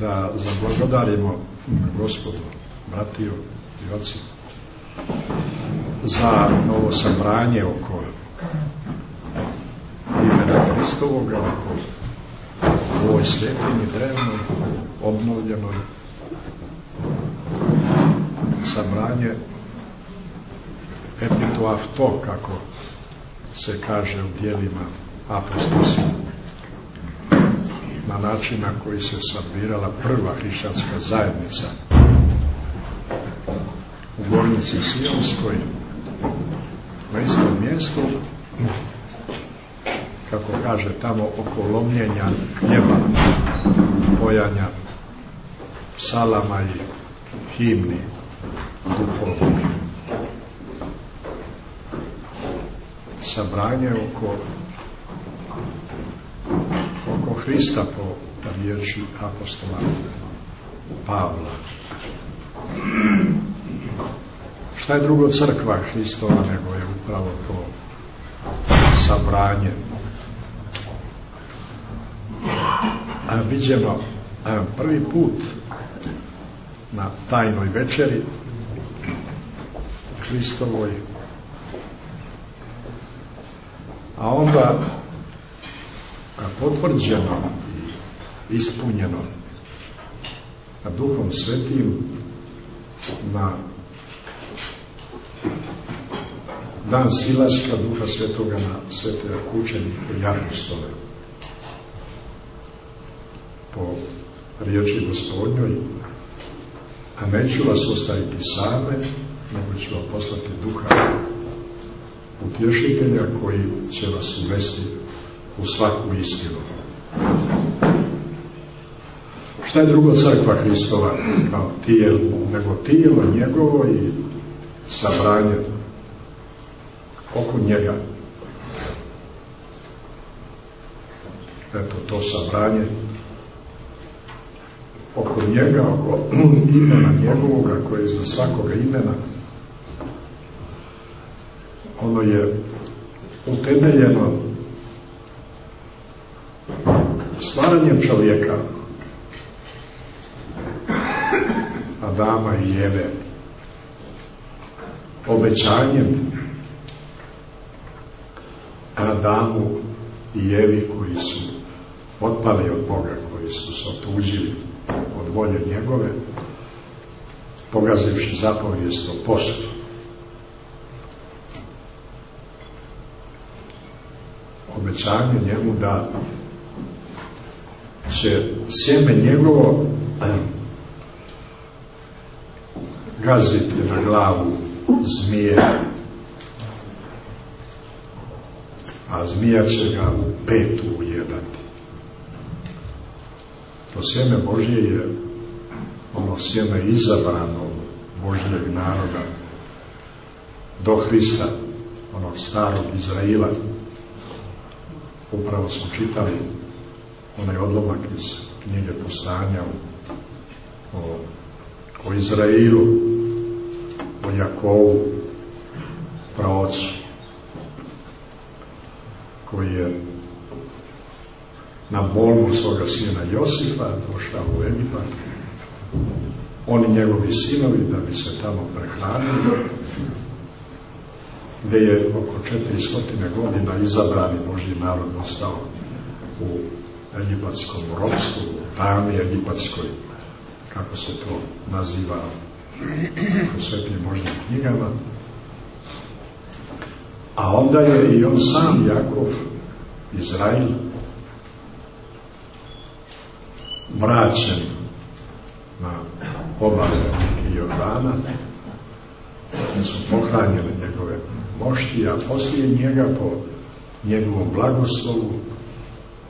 da zablagodarimo gospodu, bratiju i oci za novo sabranje oko imena Hristovoga, oko ovoj svetinji drevnoj, obnovljenoj sabranje epituaf to kako se kaže u dijelima apostolskim na način na koji se sabirala prva hrišćanska zajednica u Gornici Sijonskoj na istom mjestu kako kaže tamo oko lomljenja hljeba pojanja salama i himni duhovnih sabranje oko oko Hrista po riječi apostola Pavla. Šta je drugo crkva Hristova nego je upravo to sabranje. A a, prvi put na tajnoj večeri Hristovoj a onda potvrđeno ispunjeno a duhom svetim na dan silaska duha svetoga na svete učenike i apostole po riječi gospodnjoj a neću vas ostaviti same nego ću vam poslati duha utješitelja koji će vas uvesti u svaku istinu. Šta je drugo crkva Hristova kao tijelo, nego tijelo njegovo i sabranje oko njega. Eto, to sabranje oko njega, oko imena njegovoga koje je za svakoga imena ono je utemeljeno stvaranjem čovjeka Adama i Eve obećanjem Adamu i Evi koji su otpali od Boga, koji su se otuđili od volje njegove, pogazivši zapovijest o postu. Obećanje njemu da će sjeme njegovo gaziti na glavu zmije. A zmija će ga u petu ujedati to sjeme Božje je ono sjeme izabrano Božjeg naroda do Hrista onog starog Izraila upravo smo čitali onaj odlomak iz knjige postanja o, o Izrailu, o Jakovu, praocu, koji je na bolnu svoga sina Josifa došao u Egipat, oni njegovi sinovi da bi se tamo prehranili, gde je oko 400 godina izabrani Božji narod ostao u egipatskom ropstvu, egipatskoj, kako se to naziva u svetim možnim knjigama. A onda je i on sam, Jakov, Izrael, vraćen na obale Jordana, gdje su pohranjene njegove mošti, a poslije njega po njegovom blagoslovu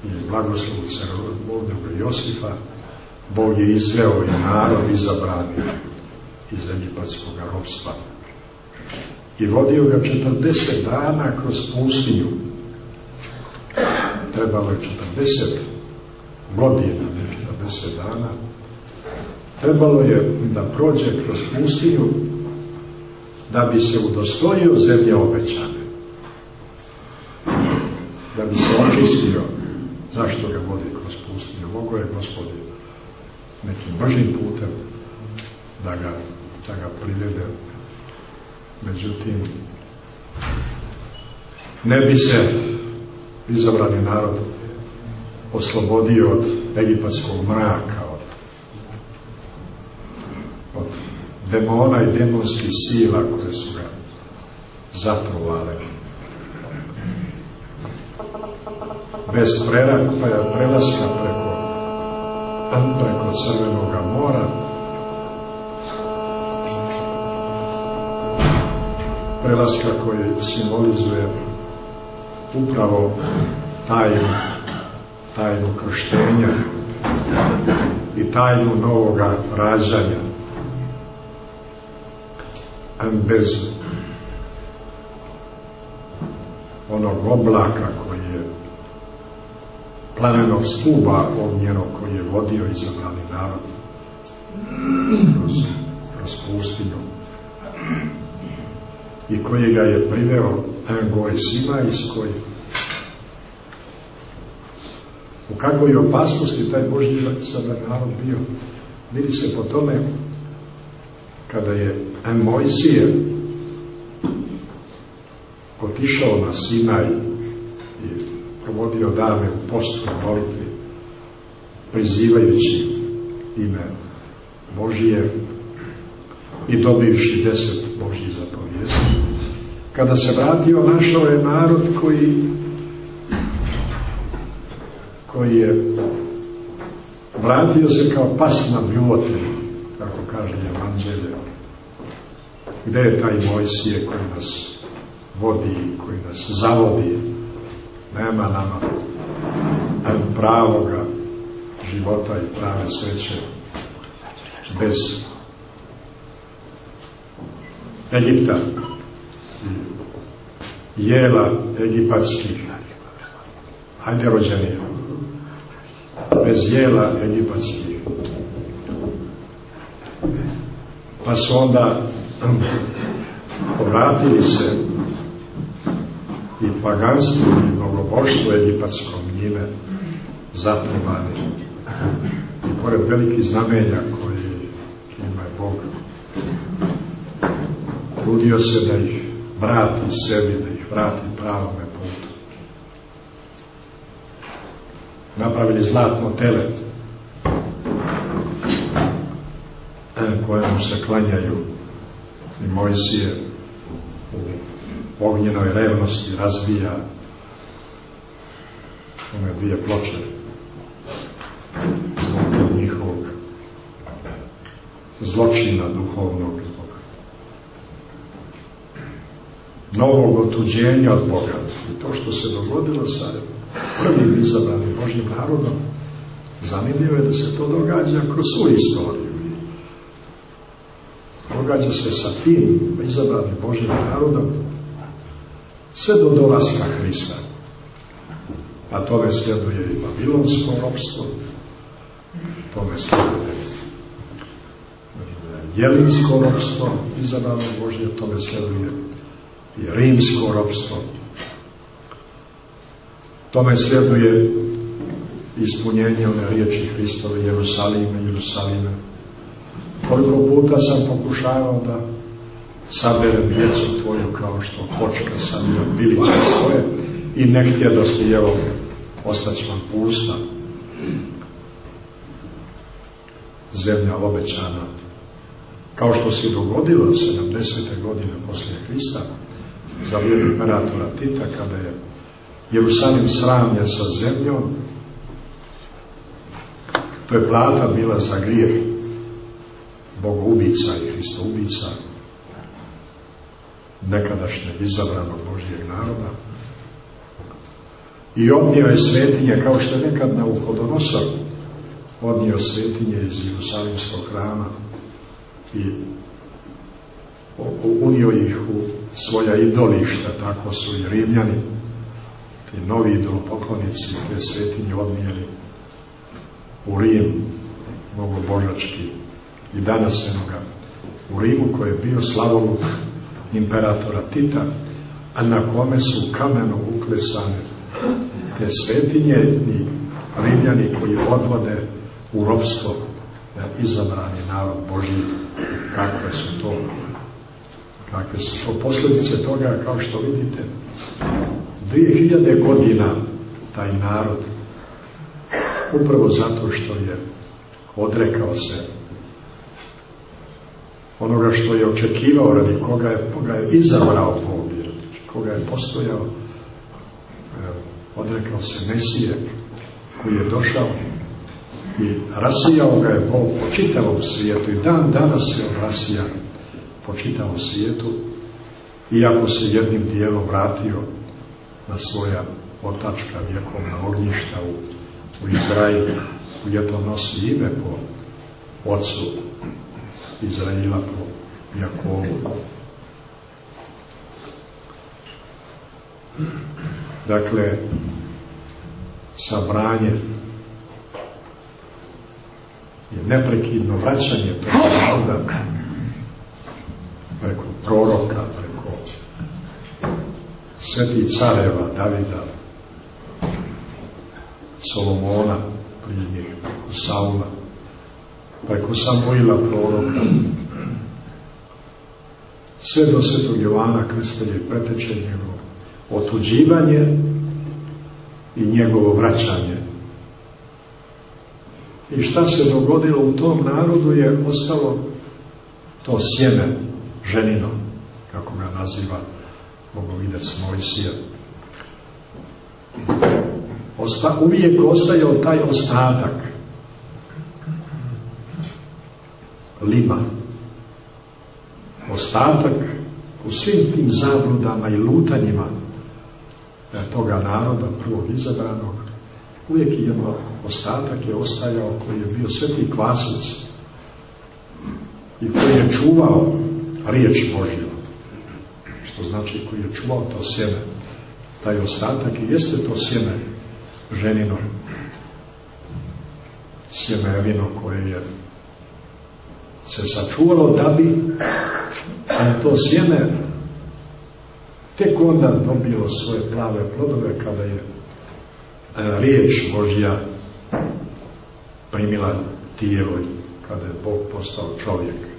i blagoslovu crnovodnog Josifa, Bog je izveo i narod izabrani iz egipatskog ropstva. I vodio ga 40 dana kroz pustinju. Trebalo je 40 godina, ne 40 dana. Trebalo je da prođe kroz pustinju da bi se udostojio zemlje obećane. Da bi se očistio Zašto ga vodi kroz pustinju? Mogu je gospodi nekim bržim putem da ga, da ga privede. Međutim, ne bi se izabrani narod oslobodio od egipatskog mraka, od, od demona i demonskih sila koje su ga zatrovale. Bez prelaska preko, preko crvenog mora, prelaska koji simbolizuje upravo tajnu, tajnu krštenja i tajnu novoga rađanja. Bez onog oblaka koji je planenog stuba ognjenog koji je vodio izabrani narod kroz, kroz pustinju i koji ga je priveo gore Sima iz koji u kakvoj opasnosti taj Božji izabrani narod bio. Vidi se po tome kada je Mojsije otišao na Sinaj i provodio dane u postu i molitvi, prizivajući ime Božije i dobivši deset Božjih zapovijesti. Kada se vratio, našao je narod koji koji je vratio se kao pas na bljuvote, kako kaže Evanđelje. Gde je taj Mojsije koji nas vodi, koji nas zavodi. Nema nama pravoga života i prave sreće bez Egipta jela egipatskih hajde rođeni bez jela egipatskih pa su onda povratili se i paganstvo i mnogoboštvo egipatskom njime zatrovani i pored velikih znamenja koje ima je Bog trudio se da ih vrati sebi, da ih vrati pravome putu. Napravili zlatno tele kojemu se klanjaju i Mojsije u ognjenoj revnosti razbija one dvije ploče zbog njihovog zločina duhovnog zbog novog otuđenja od Boga. I to što se dogodilo sa prvim izabranim Božjim narodom zanimljivo je da se to događa kroz svu istoriju. Događa se sa tim izabranim Božjim narodom sve do dolaska Hrista. A tome sljeduje i Babilonsko ropstvo, tome sljeduje Jelinsko ropstvo, izabrano Božje, tome sljeduje i Rimsko ropstvo. Tome sljeduje ispunjenje one riječi Hristove Jerusalime, Jerusalime. Koliko puta sam pokušavao da saberem djecu tvoju kao što kočka sabira bilice svoje i ne htjedosti, evo, ostać vam pusta. Zemlja obećana. Kao što se dogodilo 70. godine poslije Hrista za vrijeme imperatora Tita kada je Jerusalim sramljen sa zemljom to je plata bila za grijeh bogoubica i hristoubica nekadašnjeg izabranog Božijeg naroda. I odnio je svetinje kao što je nekad na uhodonosor odnio svetinje iz Jerusalimskog hrama i unio ih u svoja idolišta, tako su i Rimljani, ti novi idolopoklonici, te svetinje odnijeli u Rim, božački i danas enoga u Rimu koji je bio slavoluk imperatora Tita, a na kome su kameno uklesane te svetinje i Rimljani koji odvode u ropstvo izabrani narod Božji, kakve su to kakve su to posljedice toga, kao što vidite, 2000 godina taj narod, upravo zato što je odrekao se onoga što je očekivao, radi koga je, koga je izabrao Bog, koga je postojao, odrekao se Mesije, koji je došao i rasijao ga je Bog po čitavom svijetu i dan danas je on rasijan po čitavom svijetu, iako se jednim dijelom vratio na svoja otačka vjekovna ognjišta u, u Izrael, u to nosi ime po ocu Izraela, po Jakovu. Dakle, sabranje je neprekidno vraćanje naroda preko proroka, preko svetih careva, Davida, Solomona, prije njih, preko Saula, preko Samuila proroka, sve do svetog Jovana Krstelje preteče njegovo otuđivanje i njegovo vraćanje. I šta se dogodilo u tom narodu je ostalo to sjeme ženino, kako ga naziva bogovidac Mojsija. Osta, uvijek ostajao taj ostatak lima. Ostatak u svim tim zabludama i lutanjima toga naroda, prvog izabranog, uvijek jedno ostatak je ostajao koji je bio sveti kvasac i koji je čuvao riječ Božju, što znači koji je čuvao to sjeme, taj ostatak i jeste to sjeme ženino, sjeme Evino koje je se sačuvalo da bi to sjeme tek onda dobilo svoje plave plodove kada je e, riječ Božja primila tijelo kada je Bog postao čovjek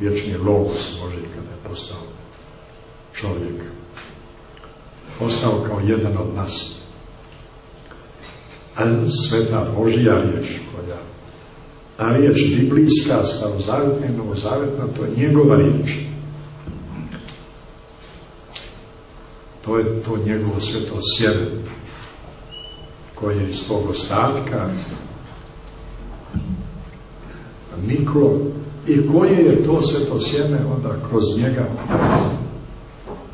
vječni logos Boži kada je postao čovjek. Postao kao jedan od nas. A sveta Božija riječ koja a riječ biblijska, starozavetna i novozavetna, to je njegova riječ. To je to njegovo sveto sjeme koje je iz tog ostatka niklo i koje je to sveto sjeme onda kroz njega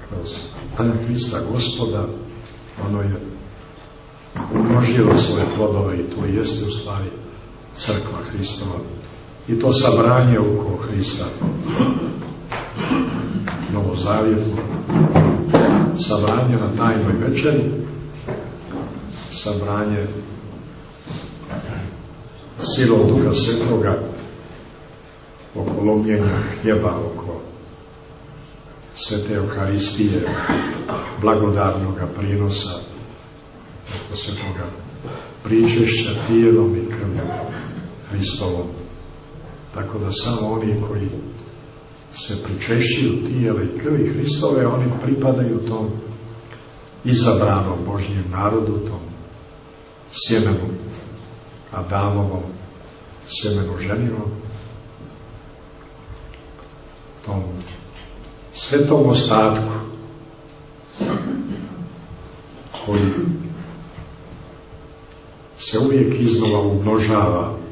kroz Krista gospoda ono je umnožilo svoje plodove i to jeste u stvari crkva Hristova. I to sabranje oko Hrista. Novozavjetno. Sabranje na tajnoj večeri. Sabranje silom Duha Svetoga oko lomljenja hljeba, oko svete Euharistije, blagodarnog prinosa, oko svetoga pričešća tijelom i krvnom Hristovom. Tako da samo oni koji se pričešćuju tijela i krvi Hristove, oni pripadaju tom izabranom Božnjem narodu, tom sjemenu Adamovom, sjemenu ženinom, tom svetom ostatku koji se uvijek iznova umnožava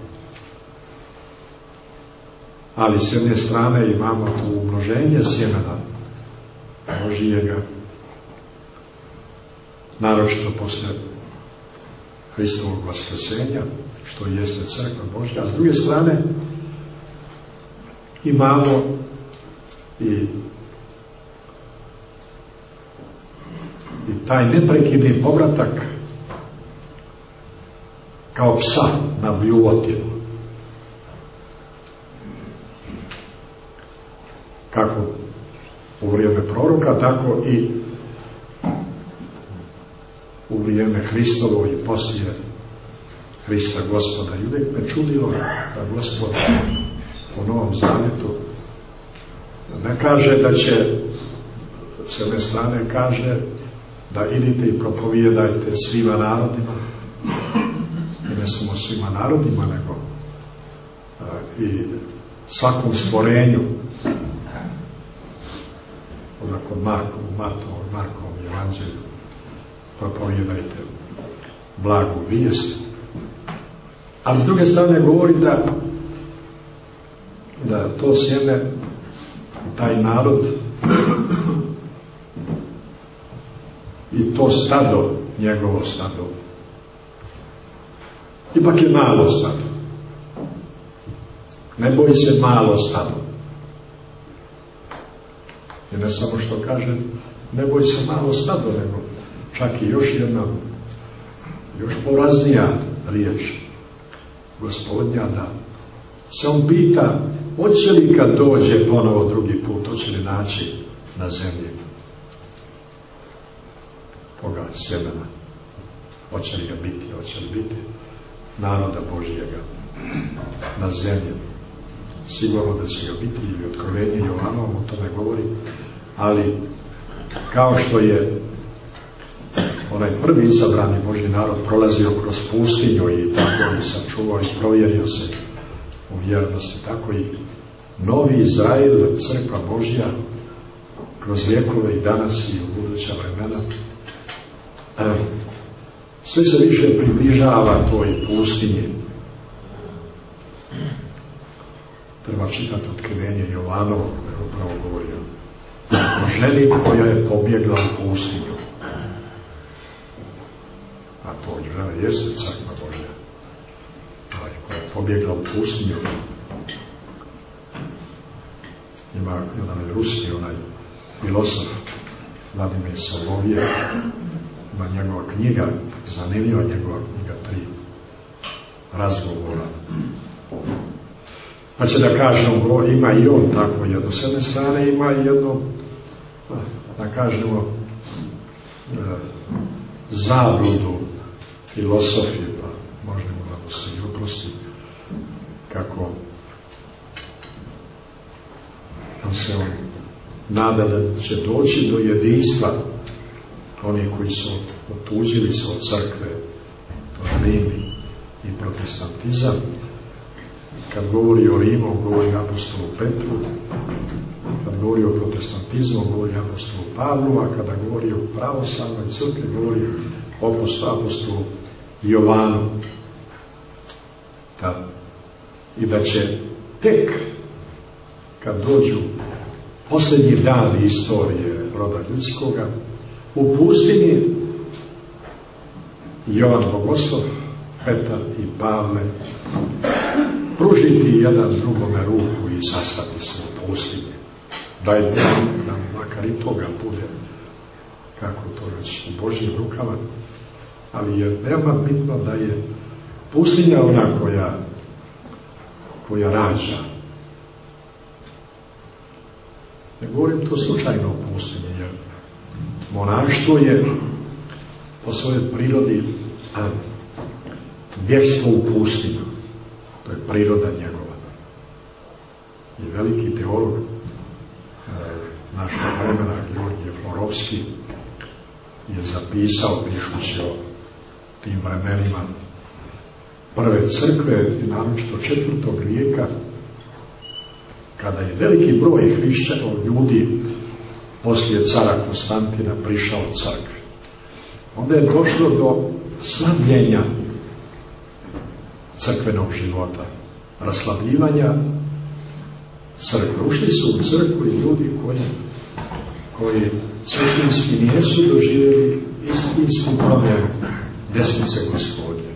ali s jedne strane imamo tu umnoženje sjemena Božijega naročito posle Hristovog vaskrsenja što jeste crkva Božja a s druge strane imamo i i taj neprekidni povratak kao psa na bljuvotinu. Kako u vrijeme proroka, tako i u vrijeme Hristovo i poslije Hrista gospoda. I uvijek me čudilo da gospod u Novom Zavjetu ne kaže da će s jedne strane kaže da idite i propovijedajte svima narodima i ne samo svima narodima nego i svakom stvorenju onda kod Marko, Markovom, Markovom evanđelju propovijedajte blagu vijest ali s druge strane govori da da to sjeme taj narod i to stado, njegovo stado, ipak je malo stado. Ne boji se malo stado. I ne samo što kaže, ne boji se malo stado, nego čak i još jedna, još poraznija riječ. Gospodnja da se on pita hoće li kad dođe ponovo drugi put, hoće li naći na zemlji koga sjemena, hoće li ga biti, hoće li biti naroda Božijega na zemlji. Sigurno da će ga biti i otkrovenje Jovanom o tome govori, ali kao što je onaj prvi izabrani Božji narod prolazio kroz pustinju i tako i sačuvao i provjerio se u vjernosti, tako i novi Izrael, crkva Božja, kroz vjekove i danas i u buduća vremena, e, sve se više približava toj pustinji. Treba čitati otkrivenje Jovanovo, koje je upravo govorio, o ženi koja je pobjegla u pustinju. A to žena jeste crkva Božja, koja je pobjegla u pustinju ima jedan ruski onaj filosof Vladimir Solovije ima njegova knjiga zanimljiva njegova knjiga tri razgovora pa će da kažemo ima i on tako jedno s jedne strane ima i jedno da kažemo e, zabludu filosofije pa možemo da mu se i oprosti kako on se on nada da će doći do jedinstva oni koji su otuđili se od crkve, to i protestantizam. Kad govori o Rimu, govori apostolu Petru, kad govori o protestantizmu, govori apostolu Pavlu, a kada govori o pravoslavnoj crkvi, govori o apostolu Jovanu. Da, I da će tek kad dođu posljednji dan istorije roda ljudskoga, u pustinji Jovan Bogoslov, Petar i Pavle pružiti jedan drugome ruku i sastati se u pustinji. Daj Bog nam makar i toga bude, kako to reći, u Božjim rukama, ali je veoma bitno da je pustinja ona koja koja rađa, Ne govorim to slučajno o pustinji, jer monaštvo je po svojoj prirodi bjegstvo u pustinju. To je priroda njegova. I veliki teolog e, našeg vremena, Georgije Florovski, je zapisao, pišući o tim vremenima prve crkve, naročito četvrtog vijeka, kada je veliki broj hrišćana ljudi poslije cara Konstantina prišao crkvi. Onda je došlo do slabljenja crkvenog života, raslabljivanja crkve. Ušli su u crkvu i ljudi koji, koji sveštinski nijesu doživjeli istinsku promjenu desnice gospodje.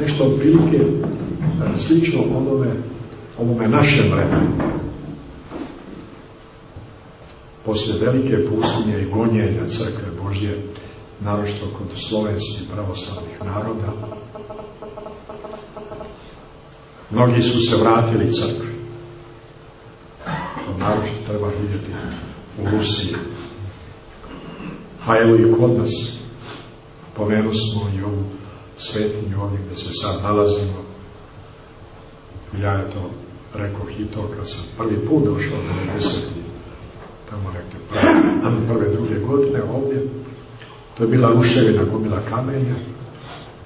Nešto prilike slično onome ovome našem vremenu, poslije velike pustinje i gonjenja crkve Božje, naročito kod slovenskih pravoslavnih naroda, mnogi su se vratili crkvi. To naročito treba vidjeti u Rusiji. Pa evo i kod nas Pomenu smo i ovu svetinju ovdje gdje se sad nalazimo. Ja je to rekao i to kad sam prvi put došao do 90. tamo neke prve, prve druge godine ovdje. To je bila ruševina gomila kamenja,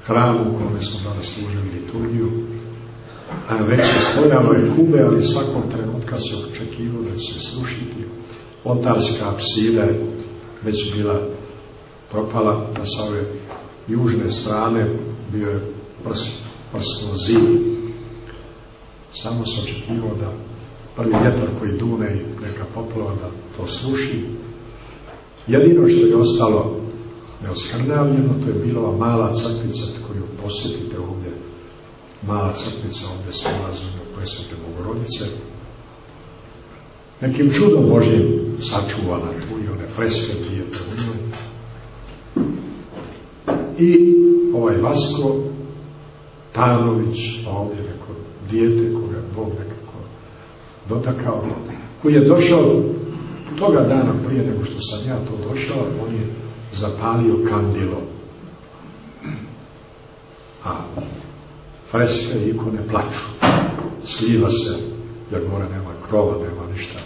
hram u kome smo danas služili liturgiju. A već je stojalo je kube, ali svakog trenutka se očekivalo da će se srušiti. Otarska psida je već bila propala, da sa ove južne strane bio je prsko zid. Samo se očekivao da prvi vjetar koji dune i neka poplova da to sluši. Jedino što je ostalo neoskrnavljeno, to je bila mala crkvica koju posjetite ovdje. Mala crkvica ovdje se nalazi u presvete Bogorodice. Nekim čudom Božjim sačuvana tu i one freske u njoj. I ovaj Vasko Tanović, ovdje neko dijete koga Bog nekako dotakao, koji je došao toga dana prije nego što sam ja to došao, on je zapalio kandilo. A freske i ikone plaču. Sliva se, jer mora nema krova, nema ništa.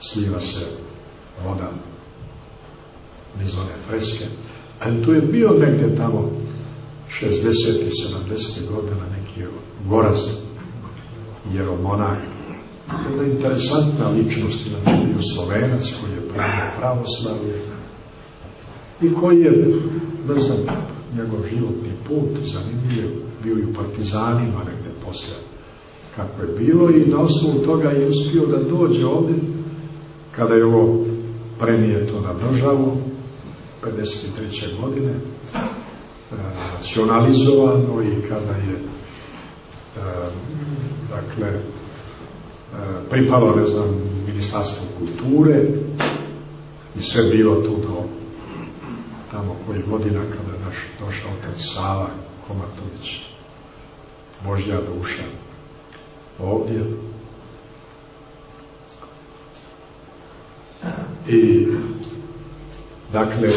Sliva se voda niz one freske. A tu je bio negdje tamo 60. i 70. godina neki gorazd jeromonah. Jedna interesantna ličnost, inače bio slovenac koji je pravio pravoslavlje i koji je, znam, njegov životni put zanimljiv, bio i u partizanima negde poslije kako je bilo i na osnovu toga je uspio da dođe ovdje kada je ovo to na državu 53. godine nacionalizovano i kada je dakle pripalo ne znam ministarstvo kulture i sve bilo tu do tamo koji godina kada je naš došao otac Sava Komatović, Božja duša, ovdje. I, dakle,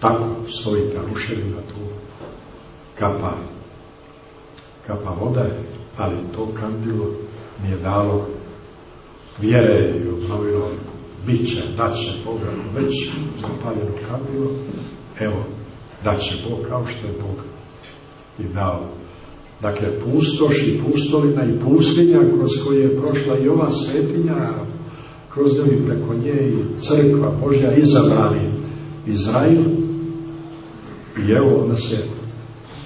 tako stoji ta ruševina tu, kapa, kapa voda, ali to kandilo nije dalo vjere i obnovilo bit će, dat će Boga, već zapaljeno kandilo, evo, dat će Bog kao što je Bog i dao. Dakle, pustoš i pustolina i pustinja kroz koje je prošla i ova svetinja, kroz nju preko nje i crkva Božja izabrani Izrael. I evo ona se,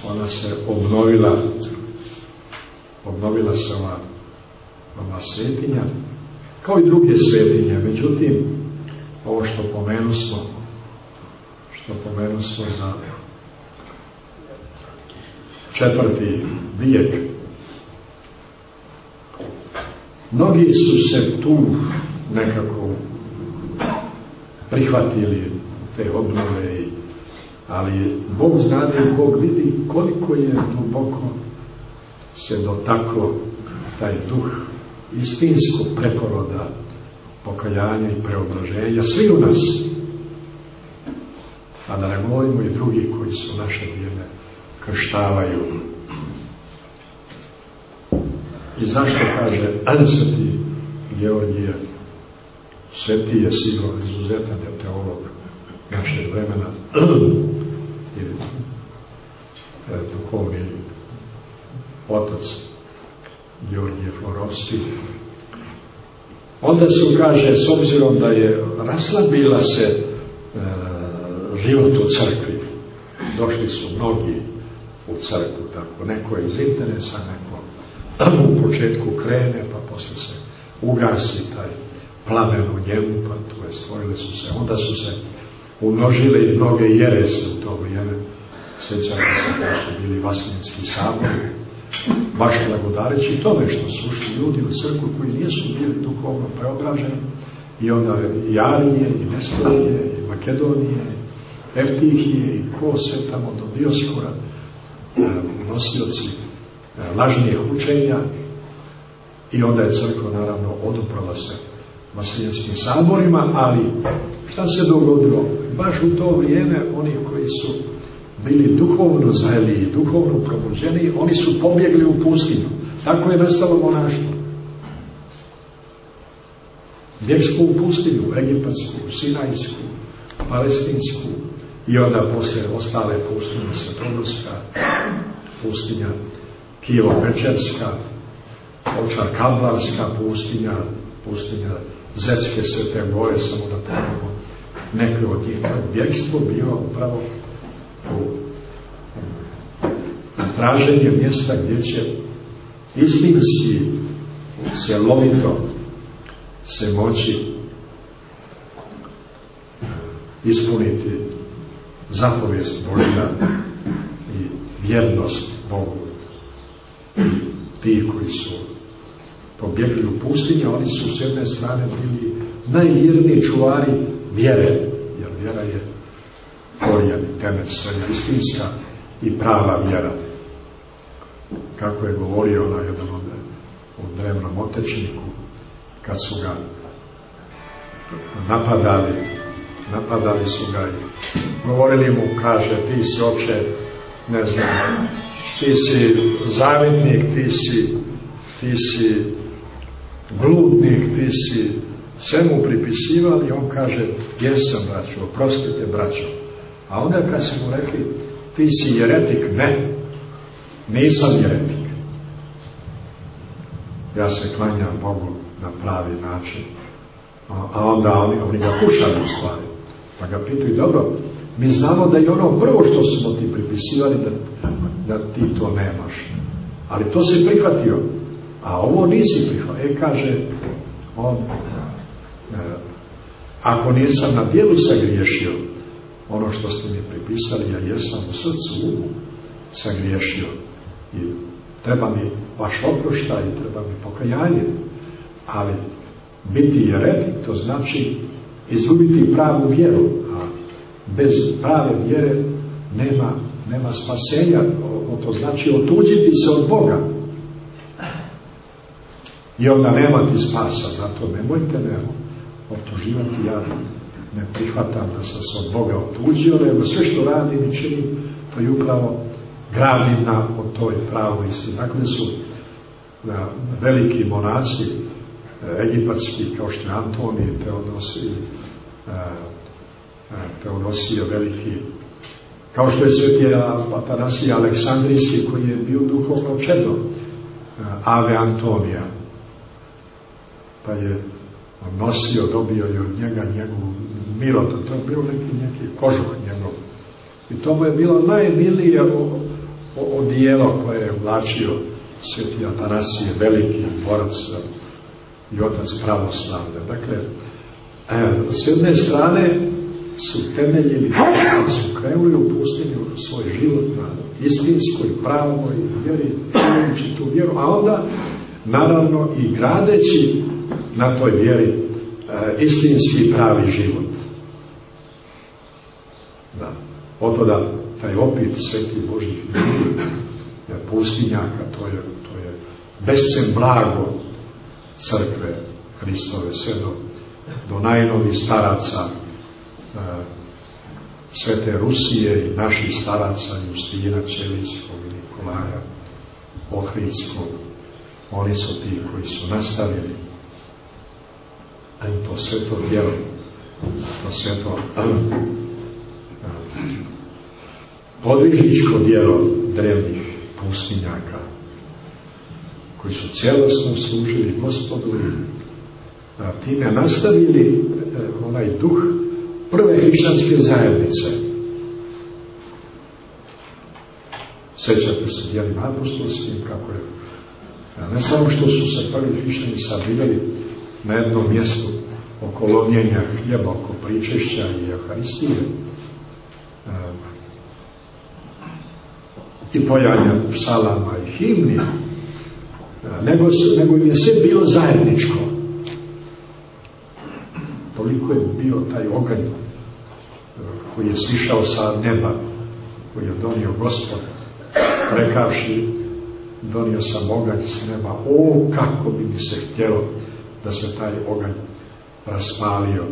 ona se obnovila, obnovila se ova, ova svetinja kao i druge svetinje. Međutim, ovo što pomenu smo, što pomenu smo za četvrti vijek, mnogi su se tu nekako prihvatili te obnove, ali Bog znade i Bog vidi koliko je duboko se dotaklo taj duh istinskog preporoda, pokajanja i preobraženja, svi u nas. A da ne govorimo i drugi koji su naše vrijeme krštavaju. I zašto kaže, ali sveti Georgije, sveti je sigurno izuzetan je teolog našeg vremena, ili e, duhovni otac Georgije Florovski. Onda se ukaže, s obzirom da je raslabila se e, život u crkvi, došli su mnogi u crkvu, tako, neko je iz interesa, neko u početku krene, pa posle se ugasi taj plamen u njemu, pa to je stvorile su se, onda su se umnožile i mnoge jerese u to vrijeme, sjećate se da su bili vaslinski sabori, baš blagodareći tome što su ušli ljudi u crkvu koji nisu bili duhovno preobraženi i onda i Arije, i Nestorije, i Makedonije, Eftihije i ko sve tamo do Dioskora, e, nosioci e, lažnijih učenja i onda je crkva naravno oduprala se vasilijanskim saborima, ali Šta se dogodilo? Baš u to vrijeme oni koji su bili duhovno zreli duhovno probuđeni, oni su pobjegli u pustinju. Tako je nastalo monaštvo. Bjegsku u pustinju, Egipatsku, Sinajsku, Palestinsku i onda poslije ostale pustinje, Svetogorska, pustinja, Kijevo Pečerska, Očar Kablarska pustinja, pustinja Zetske Svete Gore, samo da pojemo neke od njih. Bjegstvo bio upravo u traženje mjesta gdje će istinski, cjelovito se moći ispuniti zapovijest Božja i vjernost Bogu. Ti koji su pobjegli u pustinju, oni su s jedne strane bili najvjerniji čuvari vjere, jer vjera je korijen, temelj svega istinska i prava vjera. Kako je govorio na jedan od, u drevnom otečniku, kad su ga napadali, napadali su ga i govorili mu, kaže, ti si oče, ne znam, ti si zavitnik, ti si, ti si bludnik, ti si sve mu pripisivali, on kaže, jesam braćo, oprostite braćo. A onda kad su mu rekli, ti si jeretik, ne, nisam jeretik. Ja se klanjam Bogu na pravi način. A onda oni, oni ga kušali u stvari. Pa ga pitaju, dobro, mi znamo da je ono prvo što smo ti pripisivali da, da ti to nemaš. Ali to si prihvatio. A ovo nisi prihvatio. E, kaže, on, e, ako nisam na dijelu sagriješio, ono što ste mi pripisali, ja jesam u srcu umu sagriješio. I treba mi vaš oproštaj, treba mi pokajanje. Ali biti jeretik, to znači izgubiti pravu vjeru, a bez prave vjere nema, nema spasenja, to znači otuđiti se od Boga. I onda nema ti spasa, zato nemojte me optuživati, ja ne prihvatam da sam se od Boga otuđio, nego sve što radim i činim, to je upravo gradim na o toj pravoj istini. Dakle su na, veliki monasi, e, egipatski, kao što je Antonij, Teodosij, e, e, Teodosije veliki, kao što je sveti Atanasij Aleksandrijski, koji je bio duhovno čedo Ave Antonija, pa je nosio, dobio je od njega njegovu milotu, to je bio neki, neki kožuh njegov. I to mu je bilo najmilije odijelo koje je vlačio sveti Atanasije, veliki borac i otac pravoslavlja. Dakle, e, s jedne strane su temeljili, su krenuli u pustinju svoj život na istinskoj, pravoj vjeri, tu vjeru, a onda, naravno, i gradeći na toj vjeri e, istinski pravi život. Da. Oto da taj opit sveti Božih pustinjaka, to je, to je bescen blago crkve Hristove, sve do, do najnovih staraca e, Svete Rusije i naših staraca Justina Čelijskog i Nikolaja Ohridskog. Oni su ti koji su nastavili a i to sveto djelo, to sveto podvižničko djelo drevnih pustinjaka, koji su celosno služili gospodu a time nastavili e, onaj duh prve hrišćanske zajednice. Sećate se djelima apostolskim kako je ne samo što su se prvi hrišćani sabirali na jednom mjestu oko lovljenja hljeba, oko pričešća i Euharistije i pojanja psalama i himni, nego, nego im je sve bilo zajedničko. Toliko je bio taj oganj koji je sišao sa neba, koji je donio gospod, rekavši, donio sam oganj s neba, o, kako bi mi se htjelo da se taj oganj raspalio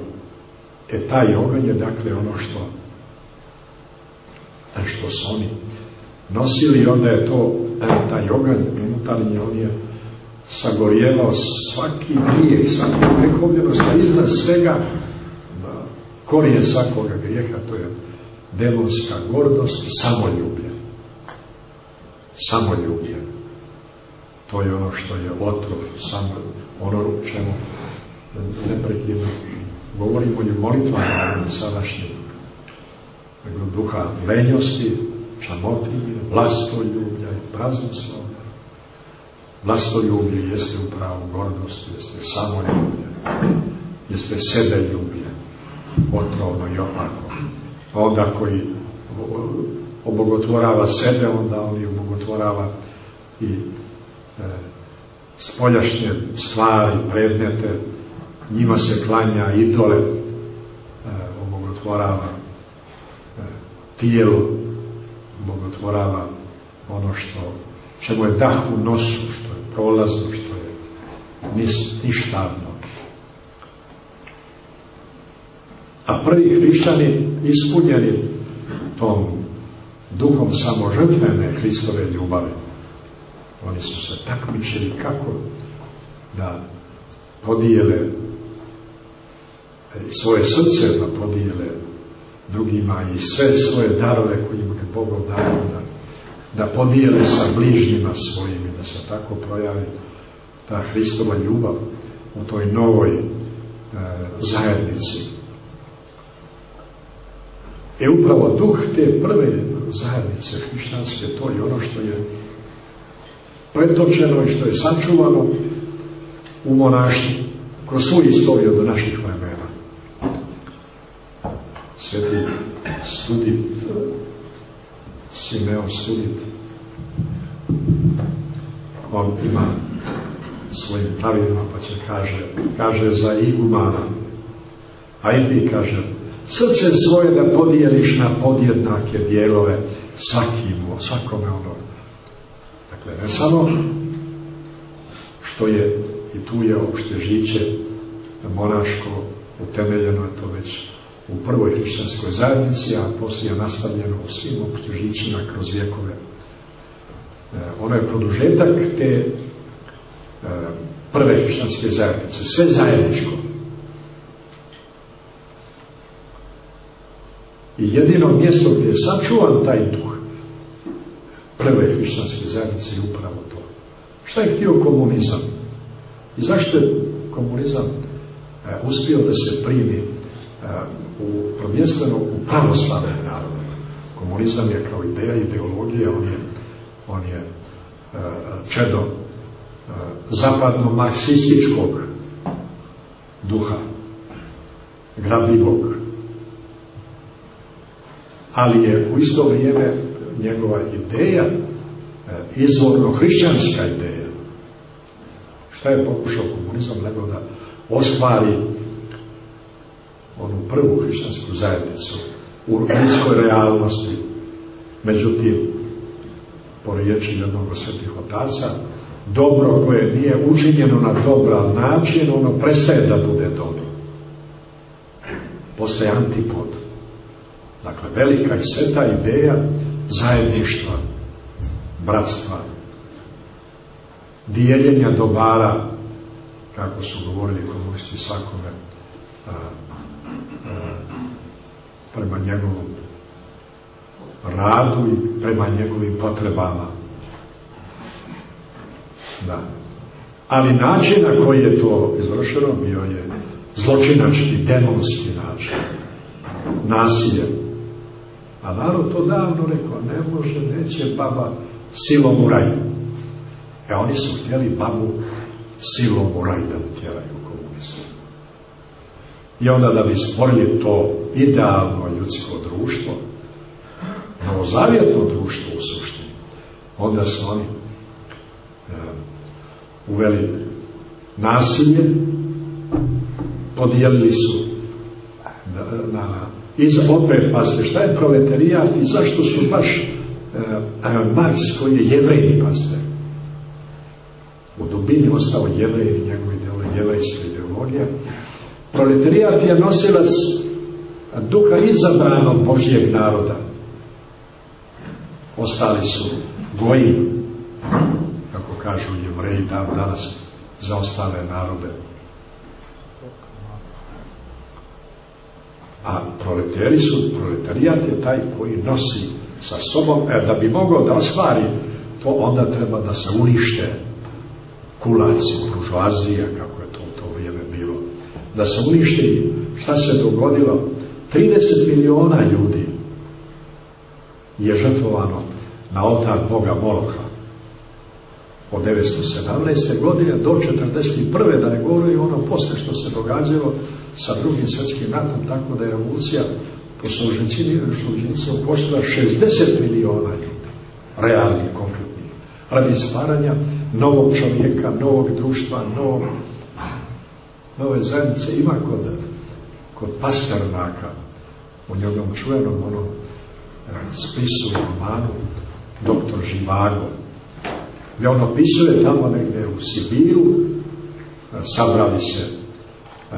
E taj oganj je dakle ono što što su oni nosili, onda je to, taj oganj unutarnji, on je sagorjevao svaki grijeh, svaku grehovljenost, a iznad svega korije svakoga grijeha, to je demonska gordost i samoljublje. Samoljublje. To je ono što je otrov, samo ono čemu neprekidno govorimo i molitvama sadašnjim nego duha lenjosti, čamotinje, vlastoljublja i praznoslova. Vlastoljublje jeste upravo gordost, jeste samoljublje, jeste sedeljublje, otrovno i opako. A onda koji obogotvorava sebe, onda on i obogotvorava i spoljašnje stvari, predmete, njima se klanja idole, e, obogotvorava e, tijelo, obogotvorava ono što, čemu je dah u nosu, što je prolazno, što je nis, ništavno. A prvi hrišćani ispunjeni tom duhom samožrtvene Hristove ljubavi, oni su se takmičili kako da podijele svoje srce da podijele drugima i sve svoje darove koje im je Bog dao da, da podijele sa bližnjima svojim i da se tako projavi ta Hristova ljubav u toj novoj e, zajednici. E upravo duh te prve zajednice hrišćanske, to je ono što je pretočeno i što je sačuvano u monaštvu kroz svoju istoriju do naših vremena. Sveti studit, Simeon studit, on ima svojim pravilima pa će kaže, kaže za igumana, a i ti kaže, srce svoje da podijeliš na podjednake dijelove svakim, svakome ono. Dakle, ne samo što je i tu je opšte žiće monaško utemeljeno to već u prvoj hrišćanskoj zajednici, a poslije je nastavljeno u svim opštežićima kroz vjekove. E, ono je produžetak te e, prve hrišćanske zajednice, sve zajedničko. I jedino mjesto gdje je sačuvan taj duh prve hrišćanske zajednice je upravo to. Šta je htio komunizam? I zašto je komunizam e, uspio da se primi e, u, prvenstveno u pravoslavne narode? Komunizam je kao ideja, ideologija, on je, on je e, čedo e, zapadno-marksističkog duha, grabljivog. Ali je u isto vrijeme njegova ideja e, izvorno hrišćanska ideja Šta je pokušao komunizam nego da ostvari onu prvu hrišćansku zajednicu u ljudskoj realnosti. Međutim, po riječi jednog svetih otaca, dobro koje nije učinjeno na dobar način, ono prestaje da bude dobro. Postaje antipod. Dakle, velika i sveta ideja zajedništva, bratstva, dijeljenja dobara, kako su govorili komunisti svakome, a, prema njegovom radu i prema njegovim potrebama. Da. Ali način na koji je to izvršeno bio je zločinački, demonski način. Nasilje. A narod to davno rekao, ne može, neće baba silom u raju. E oni su htjeli babu silom u raj da tjeraju komunizmu. I onda da bi stvorili to idealno ljudsko društvo, novozavjetno društvo u suštini, onda su oni e, uveli nasilje, podijelili su na, na i opet, pazite, šta je proletarijat i zašto su baš e, Marks koji je jevrej, pazite, u dubini ostao jevrej i njegov ideologija, jevrejska ideologija. Proletarijat je nosilac duha izabranog Božijeg naroda. Ostali su goji, kako kažu jevreji dan danas, za ostale narode. A proletari su, proletarijat je taj koji nosi sa sobom, e, da bi mogao da ostvari, to onda treba da se unište kulaci, buržuazija, kako je to u to vrijeme bilo. Da se unište šta se dogodilo? 30 miliona ljudi je žrtvovano na oltar Boga Moloha od 917. godine do 41. da ne govorim ono posle što se događalo sa drugim svjetskim ratom, tako da je revolucija po Solženicom koštila 60 miliona ljudi, realnih, konkretnih, radi stvaranja novog čovjeka, novog društva, novog, nove zajednice ima kod, kod Pasternaka, u njegovom čuvenom onom spisu, romanu, doktor Živago, gdje on opisuje tamo negdje u Sibiru, e, sabrali se e,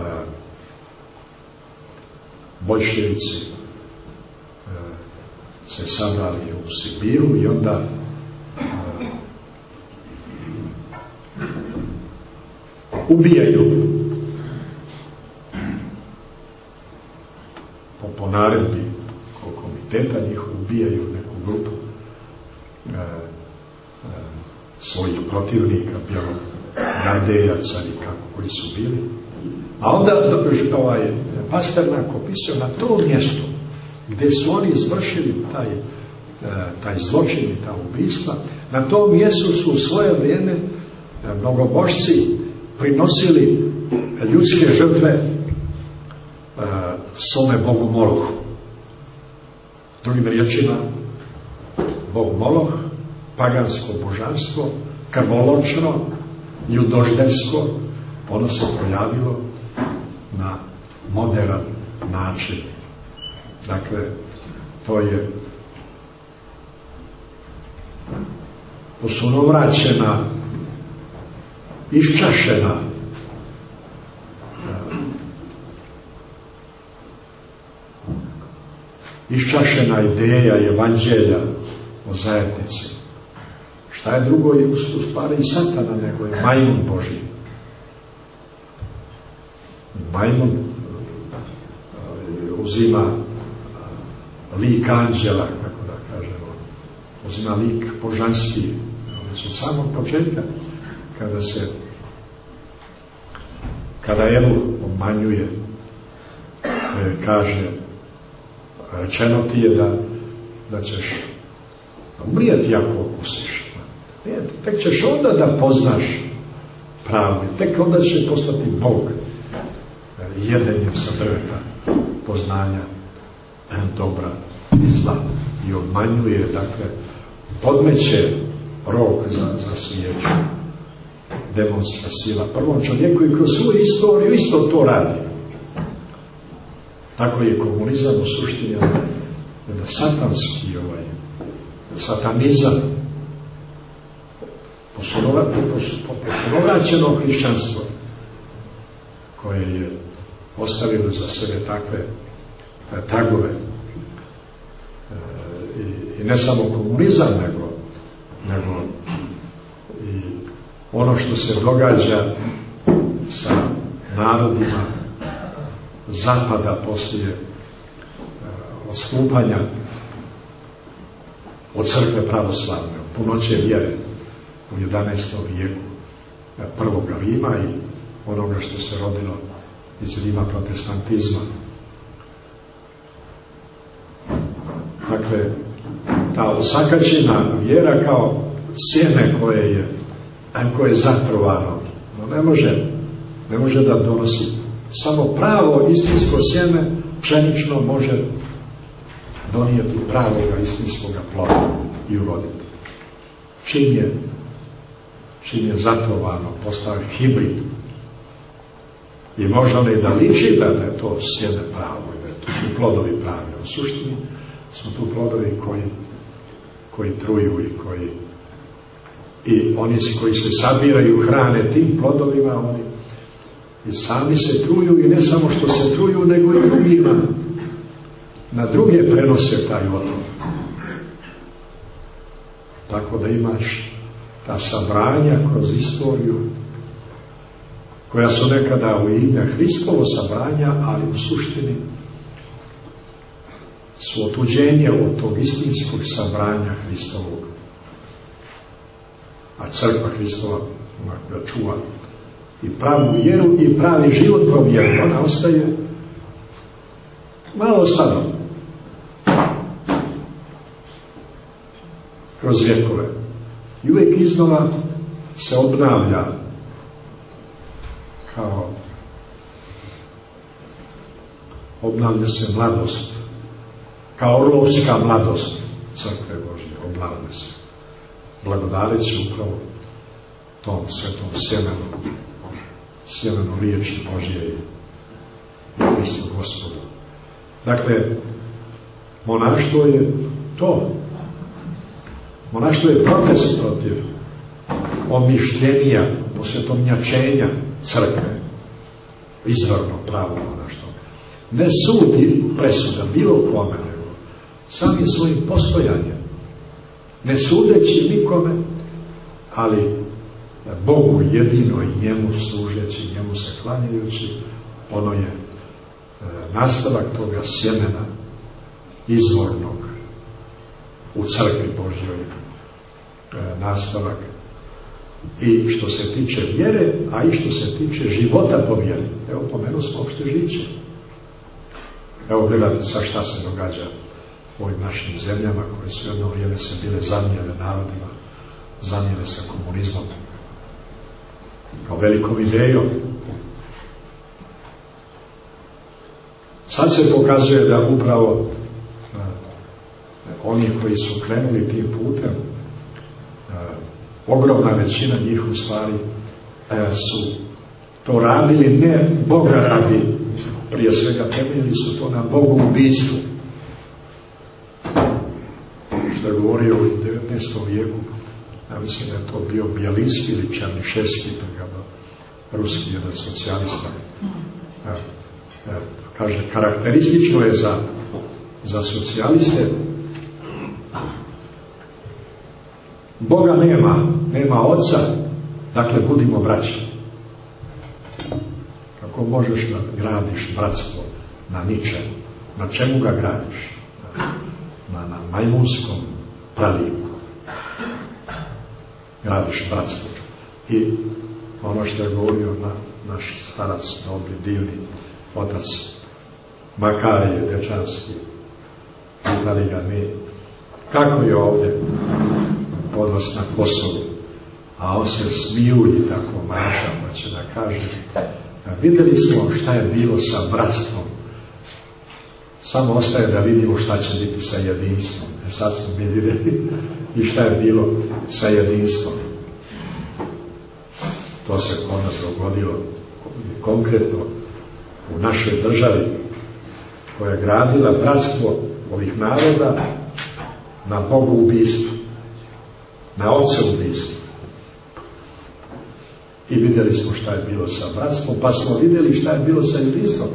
e, se sabrali u Sibiru i onda ubijaju po, po naredbi komiteta njih ubijaju neku grupu svojih protivnika, bjelogardejaca i kako koji su bili. A onda ovaj, Pasternak opisao na tom mjestu gdje su oni izvršili taj, e, taj zločin i ta ubistva, na tom mjestu su u svoje vrijeme e, mnogobošci prinosili ljudske žrtve e, svome Bogu Molohu. Drugim riječima, Bog Moloh pagansko božanstvo, krvoločno, ljudoždevsko, ono se pojavilo na modern način. Dakle, to je posunovraćena, iščašena iščašena ideja evanđelja o zajednici Šta je drugo je u stvari satana nego je majmun Boži. Majmun e, uzima e, lik anđela, kako da kažemo, uzima lik božanski, već od samog početka, kada se kada Evu obmanjuje, e, kaže, rečeno ti je da, da ćeš umrijeti ako okusiš. Tek ćeš onda da poznaš pravdi, tek onda će postati Bog. Jedenjem sa drveta poznanja dobra i zla. I obmanjuje, dakle, podmeće rok za, za svijeću demonska sila. Prvom čovjeku i kroz svoju istoriju isto to radi. Tako je komunizam u suštini satanski ovaj, satanizam posunovraćeno hrišćanstvo koje je ostavilo za sebe takve e, tagove e, i, ne samo komunizam nego, nego i ono što se događa sa narodima zapada poslije e, odstupanja od crkve pravoslavne, punoće vjere u 11. vijeku prvog Rima i onoga što se rodilo iz Rima protestantizma. Dakle, ta osakačena vjera kao sjeme koje je, koje je zatrovano, no ne može, ne može da donosi samo pravo istinsko sjeme pšenično može donijeti pravoga istinskoga ploda i uroditi. Čim je čim je zatrovano, postao hibrid. I može li da liči da je to sjeme pravo, da to su plodovi pravi. U suštini su tu plodovi koji, koji truju i koji i oni koji se sabiraju hrane tim plodovima, oni i sami se truju i ne samo što se truju, nego i drugima na druge prenose taj otrov. Tako da imaš ta sabranja kroz istoriju, koja su nekada u ime Hristovo sabranja, ali u suštini su otuđenje od tog istinskog sabranja Hristovog. A crkva Hristova da čuva i pravu vjeru i pravi život po vjeru. Ona ostaje malo stado. Kroz vjekove. I uvijek iznova se obnavlja kao obnavlja se mladost kao orlovska mladost crkve Božje, obnavlja se. Blagodareći upravo tom svetom sjemenu sjemenu riječi Božje i Hristu Gospodu dakle monaštvo je to monaštvo je protest protiv omišljenija posvjetomnjačenja crkve izvorno pravo monaštvo ne sudi presuda bilo kome nego samim svojim postojanjem. Ne sudeći nikome ali Bogu jedino i njemu služeći, njemu se klanjajući, ono je e, nastavak toga sjemena izvornog u crkvi Božjoj e, nastavak i što se tiče vjere, a i što se tiče života po vjeri. Evo, pomenu smo opšte žiće. Evo, gledajte sa šta se događa u ovim našim zemljama koje su jedno vrijeme se bile zanijele narodima, zanijele sa komunizmom kao velikom idejom. Sad se pokazuje da upravo oni koji su krenuli tim putem, a, ogromna većina njih u stvari a, su to radili ne Boga radi, prije svega temeljili su to na Bogu ubistvu. Što je govorio u 19. vijeku ja mislim da je to bio Bjelinski ili Čarniševski, ruski jedan socijalista. Ja, ja, kaže, karakteristično je za, za socijaliste Boga nema, nema oca, dakle budimo braći. Kako možeš da gradiš bratstvo na ničemu? Na čemu ga gradiš? Na, na majmunskom praviku gradiš bratstvo. I ono što je govorio na, naš starac, dobri, divni otac Makarije, Dečanski, mi, kako je ovdje odnos na Kosovu, a on se smijulji tako maša, će da kaže, videli smo šta je bilo sa bratstvom, samo ostaje da vidimo šta će biti sa jedinstvom. E sad smo vidjeli i šta je bilo sa jedinstvom. To se kod nas dogodilo konkretno u našoj državi koja je gradila bratstvo ovih naroda na Bogu ubistvu, na oce ubistvu. I vidjeli smo šta je bilo sa bratstvom, pa smo vidjeli šta je bilo sa jedinstvom.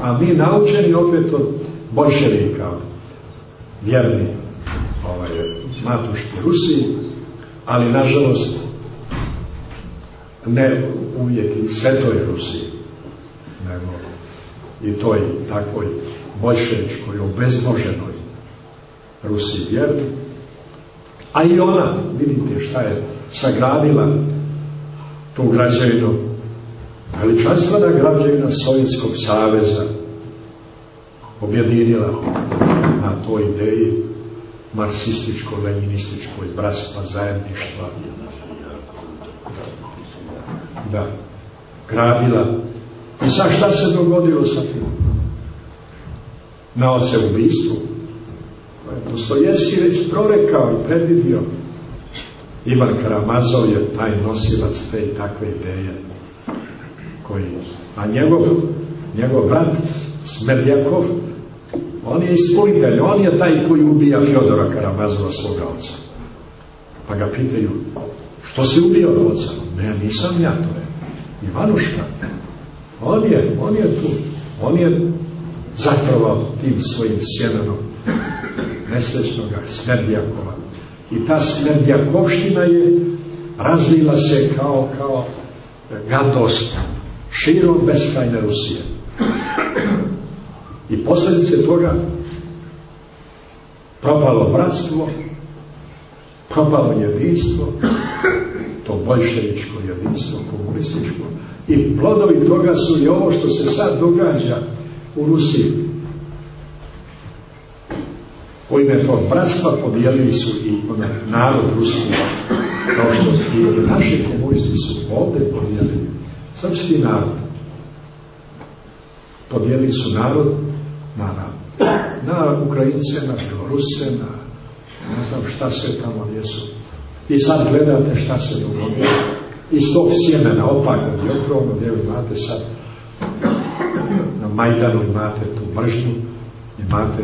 A mi naučeni opet od bolševika, vjerni ovaj, matuški Rusiji, ali nažalost ne uvijek i svetoj Rusiji, nego i toj takvoj bolševičkoj, obezboženoj Rusiji vjerni. A i ona, vidite šta je sagradila tu građevinu, veličanstvena građevina Sovjetskog saveza, objedinila na toj ideji marksističko-leninističkoj bratstva, zajedništva, da, gradila. I sad šta se dogodilo sa tim? Na oce ubistvu. Dostojevski već prorekao i predvidio. Ivan Karamazov je taj nosilac te i takve ideje. Koji, a njegov, njegov brat Smerdjakov, on je ispunitelj, on je taj koji ubija Fjodora Karamazova svoga oca. Pa ga pitaju, što si ubio oca? Ne, nisam ja to je. Ivanuška. On je, on je tu. On je zatrovao tim svojim sjemenom nesrećnog smerdjakova. I ta smerdjakovština je razvila se kao, kao gadost širom beskrajne Rusije. I posljedice toga propalo bratstvo, propalo jedinstvo, to bolševičko jedinstvo, komunističko, i plodovi toga su i ovo što se sad događa u Rusiji. U ime tog bratstva podijelili su i onaj narod Ruski, kao što i naši komunisti su ovdje podijelili srpski narod. Podijelili su narod na, na, na Ukrajince, na Bjeloruse, na ne znam šta sve tamo jesu. I sad gledate šta se dogodilo. Iz tog sjemena opakog i otrovno, gdje imate sad na Majdanu imate tu mržnju, imate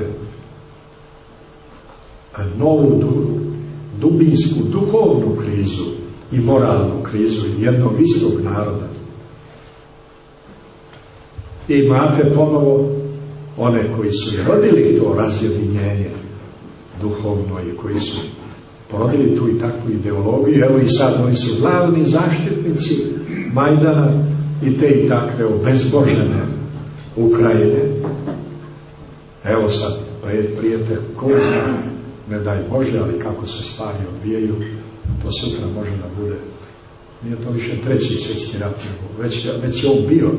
novu dubinsku duhovnu krizu i moralnu krizu jednog istog naroda. I imate ponovo one koji su rodili to razjedinjenje duhovno i koji su porodili tu i takvu ideologiju. Evo i sad oni su glavni zaštitnici Majdana i te i takve obezbožene Ukrajine. Evo sad prijete ko ne daj Bože, ali kako se stvari odvijaju, to sutra može da bude. Nije to više treći svjetski rat, nego već, već je on bio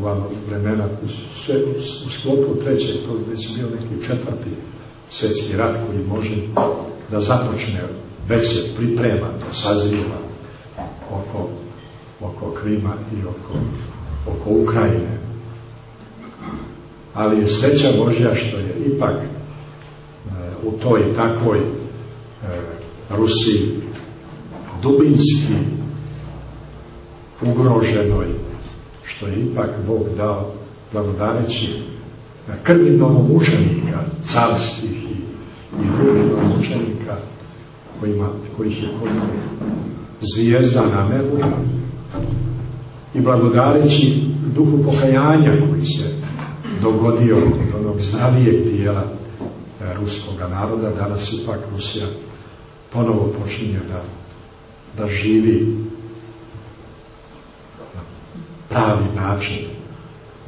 ova vremena, sve, u sklopu trećeg, to već bio neki četvrti svjetski rat koji može da započne, već se priprema, to sazrijeva oko, oko Krima i oko, oko Ukrajine. Ali je sreća Božja što je ipak u toj takvoj e, Rusiji dubinski ugroženoj što je ipak Bog dao blagodareći krvi novomučenika, carskih i, i drugih novomučenika kojima, kojih je kod zvijezda na nebu i blagodareći duhu pokajanja koji se dogodio od onog zdravijeg tijela ruskog naroda, danas ipak Rusija ponovo počinje da, da živi na pravi način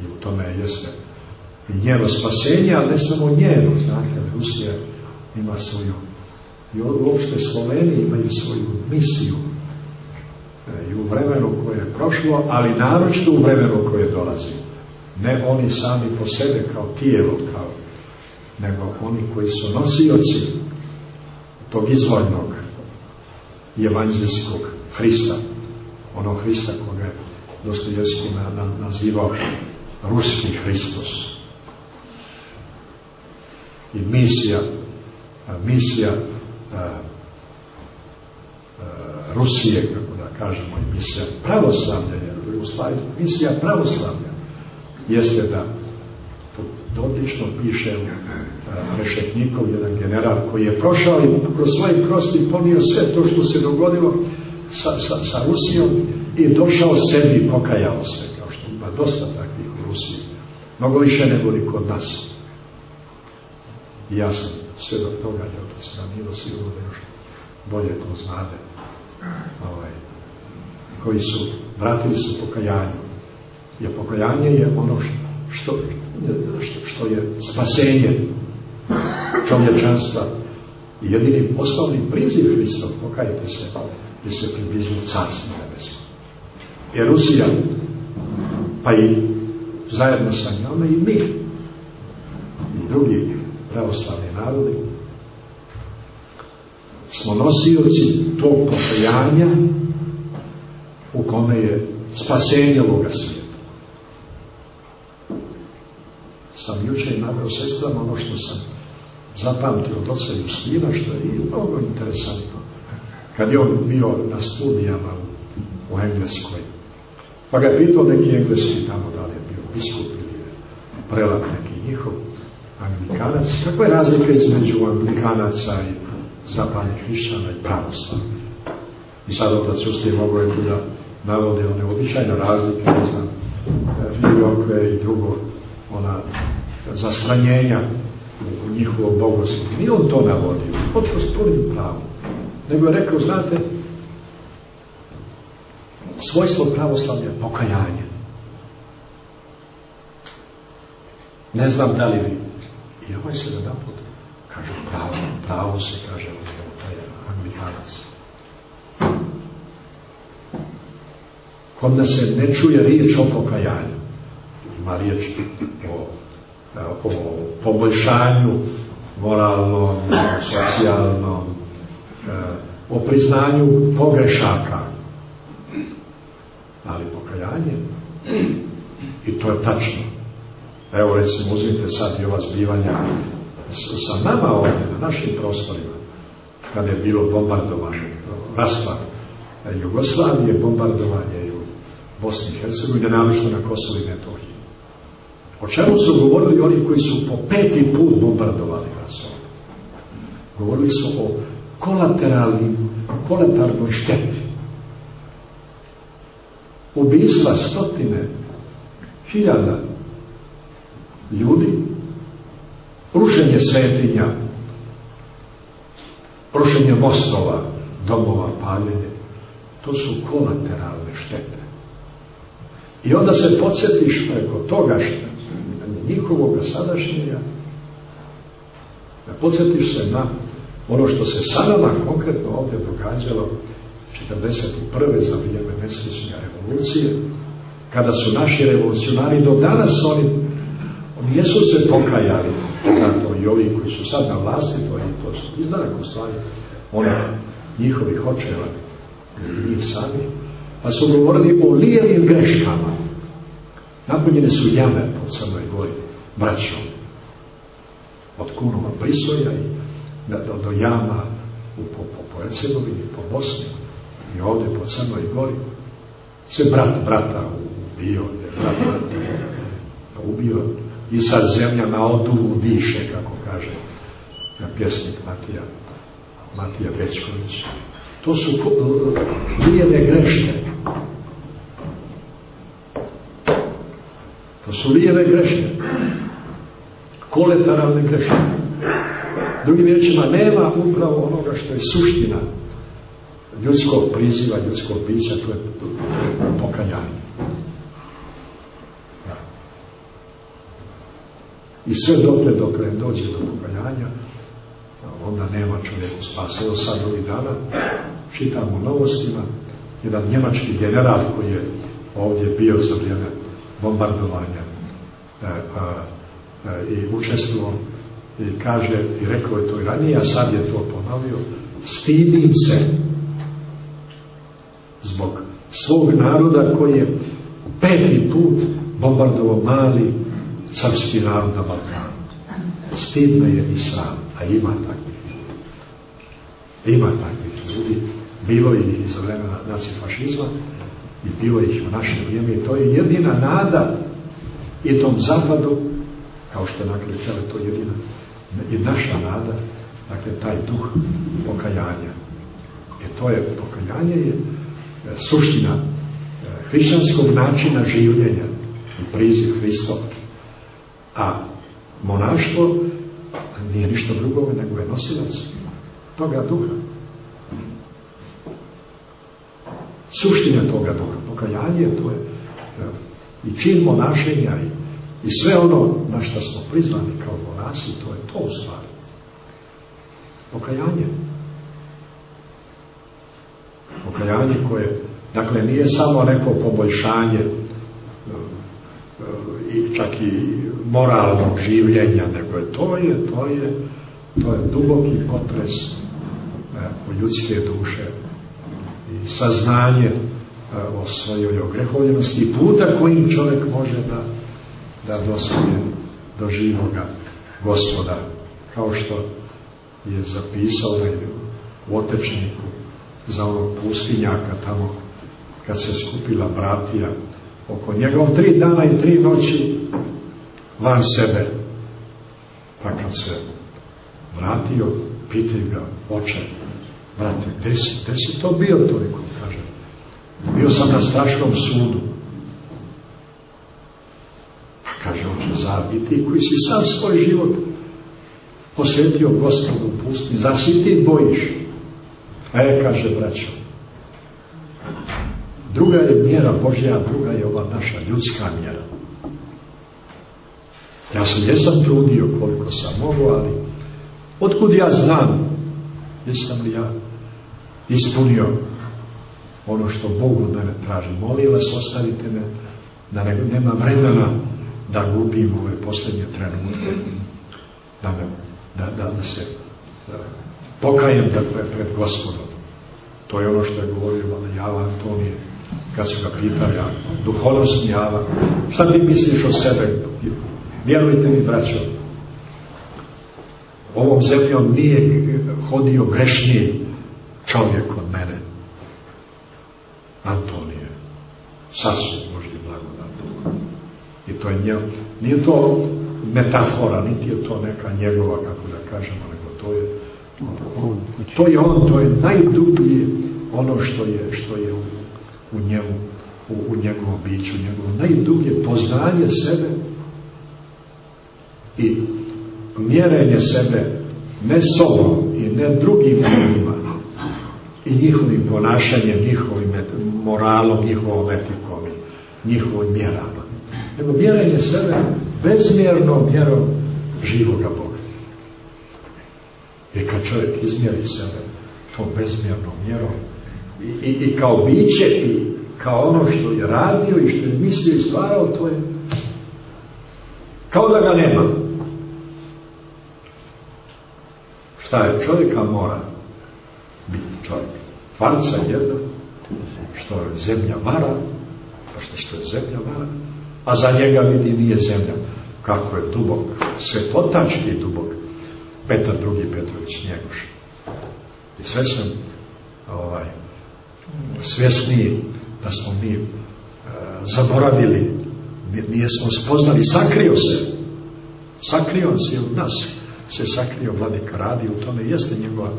i u tome jeste i njeno spasenje, ali ne samo njeno, znate, Rusija ima svoju i uopšte Sloveniji imaju svoju misiju e, i u vremenu koje je prošlo, ali naročito u vremenu koje dolazi. Ne oni sami po sebe kao tijelo, kao, nego oni koji su nosioci tog izvornog evanđelskog Hrista, onog Hrista koga je Dostojevski na, na, nazivao ruski Hristos. I misija, misija Rusije, kako da kažemo, i misija pravoslavlja, u stvari misija pravoslavlja jeste da dotično piše Rešetnikov, jedan general koji je prošao i kroz svoj prosti ponio sve to što se dogodilo sa, sa, sa Rusijom i došao sebi i pokajao se, kao što ima dosta takvih u Rusiji. Mnogo više nego li kod nas. I ja sam sve do toga, je otac Danilo sigurno da još bolje to znade. Ovaj, koji su, vratili su pokajanju. Jer pokajanje je ono što, što, što je spasenje čovječanstva i jedini osnovni priziv Hristov, pokajte se, da se približimo carstvo nebesko. Jer Rusija, pa i zajedno sa njome i mi, i drugi pravoslavni narodi, smo nosioci tog pokajanja u kome je spasenje ovoga svijeta. Sam juče naveo sestrama ono što sam zapamtio od oca Justina, što je i mnogo interesantno. Kad je on bio na studijama u, u Engleskoj, pa ga je pitao neki engleski tamo da li je bio biskup ili prelak neki njihov, anglikanac, kakva je razlika između anglikanaca i zapadnih hrišćana i pravoslavnih? I sad otac Justin mogu je da navode one običajne razlike, ne znam, filokve i drugo, ona zastranjenja u, njihovom bogosti. Nije on to navodio, od gospodin pravo. Nego je rekao, znate, svojstvo pravoslavlja je pokajanje. Ne znam da li vi. I ovaj se jedan put kaže pravo, pravo se kaže taj anglikanac. Kod nas se ne čuje riječ o pokajanju. Ima riječ o, o poboljšanju moralnom, socijalnom, o priznanju pogrešaka. Ali pokajanje, i to je tačno. Evo recimo uzmite sad i ova zbivanja sa nama ovdje, na našim prostorima, kada je bilo bombardovanje, raspad Jugoslavije, bombardovanje u Bosni i Hercegovini, naročito na Kosovo i Metohiji. O čemu su govorili oni koji su po peti put bombardovali nas? Govorili su o kolateralnim, kolateralnoj šteti. Ubijstva stotine, hiljada ljudi, rušenje svetinja, rušenje mostova, domova, paljenje, to su kolateralne štete. I onda se podsjetiš preko toga što njihovog sadašnjenja, da podsjetiš se na ono što se sa nama konkretno ovdje događalo 41. za vrijeme nesrećnja revolucije, kada su naši revolucionari do danas oni, oni jesu se pokajali zato i ovi koji su sad na vlasti to je to su izdanak u stvari ona njihovih očeva i sami pa su govorili o lijevim greškama napunjene su jame po Crnoj gori braćom od Kunova Prisoja i do, jama u, po, po, po po Bosni i ovdje po Crnoj gori se brat brata ubio brat brata ubio i sad zemlja na odu diše, kako kaže pjesnik Matija, Matija Bečković. To su lijeve greške. To su lijeve greške. Koletaralne greške. Drugim riječima, nema upravo onoga što je suština ljudskog priziva, ljudskog bića, to je, pokajanje. I sve dotle dok ne dođe do pokajanja, onda nema čovjeku spasa. Evo sad ovih dana čitam u novostima jedan njemački general koji je ovdje bio za vrijeme bombardovanja e, e, i učestvovao i kaže i rekao je to i ranije, a sad je to ponovio, stidim se zbog svog naroda koji je peti put bombardovao mali srpski narod na Balkanu. Stidno je i sam, a ima takvih. Ima takvih ljudi. Bilo ih iz vremena nacifašizma i bilo ih u naše vrijeme i to je jedina nada i tom zapadu, kao što je na kraju to je jedina i naša nada, dakle taj duh pokajanja. I to je, pokajanje je suština hrišćanskog načina življenja i priziv Hristov. A monaštvo nije ništa drugo nego je nosilac toga duha. Suština toga pokajanje, to je i čin monašenja i, sve ono na što smo prizvani kao monasi, to je to u stvari. Pokajanje. Pokajanje koje, dakle, nije samo neko poboljšanje i čak i moralnog življenja, nego to je, to je, to je duboki potres e, u ljudske duše i saznanje e, o svojoj ogrehovljenosti i puta kojim čovjek može da, da dospije do živoga gospoda, kao što je zapisao u otečniku za onog pustinjaka tamo kad se skupila bratija oko njega tri dana i tri noći van sebe. Pa kad se vratio, pitaju ga oče, brate, gde si, to bio toliko, kaže. Bio sam na strašnom sudu. Pa kaže oče, zav, i koji si sam svoj život posvetio gospodu u pustini, zar si ti bojiš? E, kaže braćo, druga je mjera Božja, druga je ova naša ljudska mjera. Ja se jesam trudio koliko sam mogu, ali otkud ja znam jesam li ja ispunio ono što Bog od mene traži. Molim vas, ostavite me da ne, nema vremena da gubim ove posljednje trenutke, da, me, da, da, da se da pokajem dakle, pred gospodom. To je ono što je govorio Java Antonije, kad su ga pitali, ja, duhovnost Java, šta ti misliš o sebe? Vjerujte mi, braćo, ovom zemljom nije hodio grešniji čovjek od mene. Antonije. Su Božji blagodat. I to je njel, nije to metafora, niti je to neka njegova, kako da kažemo, nego to je to je on, to je najdublje ono što je, što je u, u njemu, u, u njegovom biću, njegovo najdublje poznanje sebe i mjerenje sebe ne sobom i ne drugim ljudima i njihovim ponašanjem, njihovim moralom, njihovom etikom njihovim mjerama. Nego mjerenje sebe bezmjernom mjerom živoga Boga. I kad čovjek izmjeri sebe to bezmjernom mjerom i, i, i kao biće i kao ono što je radio i što je mislio i stvarao, to je kao da ga nema. Šta je čovjeka mora biti čovjek? Tvarca jedna, što je zemlja vara, što, što je zemlja vara, a za njega vidi nije zemlja. Kako je dubok, svetotački dubok, Petar drugi Petrović Njegoš. I sve sam ovaj, svjesniji da smo mi e, zaboravili, nije smo spoznali, sakrio se, sakrio se od nas se sakrio vladika radi, u tome jeste njegova,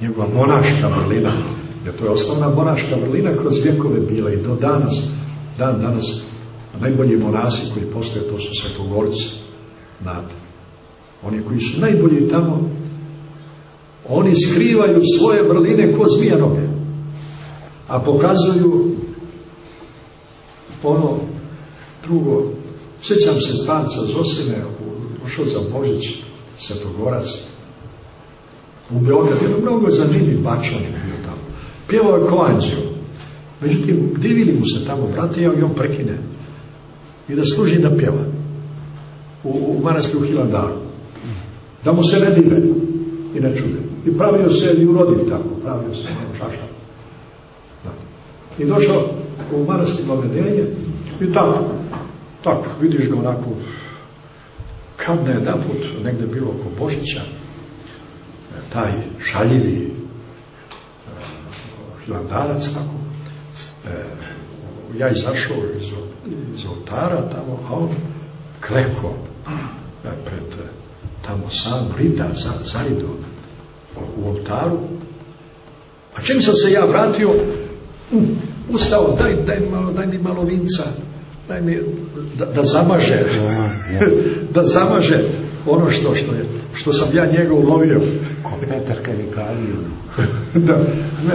njegova monaška vrlina, jer to je osnovna monaška vrlina kroz vjekove bila i do danas, dan danas, najbolji monasi koji postoje, to su svetogorci, znate. Oni koji su najbolji tamo, oni skrivaju svoje vrline kod zmija noge, a pokazuju ono drugo. Sjećam se starca Zosine, ušao za Božić, Svetogorac, u Beogradu, jedan mnogo zanimljiv bačan je bio tamo. Pjevao je koanđiju. Međutim, divili mu se tamo, brate, i on prekine. I da služi da pjeva. U, u manastiru Hilandaru. Da mu se ne dive i ne čude. I pravio se i urodiv tamo, pravio se ono šaša. Da. I došao u manastir Mamedenje i tako, tako, vidiš ga onako kad na jedan put negde bilo oko Božića taj šaljivi e, hilandarac tako e, ja izašao iz, iz oltara tamo a on kleko e, pred tamo sam rida za, zarido u oltaru. A čim sam se ja vratio ustao daj, daj, malo, daj mi malo vinca daj mi, da, da zamaže da zamaže ono što, što, je, što sam ja njega ulovio. Ko Petar Kavikaliju da, ne,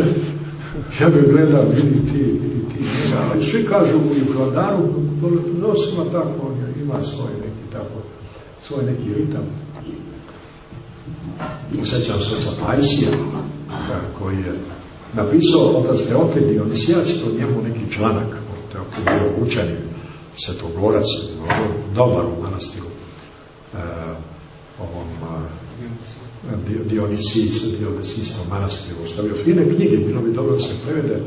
ja bih gledao, vidi ti, vidi ti njega, ali svi kažu u Hrvadaru, nosima tako, on je, ima svoj neki tako, svoj neki ritam. Sećam se oca Pajsija, koji je napisao otac Teofil Dionisijac, to njemu neki članak, Teofil bio učenik, Svetogorac, dobar u manastiru, e, ovom Dionisijcu, Dionisijskom manastiru, ostavio fine knjige, bilo bi dobro da se prevede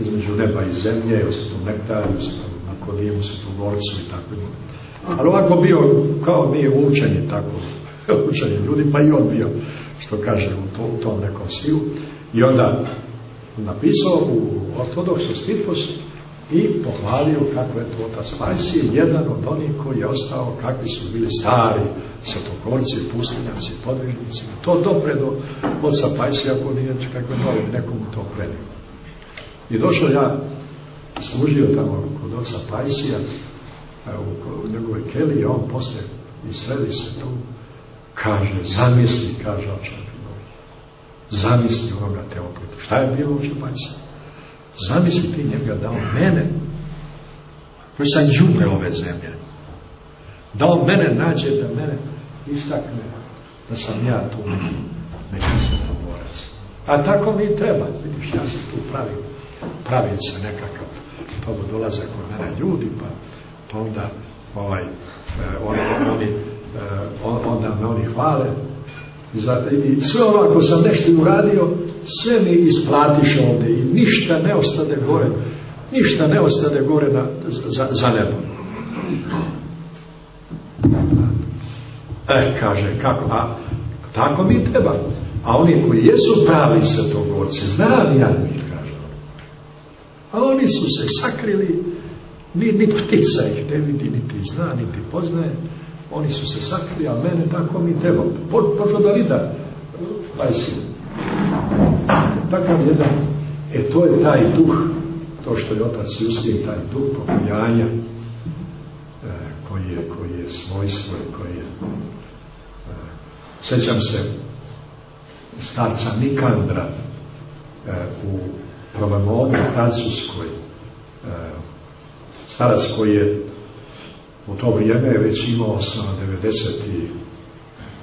između neba i zemlje, o svetom nektariju, o svetom Svetogorcu i tako dalje. Ali ovako bio, kao mi učenje tako, učenje ljudi, pa i on bio, što kaže, u tom, tom nekom stilu. I onda napisao u ortodoksu Stitus i pohvalio kako je to otac Pajsije, jedan od onih koji je ostao, kakvi su bili stari svetogorci, pustinjaci, podvižnici. To dopre do oca Pajsija, ako nije kakve novi, nekom to prenio. I došao ja, služio tamo kod oca Pajsija u, u njegovoj keliji, on posle i sredi se tu, kaže, zamisli, kaže očan Zamisli onoga Teoklita. Šta je bilo u Čupanjca? Zamisli ti njega da on mene, koji sam džubre ove zemlje, da on mene nađe, da mene istakne, da sam ja tu. Neki, borac. A tako mi treba, vidiš, ja se tu pravim, pravim se nekakav, pa dolaze kod mene ljudi, pa, pa onda ovaj, eh, oni, oni, eh, onda me oni hvale, i sve ono ako sam nešto uradio, sve mi isplatiš ovde i ništa ne ostade gore, ništa ne ostade gore na, za, za nebo. E, kaže, kako, a tako mi treba. A oni koji jesu pravi svetogorci, znam ja njih, kaže A oni su se sakrili, ni, ni ptica ih ne vidi, niti zna, niti poznaje, oni su se sakrili, a mene tako mi treba. Po, počeo da vida, taj si. Takav jedan, e to je taj duh, to što je otac Justin, taj duh pokojanja, e, koji je, koji je svojstvo koji je e, sećam se starca Nikandra e, u Provamoni u Francuskoj starac koji je u to vrijeme je već imao sam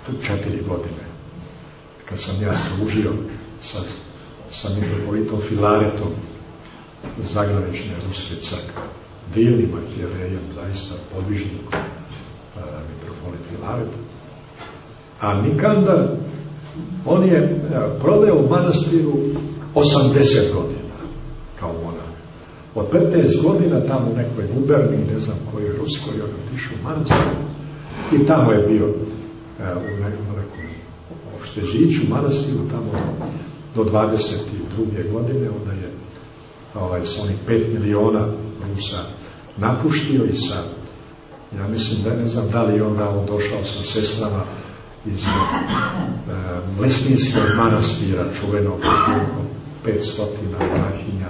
94 godine. Kad sam ja služio sa, sa mitropolitom Filaretom zagranične crkve. Divnim arhijerejem, zaista podvižnikom mitropolit Filaret. A Nikandar, on je proveo u manastiru 80 godina kao monah. Od 15 godina tamo u nekoj guberni, ne znam kojoj ruskoj, on otišao u manastir i tamo je bio e, u nekom, nekom Štežiću, manastiru, tamo do 22. godine, onda je ovaj, sa onih 5 miliona Rusa napuštio i sa, ja mislim da ne znam da li onda on došao sa sestrama iz e, Lesninskog manastira, čuvenog 500 monahinja,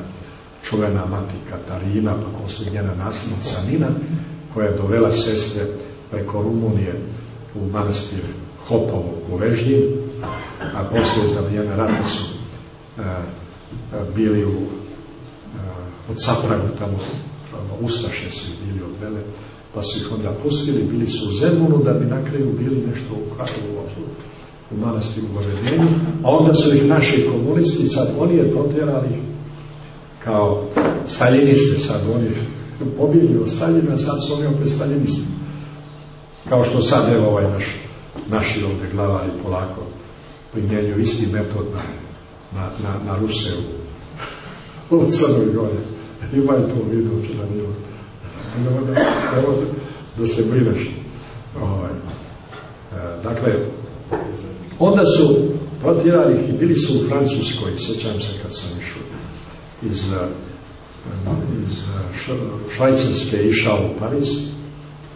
čuvena mati Katarina, pa posle njena nasljednica Nina, koja je dovela sestre preko Rumunije u manastir Hopovo u Vežnji, a posle za vrijeme rata su a, a, bili u a, od Sapragu tamo Ustaše su bili odvele, pa su ih onda pustili, bili su u Zemunu da bi na kraju bili nešto u, u, u manastiru u a onda su ih naši komunisti, sad oni je protjerali kao staljiniste sad oni pobjegli od Staljina, sad su oni opet staljinisti. Kao što sad evo ovaj naš, naši ovde glavari polako primjenjuju isti metod na, na, na, na Ruse u, Crnoj Gore. Imaju to u vidu, da da, se brineš. Ovaj. E, dakle, onda su protjerali i bili su u Francuskoj, sećam se kad sam išao iz, iz Švajcarske išao u Pariz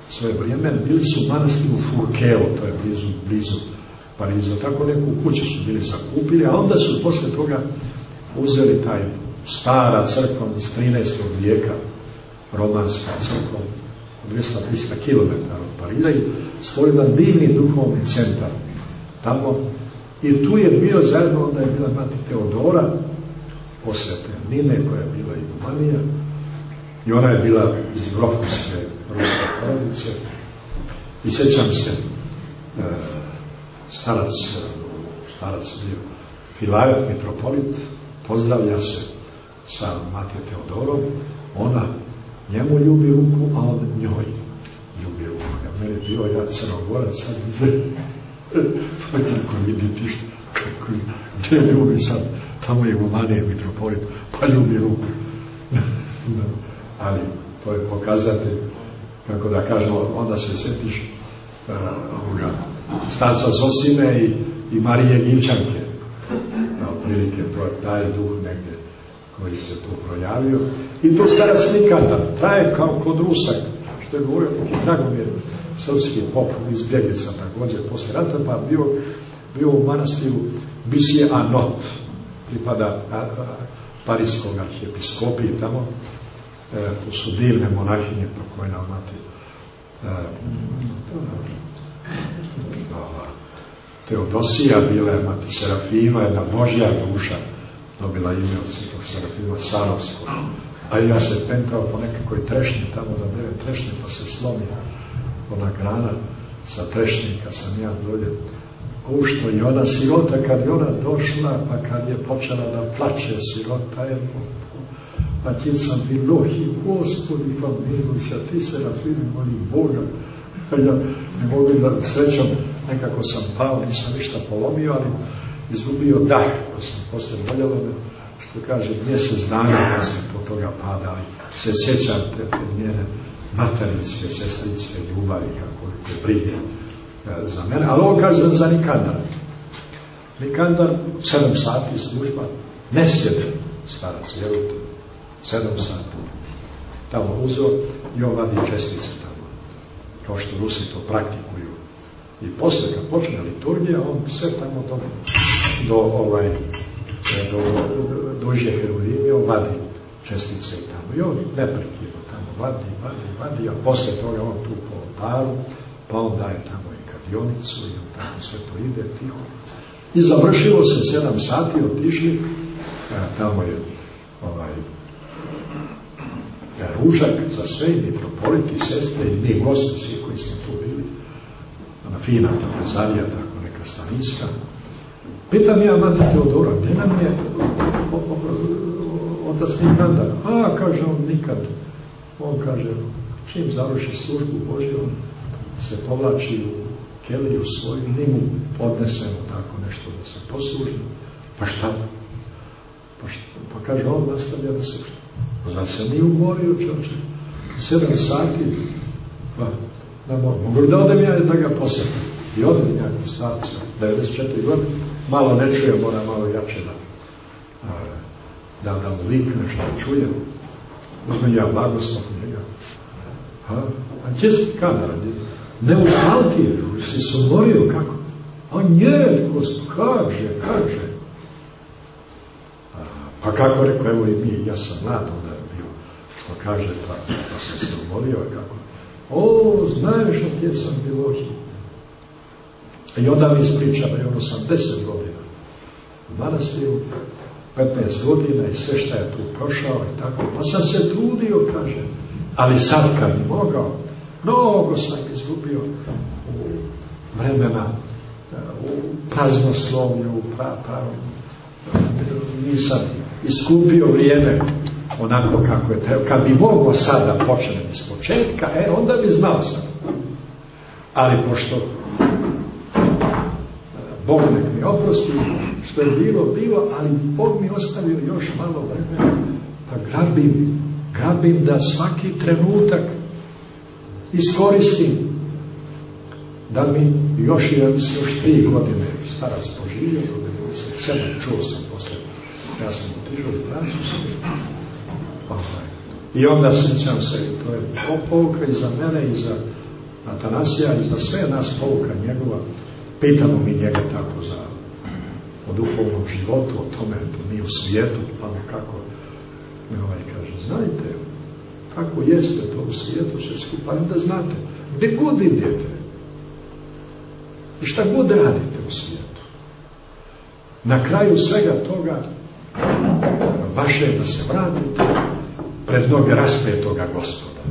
svoje vrijeme, bili su u manastiru Furkeo, to je blizu, blizu Pariza, tako neku kuću su bili zakupili, a onda su posle toga uzeli taj stara crkva iz 13. vijeka, romanska crkva, 200-300 km od Pariza i stvorila divni duhovni centar tamo i tu je bio zajedno, onda je bila mati Teodora, posvete Nine koja je bila igumanija i ona je bila iz Grofovske ruske porodice. I sećam se e, starac starac bio Filaret mitropolit pozdravlja se sa Matije Teodorom ona njemu ljubi ruku a on njoj ljubi ruku. Ja meni bio ja crnogorac sad izve pa tako vidite što kako, gde ljubi sad tamo je Gumanije mitropolit, pa ljubi ruku. Ali to je pokazatelj, kako da kažemo, onda se setiš uh, ovoga, starca Zosime i, i Marije Gimčanke. Na prilike, to je taj duh negde koji se tu projavio. I to starac nikada, traje kao kod Rusak, što je govorio Dragomir, srpski pop iz Bjeglica također, posle rata, pa bio, bio u manastiru Bisije Anot, pripada Parijskog arhijepiskopiji tamo. E, to su divne monahinje pokojna mati Teodosija bila je mati Serafima, jedna Božja duša, dobila ime od svjetog Serafima Sarovskog. A ja se pentao po nekakvoj trešnji, tamo da bere trešnje, pa se slomi ona grana sa trešnje, kad sam ja dolje ušto i ona sirota, kad je ona došla, pa kad je počela da plače sirota, je a ti sam bilohi, gospodi, pa miluj se, ti se rafini, molim Boga. Pa ja ne mogu da srećom, nekako sam pao, nisam ništa polomio, ali izgubio dah, pa sam posle voljelo da, što kaže, mjesec dana posle po toga pada, se sjećam te, te njene materinske, sestrinske ljubavi, kako je brige za mene, ali ovo kažem za Nikandar. Nikandar, sedam sati služba, ne sjede starac, vjerujte, sedam sati. Tamo uzor i on vadi čestice tamo. Kao što Rusi to praktikuju. I posle kad počne liturgija, on sve tamo do, do ovaj, do, do, dođe on vadi čestice tamo. I on neprekidno tamo vadi, vadi, vadi, a posle toga on tu po oltaru, pa on daje tamo i kadionicu i on tamo sve to ide tiho. I završilo se sedam sati, otišli, tamo je ovaj, ružak za sve i mitropoliti, sestre i mi gosti, koji smo tu bili. Ona fina trapezarija, tako neka starinska. Pitam ja mati Teodora, gdje nam je otac Nikanda? A, kaže on, nikad. On kaže, čim završi službu Božju, on se povlači u keliju svoju i njemu podnesemo tako nešto da se posluži. Pa šta? Pa, šta? pa kaže, on nastavlja da se šta? Zar se nije umorio čoče? Sedam sati, pa, da mogu. Mogu da odem ja da ga posjetim. I odem ja kod starca, 94 godine, malo ne čuje, mora malo jače da, da, da mu vikne što čuje. Uzmem ja blagoslov njega. Ha? A gdje si kada? Ne je, si se umorio, kako? A nje, gospod, kaže, kaže. Pa kako rekao, evo i mi, ja sam mlad onda bio, što kaže, pa, pa sam se umolio, kako? O, znaš, gdje sam bio I onda mi ispriča da je ono sam deset godina u manastiru, 15 godina i sve šta je tu prošao i tako. Pa sam se trudio, kaže, ali sad kad bi mogao, mnogo sam izgubio vremena, u praznoslovlju, u pra, pravom, nisam iskupio vrijeme onako kako je. Kad bi mogao sad da počnem iz početka, e, onda bi znao sam. Ali pošto Bog nek mi oprosti, što je bilo, bilo, ali Bog mi ostavio još malo vremena, pa grabim, grabim da svaki trenutak iskoristim da mi još, još tri godine starac poživio, do 97, čuo sam posle ja sam otišao u Francusku. Ovaj. I onda sjećam se, to je pouka i za mene, i za Atanasija, i za sve nas pouka njegova. Pitamo mi njega tako za o duhovnom životu, o tome, to mi u svijetu, pa kako me ovaj kaže, znajte, kako jeste to u svijetu, sve skupa, da znate, gde god idete, i šta god radite u svijetu, na kraju svega toga vaše da se vratite pred noge raspetoga gospoda.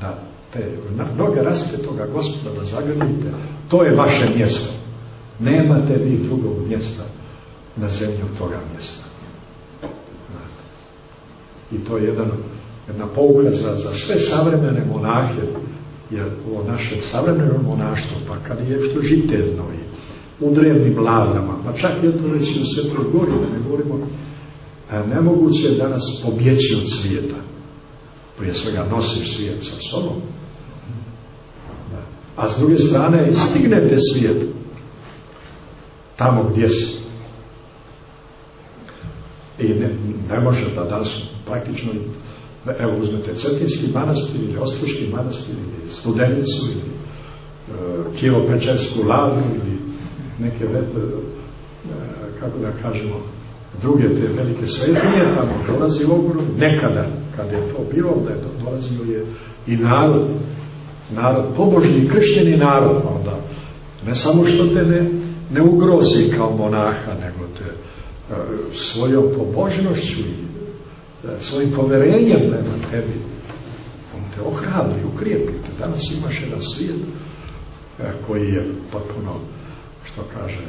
Da, te na noge raspetoga gospoda da zagrlite, to je vaše mjesto. Nemate vi drugog mjesta na zemlju toga mjesta. I to je jedan, jedna pouka za, sve savremene monahe, jer ovo naše savremeno monaštvo, pa kad je što žiteljno i u drevnim vladama, pa čak je to već u Svetoj Gori, da ne govorimo, nemoguće je danas pobjeći od svijeta. Prije svega nosiš svijet sa sobom. A s druge strane, stignete svijet tamo gdje si. I ne, ne može da danas praktično evo uzmete Cetinski manastir ili Ostruški manastir ili Studenicu ili e, Kijevo-Pečersku ladu ili neke vete, kako da kažemo, druge te velike svetinje, tamo dolazi ogrom, nekada, kada je to bilo, da je to dolazio je i narod. Narod, pobožni kršćeni narod, onda ne samo što te ne, ne ugrozi kao monaha, nego te e, svojom pobožnošću i e, svojim poverenjem prema tebi, on te ohrabri, ukrijepi te. Danas imaš jedan svijet e, koji je potpuno, što kaže,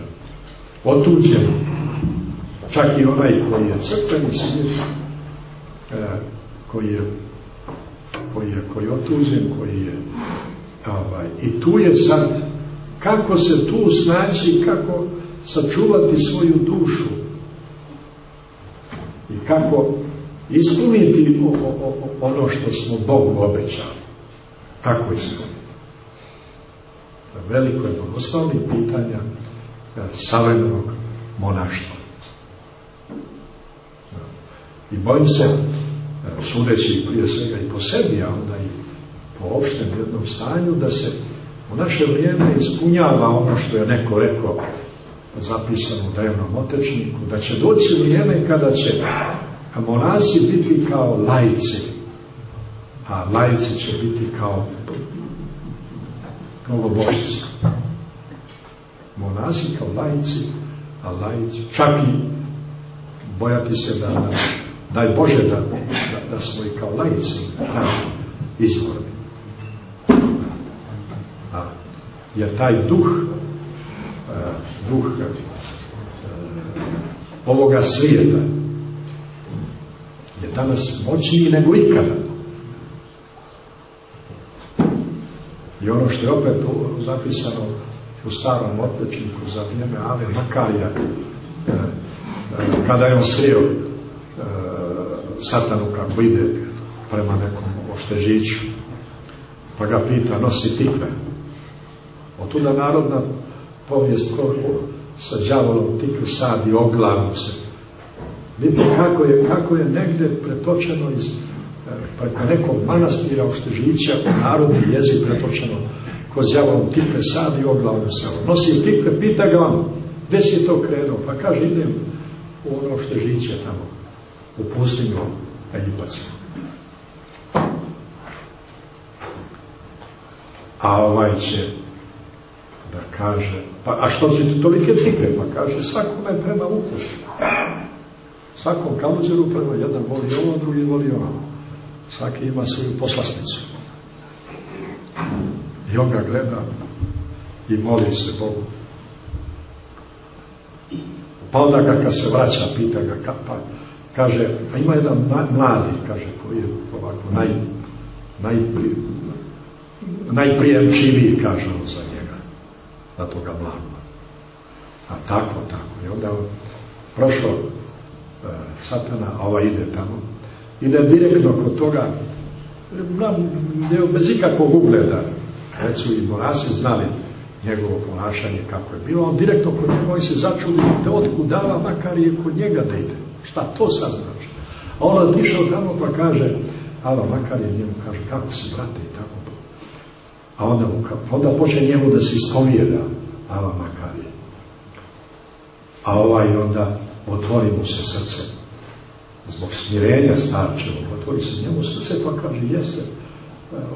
otuđen. Čak i onaj koji je crkveni svijet, koji je koji je, koji otuđen, koji je ovaj, i tu je sad kako se tu snaći, kako sačuvati svoju dušu i kako ispuniti ono što smo Bogu obećali. Kako ispuniti? Veliko je osnovni pitanja e, savremenog monaštva. I bojim se, e, sudeći prije svega i po sebi, a onda i po opštem jednom stanju, da se u naše vrijeme ispunjava ono što je neko rekao zapisano u drevnom otečniku, da će doći vrijeme kada će monasi biti kao lajci, a lajci će biti kao mnogobožici. Monasi kao lajci, a lajci, čak i bojati se da, daj Bože da, da, da smo i kao lajci izvorni. jer taj duh e, duh e, ovoga svijeta je danas moćniji nego ikada. I ono što je opet zapisano u starom otpečniku za vrijeme Ave Makarija, e, kada je on srio satanu kako ide prema nekom oštežiću, pa ga pita, nosi tikve, Otuda narodna povijest ko sa đavolom tikve sadi, oglavu se. Vidite kako je, kako je negde pretočeno iz preko nekog manastira Oštežića u narodni jezik pretočeno ko đavolom tikve sadi, oglavu se. Nosi tikve, pita ga on, gde si to krenuo? Pa kaže, idem u ono tamo, u pustinju Egipatsku. A ovaj će da kaže, pa a što ćete tolike cikle? Pa kaže, svakome prema ukusu. Svakom kaluđeru prema jedan voli ovo, drugi voli ono. Svaki ima svoju poslasnicu. I on ga gleda i moli se Bogu. Pa onda ga kad se vraća, pita ga, ka, pa kaže, pa ima jedan mladi, kaže, koji je ovako naj, naj, najprijemčiviji, kaže on za njega na toga mladog. A tako, tako. I onda on prošlo satana, a ova ide tamo. Ide direktno kod toga, bez ikakvog ugleda. Recu i monasi znali njegovo ponašanje kako je bilo. On direktno kod njega se začuli da otkud dava makar je kod njega da ide. Šta to sad znači? A on otišao tamo pa kaže, Ava makar je njemu kaže, kako se brate i tako a onda, onda počne njemu da se ispovijeda Ava Makarije. A ovaj onda otvori mu se srce zbog smirenja starčevog, otvori se njemu srce pa kaže jeste e,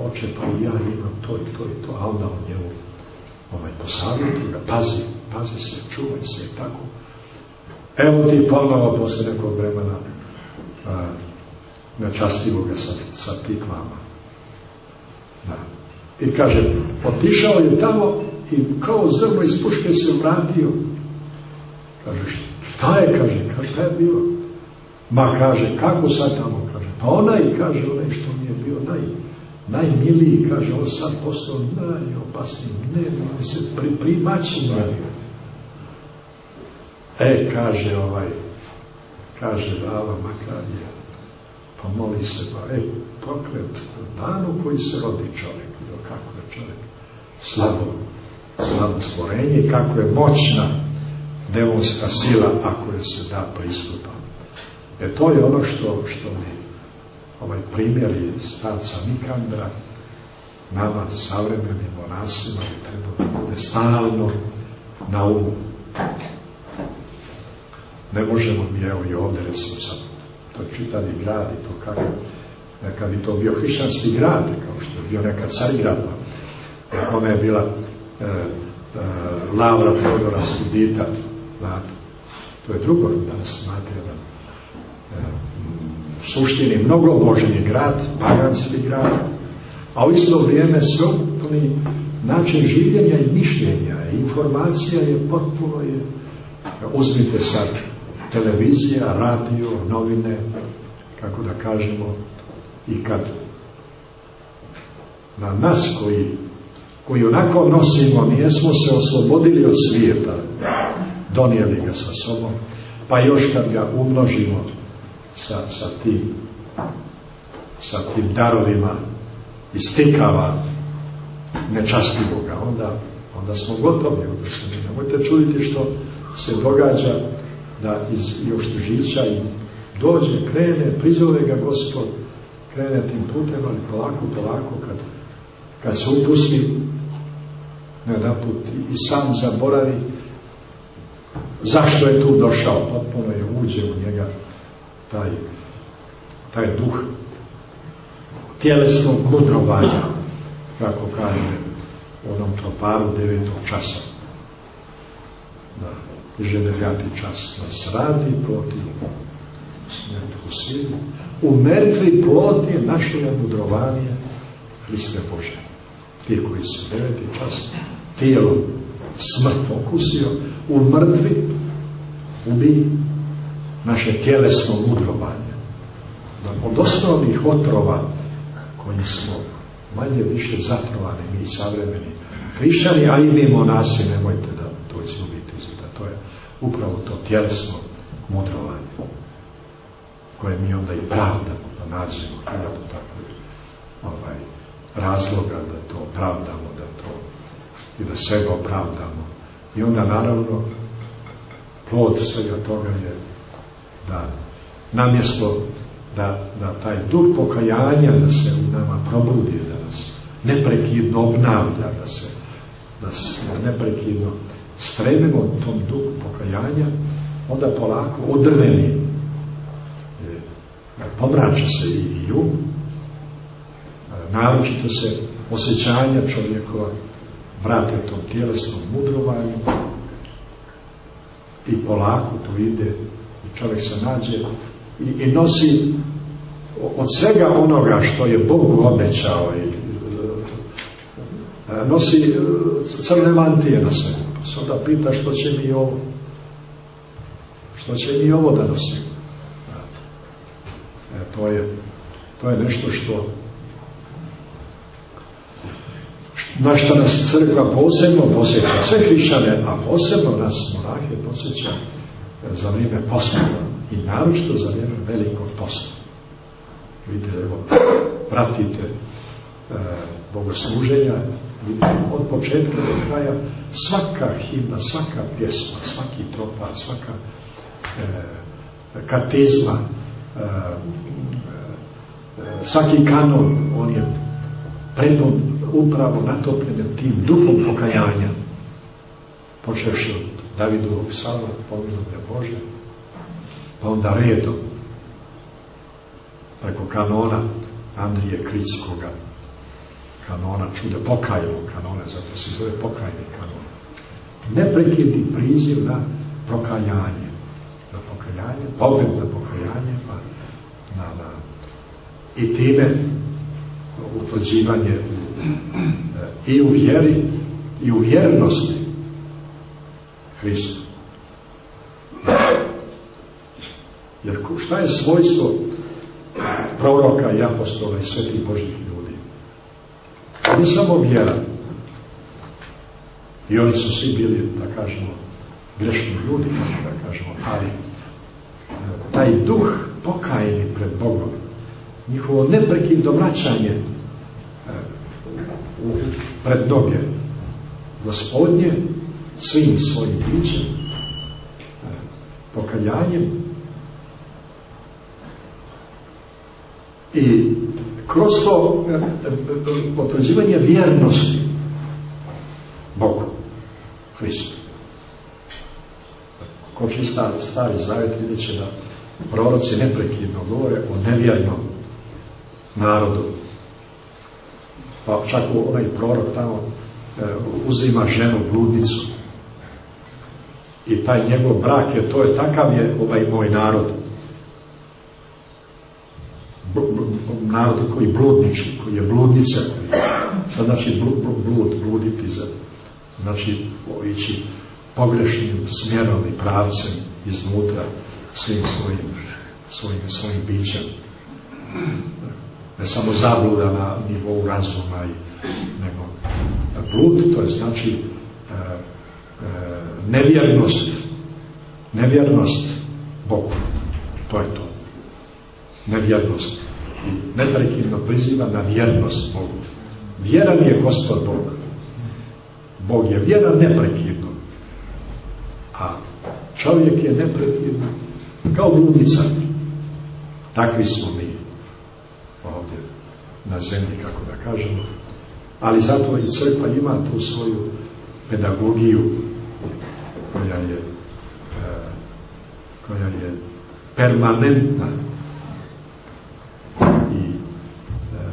oče pa ja imam to i to i to, a onda on njemu ovaj, posavjetuje ga, pazi, pazi se, čuvaj se i tako. Evo ti ponovo posle nekog vremena a, nečastivoga sa, sa tikvama. Da. I kaže, otišao je tamo i kao zrno iz puške se vratio. Kaže, šta je, kaže, kaže, šta je bilo? Ma kaže, kako sad tamo, kaže, pa onaj, kaže, onaj što mi je bio naj, najmiliji, kaže, on sad postao najopasniji, ne, on se pri, primaćima. E, kaže ovaj, kaže Rava Makarija, pa moli se, pa, e, pokret danu koji se rodi čovjek kako je čovjek slabo, slabo stvorenje, kako je moćna demonska sila ako je se da pristupa. E to je ono što, što mi ovaj primjer je starca Nikandra nama savremenim monasima treba da bude stalno na umu. Ne možemo mi, evo i ovdje recimo sad, to čitani grad i to kako Neka bi to bio hrišćanski grad, kao što je bio nekad Carigrad, pa kome je bila e, e, Lavra Teodora Studita, znate. To je drugo, danas znate jedan e, suštini mnogoboženi grad, paganski grad, a u isto vrijeme sveukupni način življenja i mišljenja informacija je potpuno je uzmite sad televizija, radio, novine kako da kažemo i kad na nas koji koji onako nosimo, nijesmo se oslobodili od svijeta, donijeli ga sa sobom, pa još kad ga umnožimo sa, sa tim sa tim darovima i stikava nečastivoga, onda, onda smo gotovi. Onda se ne nemojte čuditi što se događa da iz Joštužića i dođe, krene, prizove ga gospod, krene tim putem, ali polako, polako, kad, kad se upusti, ne put i sam zaboravi zašto je tu došao, potpuno je uđe u njega taj, taj duh tjelesnog mudrovanja, kako kaže u onom troparu devetog časa. Da, že deveti čas nas radi proti smrtku silu. U mrtvi ploti našega mudrovanja Hriste Bože. Ti koji su deveti čas tijelo smrt okusio, u mrtvi ubi naše tjelesno mudrovanje. Da od osnovnih otrova koji smo manje više zatrovani mi savremeni hrišćani, a i mi monasi, nemojte da to izgubite iz To je upravo to tjelesno mudrovanje koje mi onda i pravdamo, da nađemo hiljadu takvih ovaj, razloga da to pravdamo, da to i da sebe opravdamo. I onda naravno plod svega toga je da namjesto da, da taj duh pokajanja da se u nama probudi, da nas neprekidno obnavlja, da se da neprekidno stremimo tom duhu pokajanja, onda polako odrveni e, pomrača se i, i um, naročito se osjećanja čovjekova vrate tom tjelesnom mudrovanju i polako to ide i čovjek se nađe i, i nosi od svega onoga što je Bog obećao i e, nosi e, crne mantije na sebi. Pa se onda pita što će mi ovo što će mi ovo da nosim. E, to, je, to je nešto što na što nas crkva posebno posjeća sve hrišćane, a posebno nas monahe posjeća za vrijeme posta i naročito za vrijeme velikog posta. Vidite, evo, pratite e, bogosluženja, od početka do kraja svaka himna, svaka pjesma, svaki tropar, svaka e, katizma, e, e, svaki kanon, on je prepun upravo natopljenim tim duhom pokajanja. Počeš od Davidovog pomiluj Bože, pa onda redom, preko kanona Andrije Kritskoga, kanona čude, pokajnog kanona, zato se zove pokajni kanon. Neprekidni priziv na pokajanje, na pokajanje, pogled na pokajanje, pa na, na i time utvrđivanje i u vjeri i u vjernosti Hristu. Jer šta je svojstvo proroka i apostola i svetih Božih ljudi? Ne samo vjera. I oni su svi bili, da kažemo, grešni ljudi, da kažemo, ali e, taj duh pokajeni pred Bogom, njihovo neprekidno vraćanje e, pred noge gospodnje svim svojim bićem, e, pokajanjem i kroz to e, potvrđivanje vjernosti Bogu, Hristu. Ko čista stari zavet vidjet će da proroci neprekidno govore o nevjernom narodu. Pa čak onaj prorok tamo e, uzima ženu bludnicu. I taj njegov brak je, to je takav je ovaj moj narod. narod koji bludniči, koji je bludnica. Šta znači blud, blud bluditi za, znači ići pogrešnim smjerom i pravcem iznutra svim svojim, svojim, svojim bićem. Ne samo zabluda na nivou razuma, i, nego blud, to je znači e, e, nevjernost, nevjernost Bogu. To je to. Nevjernost. I neprekidno priziva na vjernost Bogu. Vjeran je Gospod Bog. Bog je vjeran neprekidno. A čovjek je neprekidno kao ludica. Takvi smo mi ovdje na zemlji, kako da kažemo. Ali zato i crkva ima tu svoju pedagogiju koja je e, koja je permanentna i e,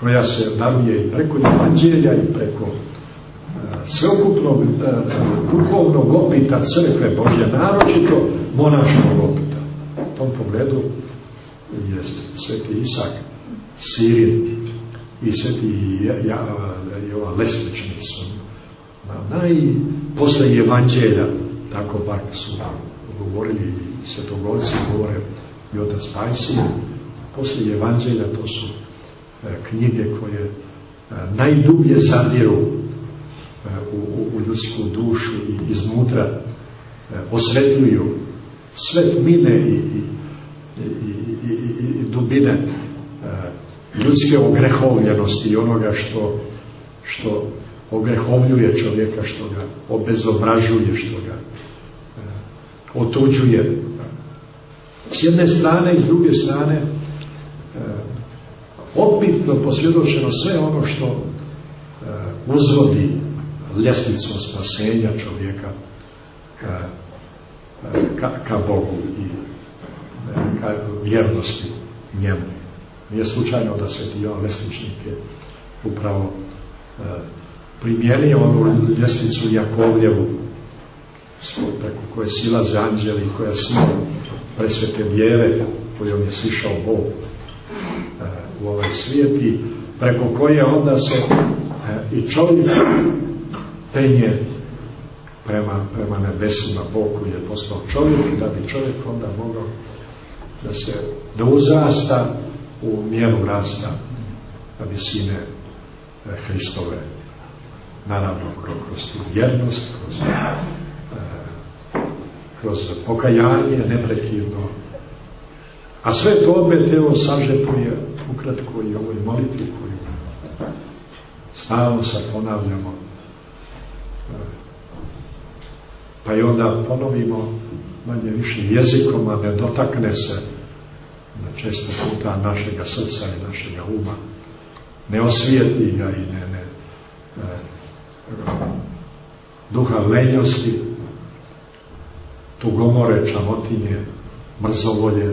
koja se daruje i preko evanđelja i preko sveukupnog e, duhovnog opita crkve Božje, naročito monaškog opita. U tom pogledu je sveti Isak Sirin i sveti Jovan Lesnični su na naj, posle evanđelja, tako bar su govorili svetogorci, govore i otac Pajsi, posle evanđelja to su e, knjige koje e, najdublje zadiru u, u, u ljudsku dušu i iznutra e, osvetljuju sve mine i, i, i, i dubine e, ljudske ogrehovljenosti i onoga što, što ogrehovljuje čovjeka, što ga obezobražuje, što ga e, otuđuje. S jedne strane i s druge strane opitno posvjedočeno sve ono što uzvodi ljestvicu spasenja čovjeka ka, ka Bogu i vjernosti njemu. Nije slučajno da sveti Jovan Lesničnik je upravo e, primjenio onu ljestvicu Jakovljevu preko koje silaze anđeli koja sila presvete vjere kojom je sišao Bog e, u ovaj svijet i preko koje onda se e, i čovjek penje prema, prema nebesima Bogu je postao čovjek da bi čovjek onda mogao da se da uzrasta u mjeru rasta visine eh, Hristove. Naravno kroz tu vjernost kroz, eh, kroz pokajanje neprekidno. A sve to opet evo sažetuje ukratko i ovoj molitvi koju stalno sad ponavljamo pa i onda ponovimo manje više jezikom, a ne dotakne se na često puta našega srca i našega uma. Ne osvijeti ga i ne, ne e, duha lenjosti, tugomore, čamotinje, mrzovolje,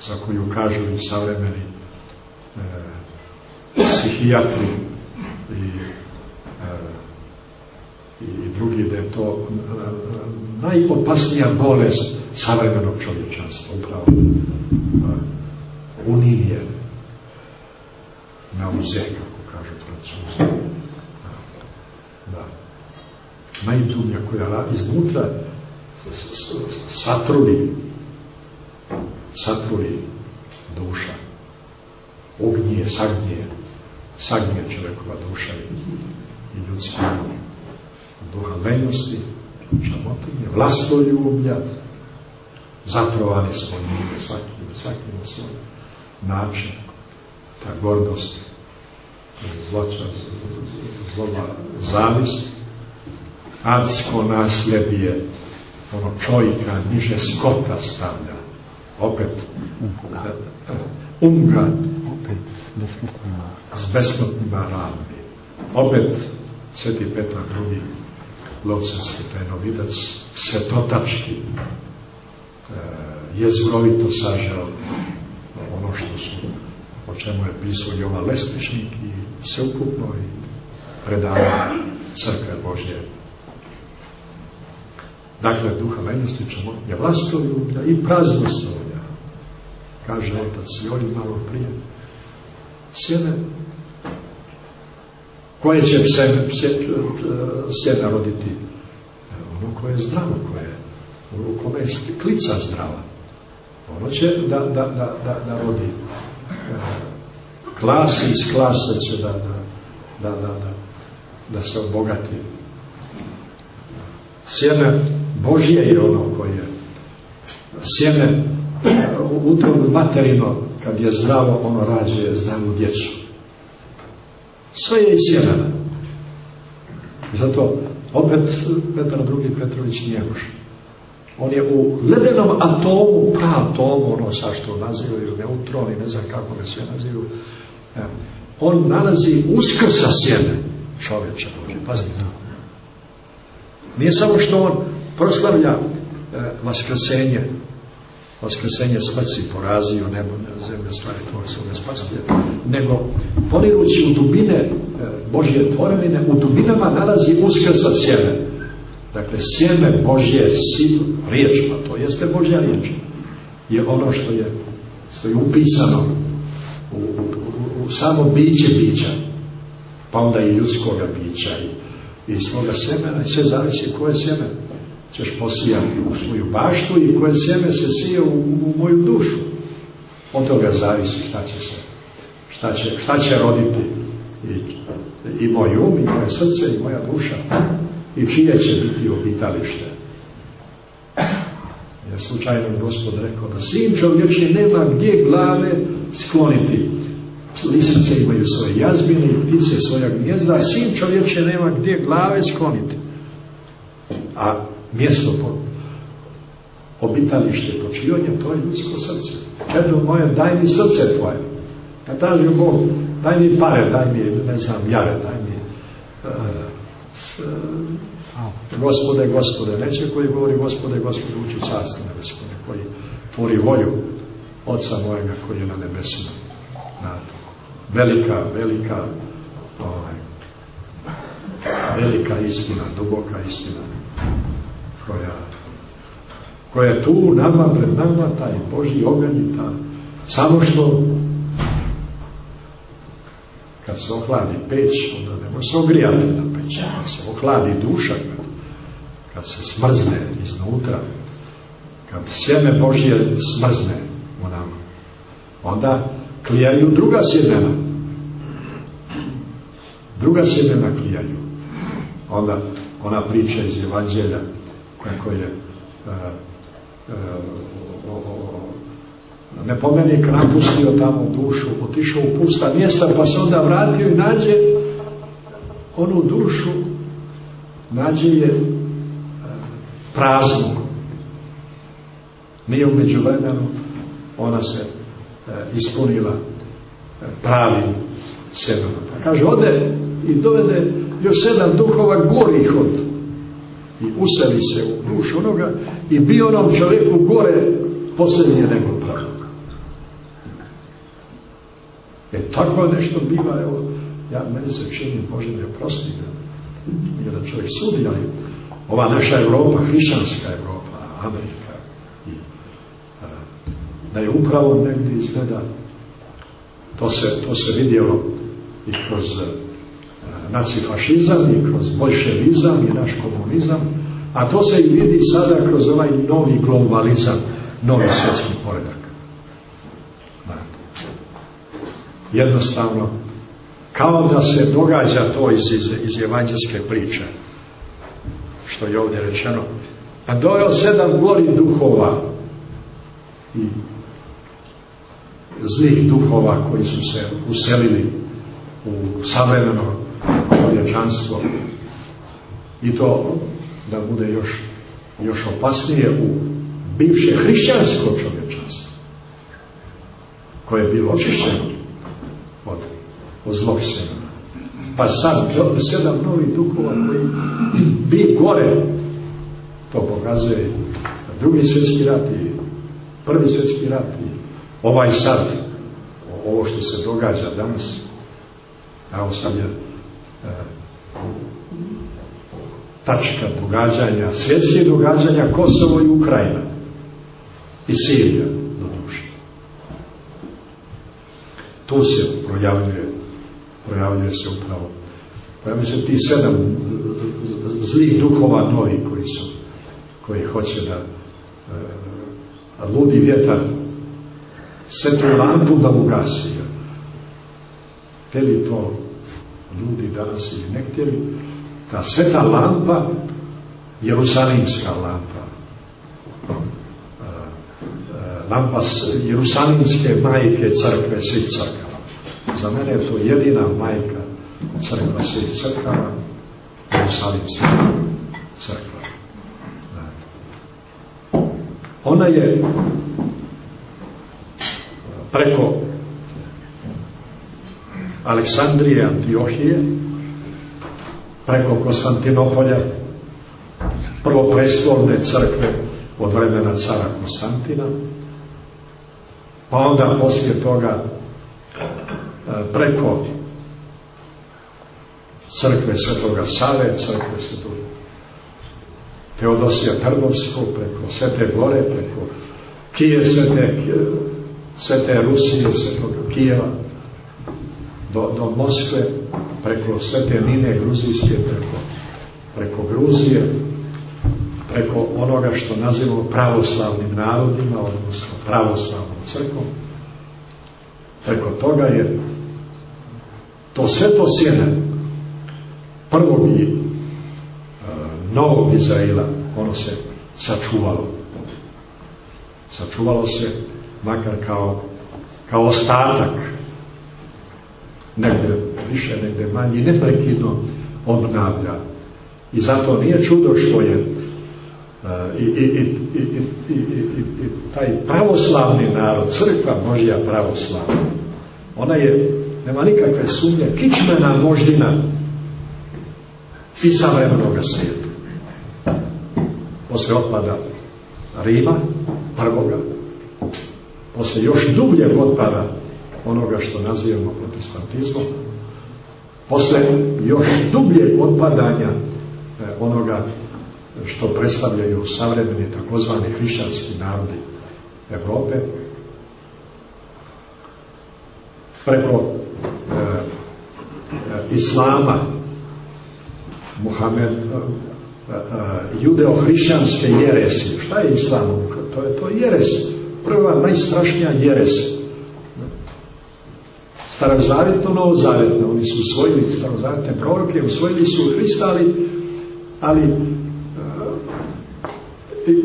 za koju kažu i savremeni e, psihijatri i i drugi da je to najopasnija bolest savremenog čovječanstva upravo unije na uze, kako kažu francuzi. Da. Najdublja koja iznutra satruli satruli duša ognije, sagnije sagnije čovjekova duša i ljudski duha lenjosti, čamotinje, vlastoljublja, zatrovani smo njime svaki, svaki na svoj način, ta gordost, zloća, zloba zavist, adsko nasljedije, ono čojka niže skota stavlja, opet unga, opet s besmrtnima ravni, opet Sveti Petar II lovcarski tajnovidac, svetotački, e, jezgrovito sažao ono što o čemu je pisao Jovan Lesničnik i sveukupno i predavanje crkve Božje. Dakle, duha lenjosti ćemo je vlastoljublja i praznostovlja. Kaže otac Jori malo prije. Sjene koje će sjene, sjene roditi? Ono koje je zdravo, koje u kome je klica zdrava. Ono će da, da, da, da, da rodi klas iz klasa će da, da, da, da, da, se obogati. Sjeme Božje je ono koje sjeme u tom materino kad je zdravo ono rađe zdravu djecu. Sve je iz sjemena. Zato opet Petar II. Petrović nije On je u ledenom atomu, pratomu, ono sa što nazivaju neutroni, ne znam kako ga sve nazivaju, on nalazi uskrsa sjeme Bože. Pazite to. Nije samo što on proslavlja e, vaskrsenje, vaskrsenje smrci porazio nebo na zemlje stvari tvoje spastelja, nego ponirući u dubine Božje tvorevine, u dubinama nalazi uskrsa sjeme. Dakle, sjeme Božje sil, riječ, pa to jeste Božja riječ, je ono što je, što je upisano u, u, u, samo biće bića, pa onda i ljudskoga bića i, i svoga sjemena i sve zavisi koje sjeme ćeš posijati u svoju baštu i koje sjeme se sije u, u moju dušu. Od toga zavisi šta će se, šta će, šta će roditi i, i moj um, i moje srce, i moja duša i čije će biti obitalište. Je slučajno gospod rekao da sin čovječni nema gdje glave skloniti. Lisice imaju svoje jazbine i ptice svoja gnjezda, a sin čovječe nema gdje glave skloniti. A mjesto po obitalište počivanja, to je ljudsko srce. Čedo moje, daj mi srce tvoje. A traži Bog, daj mi pare, daj mi, ne znam, jare, daj mi uh, uh, gospode, gospode, neće koji govori gospode, gospode, uči carstvo nebesko, koji tvori volju Oca mojega koji je na nebesima. Velika, velika ovaj, velika istina, duboka istina koja, koja je tu nama, pred nama, taj Boži oganj ta, samo što kad se ohladi peć, onda ne može se ogrijati na peć, kad se ohladi duša, kad, kad se smrzne iznutra, kad sjeme Božje smrzne u nama, onda klijaju druga sjemena. Druga sjemena klijaju. Onda ona priča iz Evanđelja kako je uh, uh, uh, nepomenik napustio tamo dušu, otišao u pusta mjesta, pa se onda vratio i nađe onu dušu, nađe je praznu. Nije umeđu vremenu, ona se ispunila pravim semenom. Pa kaže, ode i dovede još sedam duhova gorih od i useli se u dušu onoga i bio onom čovjeku gore posljednije nego pravo. E tako nešto biva, evo, ja meni se čini, Bože mi oprosti, jedan čovjek sudi, ali ova naša Evropa, hrišćanska Evropa, Amerika, i, da je upravo negdje izgleda, to se, to se vidjelo i kroz nacifašizam i kroz bolševizam i naš komunizam, a to se i vidi sada kroz ovaj novi globalizam, novi svjetski poredak. Da. Jednostavno, kao da se događa to iz, iz, iz evanđelske priče, što je ovdje rečeno, a dojel sedam gori duhova i zlih duhova koji su se uselili u savremeno čovječanstvo i to da bude još, još opasnije u bivše hrišćansko čovječanstvo koje je bilo očišćeno od, od zlog. Pa sad sedam novih duhova koji bi gore to pokazuje drugi svjetski rat i prvi svjetski rat i ovaj sad ovo što se događa danas, evo sad je tačka događanja, svjetskih događanja Kosovo i Ukrajina i Sirija do duše. Tu se projavljuje, projavljuje se upravo pojavljuje se ti sedam zlih duhova novi koji su koji hoće da e, ludi vjetar sve tu lampu da ugasi. Htjeli to ljudi danas ili ne htjeli, ta sveta lampa, jerusalimska lampa, lampa jerusalimske majke crkve svih crkava. Za mene je to jedina majka crkva svih crkava, jerusalimska crkva. Ona je preko Aleksandrije, Antiohije, preko Konstantinopolja, prvo prestolne crkve od vremena cara Konstantina, pa onda poslije toga e, preko crkve Svetoga Save, crkve Svetoga Teodosija Trbovskog, preko Svete Gore, preko Kije Svete, Svete Rusije, Svetoga Kijeva, do, do Moskve, preko Svete Nine Gruzijske, preko, preko Gruzije, preko onoga što nazivamo pravoslavnim narodima, odnosno pravoslavnom crkvom. Preko toga je to sve to sjene prvog i e, novog Izraela, ono se sačuvalo. Sačuvalo se makar kao, kao ostatak negde više, negde manje, neprekidno obnavlja. I zato nije čudo što je i, i, i, i, i taj pravoslavni narod, crkva Božja pravoslavna, ona je, nema nikakve sumnje, kičmena moždina i savremenoga svijeta. Posle otpada Rima, prvoga, posle još dubljeg otpada onoga što nazivamo protestantizmom, posle još dubljeg otpadanja e, onoga što predstavljaju savremeni takozvani hrišćanski narodi Evrope, preko e, e, islama, Muhammed, e, e, judeo-hrišćanske jeresi. Šta je islam? To je to jeres. Prva najstrašnija jeres starozavjetno, novozavjetno. Oni su usvojili starozavjetne proroke, usvojili su Hrista, ali, ali uh,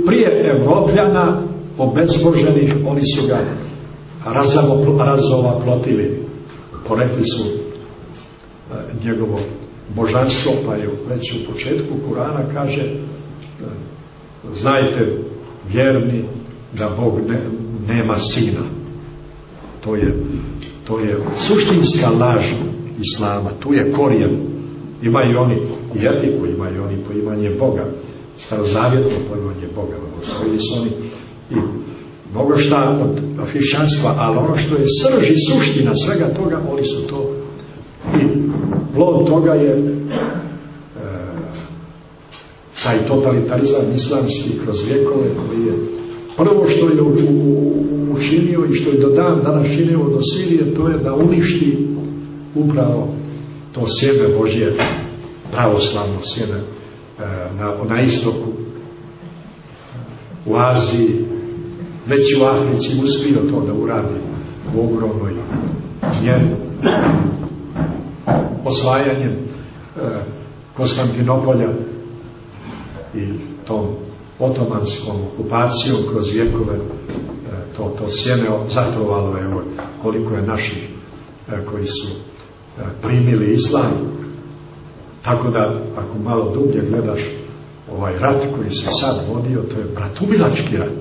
prije Evropljana obezboženih oni su ga razavo, razova plotili. Porekli su uh, njegovo božanstvo, pa je već u početku Kurana kaže uh, znajte vjerni da Bog ne, nema sina. To je To je suštinska laž Islama, tu je korijen. Imaju oni i etiku, imaju oni poimanje Boga, starozavjetno poimanje Boga, osvojili su oni i mnogo šta od hrišćanstva, ali ono što je srž i suština svega toga, oni su to i plod toga je e, taj totalitarizam islamski kroz vjekove koji je prvo što je učinio i što je do dan danas činio do Sirije, to je da uništi upravo to sjeme Božje, pravoslavno sjeme na, na istoku, u Aziji, već u Africi uspio to da uradi u ogromnoj njenu osvajanjem Konstantinopolja i tom otomanskom okupacijom kroz vjekove to, to sjeme zatrovalo evo koliko je naših e, koji su e, primili islam tako da ako malo dublje gledaš ovaj rat koji se sad vodio to je bratubilački rat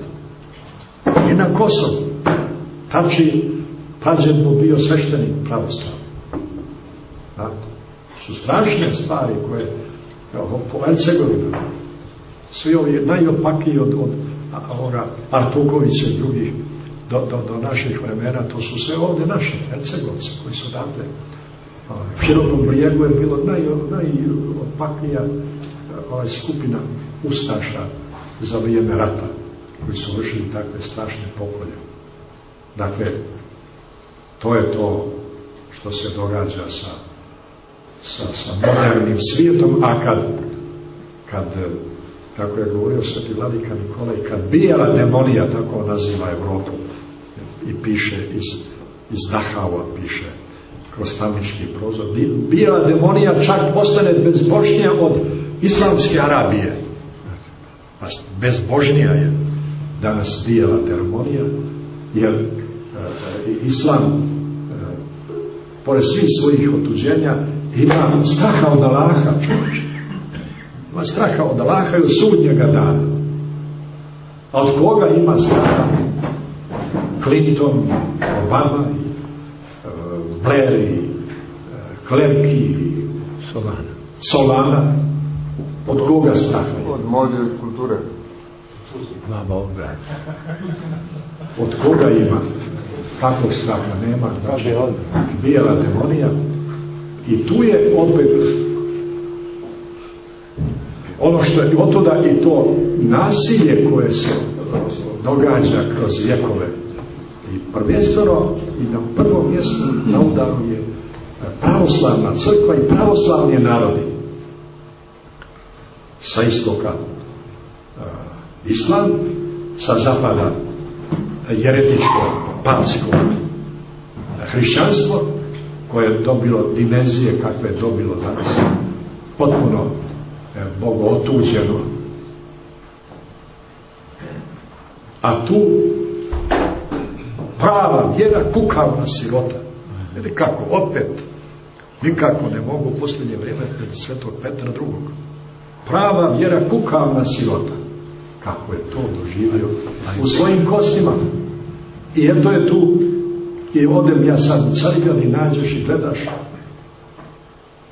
i na Kosovu tači prađen mu bio sveštenik pravoslav da? su strašne stvari koje evo, po Elcegovina svi ovi najopakiji od, od ovoga Artukovića i drugih do, do, do naših vremena, to su sve ovdje naši Hercegovci koji su odavde. U širokom brijegu je bilo naj, najopaknija ovaj, skupina ustaša za vrijeme rata koji su vršili takve strašne pokolje. Dakle, to je to što se događa sa, sa, sa modernim svijetom, a kad, kad kako je govorio sveti vladika Nikolaj, kad bijela demonija, tako naziva Evropu, i piše iz, iz Dahava, piše, kroz tamički prozor, bijela demonija čak postane bezbožnija od islamske Arabije. Bezbožnija je danas bijela demonija, jer e, islam, e, pored svih svojih otuđenja, ima straha od Allaha, čovječe. Ima straha od Allaha i od sudnjega dana. A od koga ima straha? Clinton, Obama, e, Blair, Klerki, Solana. Solana. Od koga straha? Od mode kulture. Od koga ima? Kakvog straha nema? Kaže, bijela demonija. I tu je opet ono što je od toda i to nasilje koje se događa kroz vjekove. I prvenstveno i na prvom mjestu na udaru je pravoslavna crkva i pravoslavni narodi. Sa istoka islam, sa zapada jeretičko, pansko hrišćanstvo koje je dobilo dimenzije kakve je dobilo danas. Potpuno Bogo otuđeno a tu prava vjera kukavna sirota. Ili kako opet nikako ne mogu u posljednje vrijeme pred svetog Petra drugog. Prava vjera kukavna sirota. Kako je to doživio u svojim kostima. I eto je tu i odem ja sad u Carigrad i nađeš i gledaš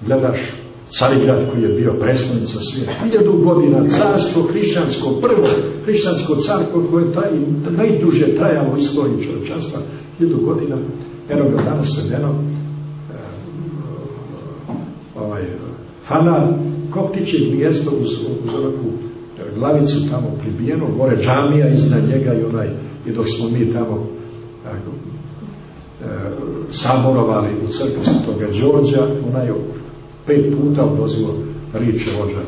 gledaš Carigrad koji je bio preslonica svijeta. Hiljadu godina carstvo hrišćansko, prvo hrišćansko carstvo koje je taj, najduže trajalo u istoriji čovječanstva, hiljadu godina, eno ga danas svedeno, e, ovaj, fanar, koptiće mjesto uz, uz glavicu tamo pribijeno, gore džamija iznad njega i onaj, i dok smo mi tamo e, e, saborovali u crkvu Svetoga Đorđa, onaj pet puta odozilo riče vođa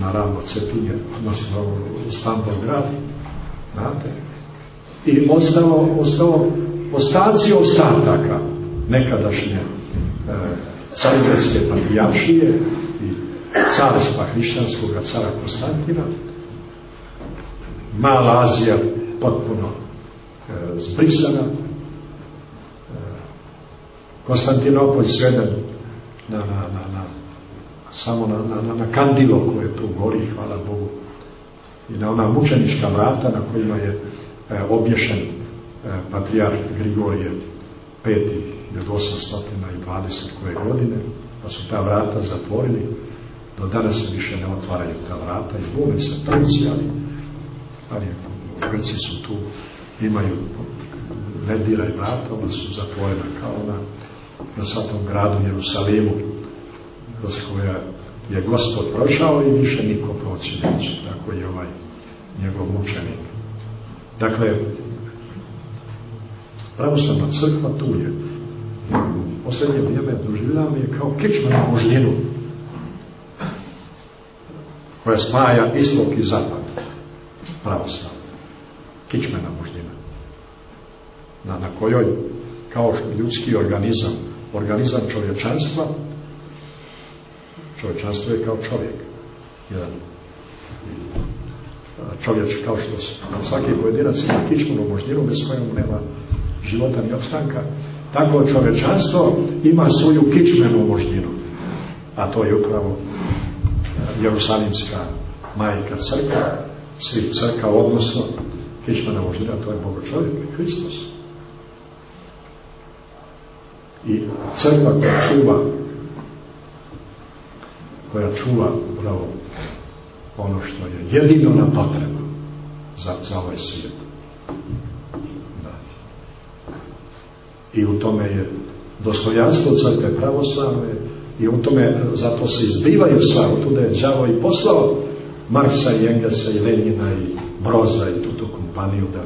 na ravno Cetinje, odnosno u Stambol grad, znate, i ostalo, ostalo ostaci ostataka nekadašnje e, carigradske patrijaršije i carstva hrišćanskog cara Konstantina. Mala Azija potpuno e, zbrisana. E, Konstantinopolj sveden na, na, na, samo na, na, na kandilo koje tu gori, hvala Bogu. I na ona mučenička vrata na kojima je e, obješen e, patrijarh Grigorije peti od 820 koje godine pa su ta vrata zatvorili. Do danas se više ne otvaraju ta vrata i bune se Turci ali ali Grci su tu, imaju ne diraj vrata, ona su zatvorena kao ona na svatom gradu Jerusalimu, kroz koja je gospod prošao i više niko proći neće, tako je ovaj njegov mučenik. Dakle, pravoslavna crkva tu je. U posljednje vrijeme doživljavam je kao kičma na koja spaja istok i zapad pravoslavna. Kičmena moždina. Na, na kojoj, kao ljudski organizam, organizam čovječanstva, čovječanstvo je kao čovjek. Jedan čovječ kao što svaki pojedinac ima kičmenu moždinu bez kojom nema života ni opstanka. Tako čovječanstvo ima svoju kičmenu moždinu. A to je upravo Jerusalimska majka crkva svih crka, odnosno kičmana moždina, to je Bogo čovjek, Hristos. I crkva koja čuva koja čuva upravo ono što je jedino na potreba za, za ovaj svijet. Da. I u tome je dostojanstvo crkve pravoslavne i u tome zato se izbivaju sva, otuda je đavo i poslao Marksa i Engelsa i Lenina i Broza i tu, tu kompaniju da,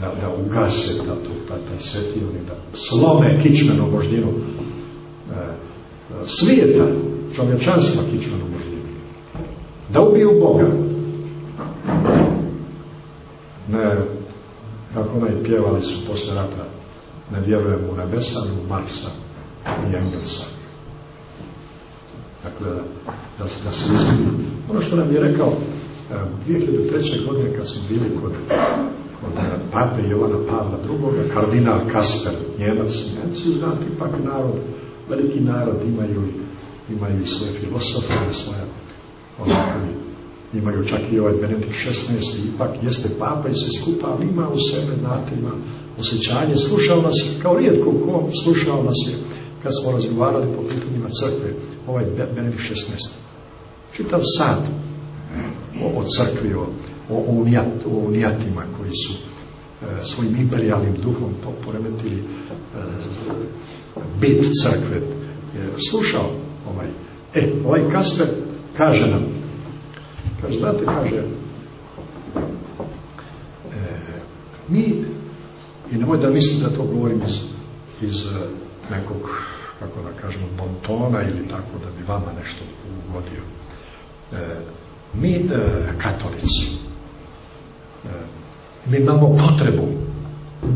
da, da ugase da, tu, ta, taj da slome kičmenu moždinu e, svijeta, čovječanstva kičmenu moždinu. Da ubiju Boga. Ne, kako onaj pjevali su posle rata, ne vjerujem u nebesa, u Marksa i Engelsa. Dakle, da, da, se izgleda. Ono što nam je rekao 2003. godine kad smo bili kod, kod pape Jovana Pavla II. kardinal Kasper, Njemac, Njemci znate ipak narod, veliki narod imaju, imaju i svoje filosofe, svoja onakvi, imaju čak i ovaj Benedikt 16. ipak jeste papa i se skupa, ali ima u sebe, znate, ima osjećanje, slušao nas, kao rijetko ko slušao nas je kad smo razgovarali po pitanjima crkve, ovaj Benedikt 16. Čitav sad o, o crkvi, o, unijat, o unijatima koji su e, svojim imperialnim duhom poremetili e, bit crkve. E, slušao ovaj. E, ovaj Kasper kaže nam, kaže, znate, kaže, e, mi, i nemoj da mislim da to govorim iz, iz nekog, kako da kažemo, bontona ili tako da bi vama nešto ugodio. Mi katolici mi imamo potrebu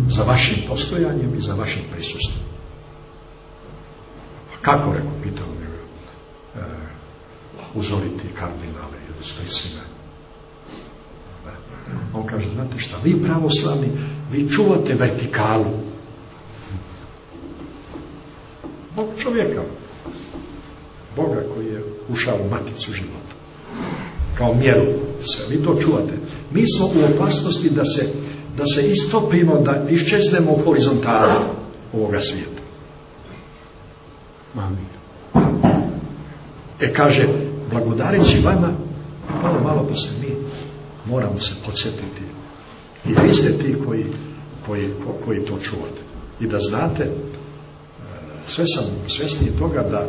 za vašim postojanjem i za vašim prisustvom. Kako, rekao, pitao mi e, uzoriti kardinale ili strisine. On kaže, znate šta, vi pravoslavni, vi čuvate vertikalu Bog čovjeka. Boga koji je ušao u maticu života. Kao mjeru. Sve. Vi to čuvate. Mi smo u opasnosti da se, da se istopimo, da iščeznemo u horizontalu ovoga svijeta. Amin. E kaže, blagodareći vama, malo, malo pa se mi moramo se podsjetiti. I vi ste ti koji, koji, koji to čuvate. I da znate sve sam svjesniji toga da,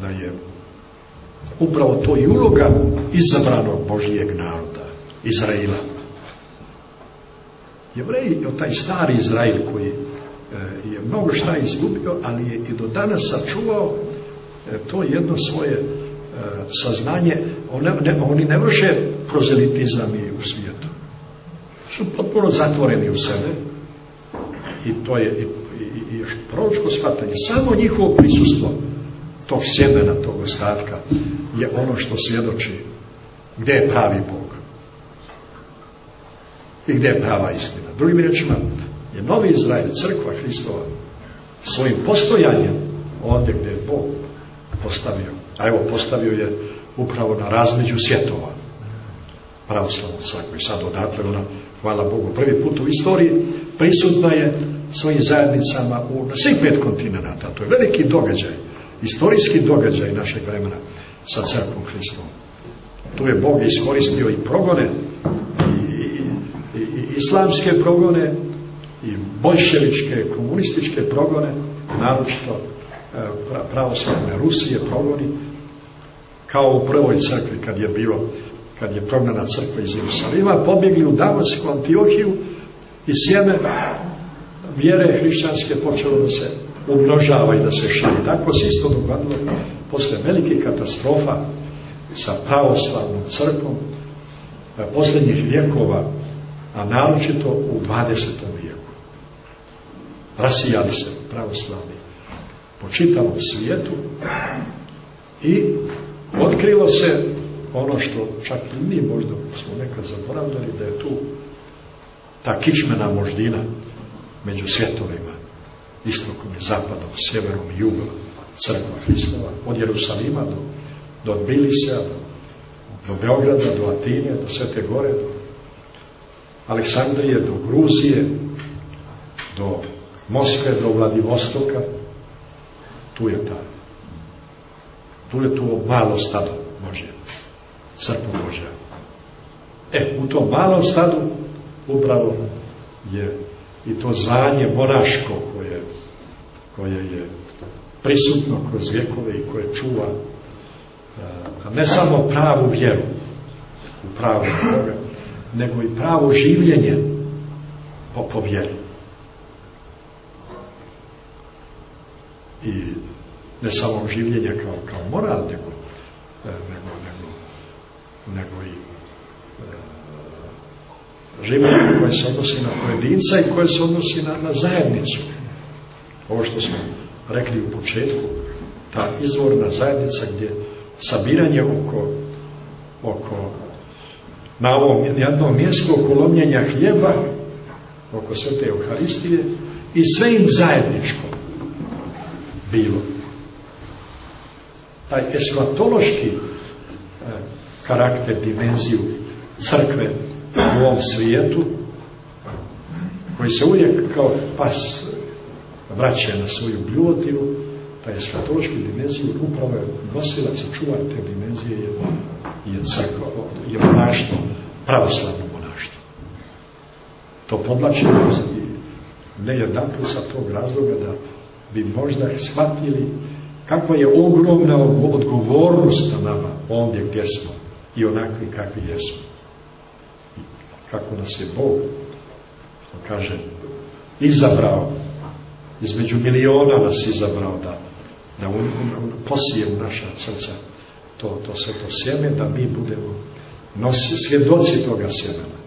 da je upravo to i uloga izabranog Božijeg naroda, Izraela. Jevreji, taj stari Izrael koji e, je mnogo šta izgubio, ali je i do danas sačuvao e, to jedno svoje e, saznanje. Oni ne, vrše prozelitizam i u svijetu. Su potpuno zatvoreni u sebe i to je i i još proročko shvatanje, samo njihovo prisustvo tog sjemena, tog ostatka je ono što svjedoči gdje je pravi Bog i gdje je prava istina. Drugim riječima, je novi Izrael, crkva Hristova, svojim postojanjem ovdje gdje je Bog postavio, a evo postavio je upravo na razmeđu svjetova pravoslavnu crkvu i sad odatle ona, hvala Bogu, prvi put u istoriji prisutna je svojim zajednicama u, na svih pet kontinenta. To je veliki događaj, istorijski događaj našeg vremena sa crkvom Hristom. Tu je Bog iskoristio i progone, i, i, i islamske progone, i bolševičke, komunističke progone, naročito e, pravoslavne Rusije progoni, kao u prvoj crkvi kad je bilo kad je prognana crkva iz Jerusalima, pobjegli u Damasku, Antiohiju i sjeme vjere hrišćanske počelo da se umnožava i da se širi. Tako se isto dogodilo posle velike katastrofa sa pravoslavnom crkvom posljednjih vijekova, a naročito u 20. vijeku. Rasijali se pravoslavni po čitavom svijetu i otkrilo se ono što čak i mi možda smo nekad zaboravljali da je tu ta kičmena moždina među svjetovima, istokom i zapadom, sjeverom i jugom, crkva Hristova, od Jerusalima do, do do, Beograda, do Atine, do Svete Gore, do Aleksandrije, do Gruzije, do Moskve, do Vladivostoka, tu je ta, tu je tu malo stado Božje, crkva Božja. E, u tom malom stadu upravo je i to zvanje monaško koje koje je prisutno kroz vjekove i koje čuva ne samo pravu vjeru u pravu Boga, nego i pravo življenje po, po vjeri. I ne samo življenje kao, kao moral, nego, nego, nego, nego i življenje koje se odnosi na pojedinca i koje se odnosi na, zajednicu. Ovo što smo rekli u početku, ta izvorna zajednica gdje sabiranje oko, oko na ovom jednom mjestu oko lomljenja hljeba, oko svete Euharistije i sve im zajedničko bilo. Taj esmatološki e, karakter, dimenziju crkve u ovom svijetu, koji se uvijek kao pas vraća na svoju bljuvotinu, taj eskatološki dimenziju upravo je nosilac i čuvar te dimenzije je, je crkva, je monaštvo, pravoslavno monaštvo. To podlačimo ne jedan sa tog razloga da bi možda shvatili kakva je ogromna odgovornost na nama ovdje gdje smo i onakvi kakvi jesmo. Kako nas je Bog, kaže, izabrao, između miliona nas izabrao da da on, on posije u naša srca to, to sve to sjeme, da mi budemo nosi, svjedoci toga sjemena.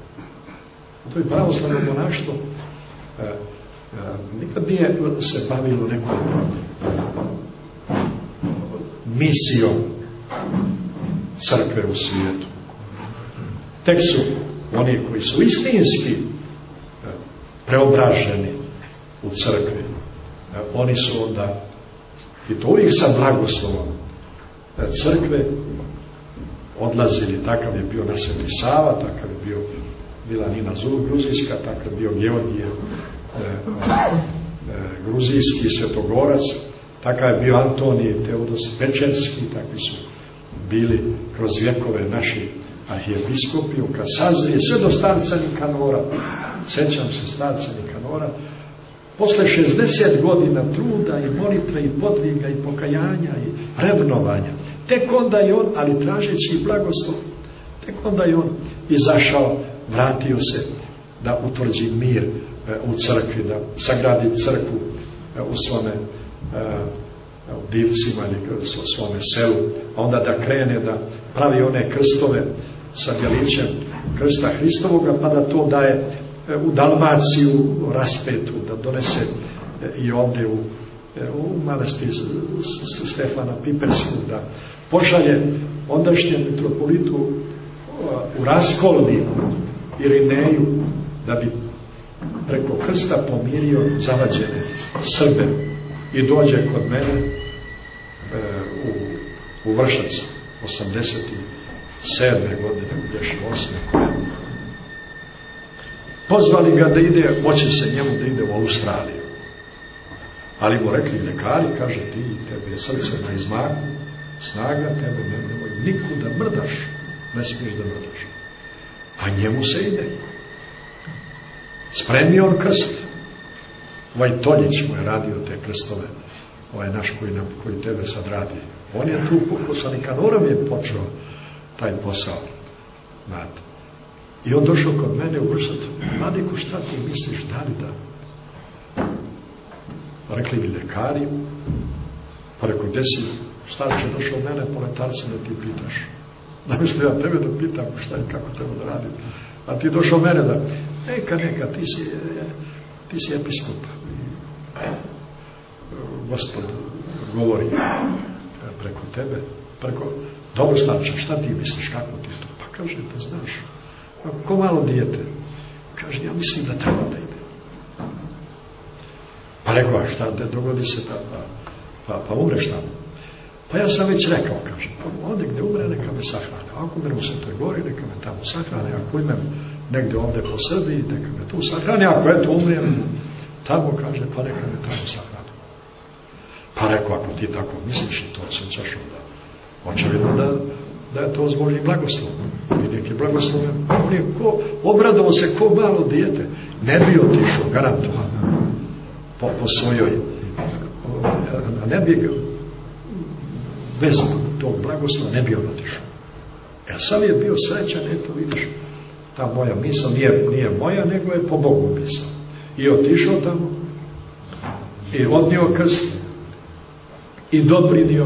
To je pravoslavno monaštvo. E, e, nikad nije se bavilo nekom misijom crkve u svijetu. Tek su oni koji su istinski e, preobraženi u crkvi. E, oni su onda i to uvijek sa blagoslovom crkve odlazili, takav je bio na Sveti Sava, takav je bio bila Nina Zul Gruzijska, takav je bio Georgije e, e, Gruzijski svetogorac, takav je bio Antonij Teodos Pečerski, takvi su bili kroz vjekove naši arhijepiskopi, kad sazrije sve do starca Nikanora, sećam se starca Nikanora, Posle 60 godina truda i molitve i podviga i pokajanja i revnovanja, tek onda je on, ali tražeći i blagoslov, tek onda je on izašao, vratio se da utvrđi mir e, u crkvi, da sagradi crkvu e, u svome e, u divcima ili u svome selu, a onda da krene da pravi one krstove sa bjelićem krsta Hristovoga, pa da to daje u Dalmaciju raspetu, da donese i ovdje u, u manastir Stefana Piperskog, da pošalje ondašnjem mitropolitu u raskolniku Irineju, da bi preko krsta pomirio zavađene Srbe i dođe kod mene e, u, u Vršac 87. godine, 8. Pozvali ga da ide, moće se njemu da ide u Australiju. Ali mu rekli ljekari, kaže ti, tebe je srce na izmaku, snaga tebe ne nemoj niku da mrdaš, ne smiješ da mrdaš. A njemu se ide. Spremio on krst. Ovaj Toljić mu je radio te krstove, ovaj naš koji, nam, koji tebe sad radi. On je tu, sa Nikadorom je počeo taj posao. Znate. I on došao kod mene u Vrsat, Mladiku, šta ti misliš, da li da? Rekli mi ljekari, pa rekao, gde si, starče došao mene, poletarca da ti pitaš. Da mislim ja tebe da pitam šta i kako treba da radim. A ti došao mene da, neka, neka, ti si, ti si episkop. Gospod govori preko tebe, preko, dobro starče, šta ti misliš, kako ti to? Pa kaže, da znaš, ko malo dijete. Kaže, ja mislim da treba da ide. Pa rekao, a šta, da dogodi se ta, pa, pa, pa umreš tamo. Pa ja sam već rekao, kaže, pa ovdje gde umre, neka me sahrane. Ako umrem u Svetoj Gori, neka me tamo sahrane. Ako imam negde ovdje po Srbiji, neka me tu sahrane. Ako eto umrem, tamo, kaže, pa neka me tamo sahrane. Pa rekao, ako ti tako misliš i to osjećaš onda, očevidno da, da je to s Božim blagoslovom. I neki blagosloven, on je ko, obradovao se ko malo dijete. Ne bi otišao, garantovan, po, po svojoj a ne bi bez tog blagoslova ne bi on otišao. E sad je bio srećan, eto vidiš, ta moja misla nije, nije moja, nego je po Bogu misla. I otišao tamo i odnio krst i doprinio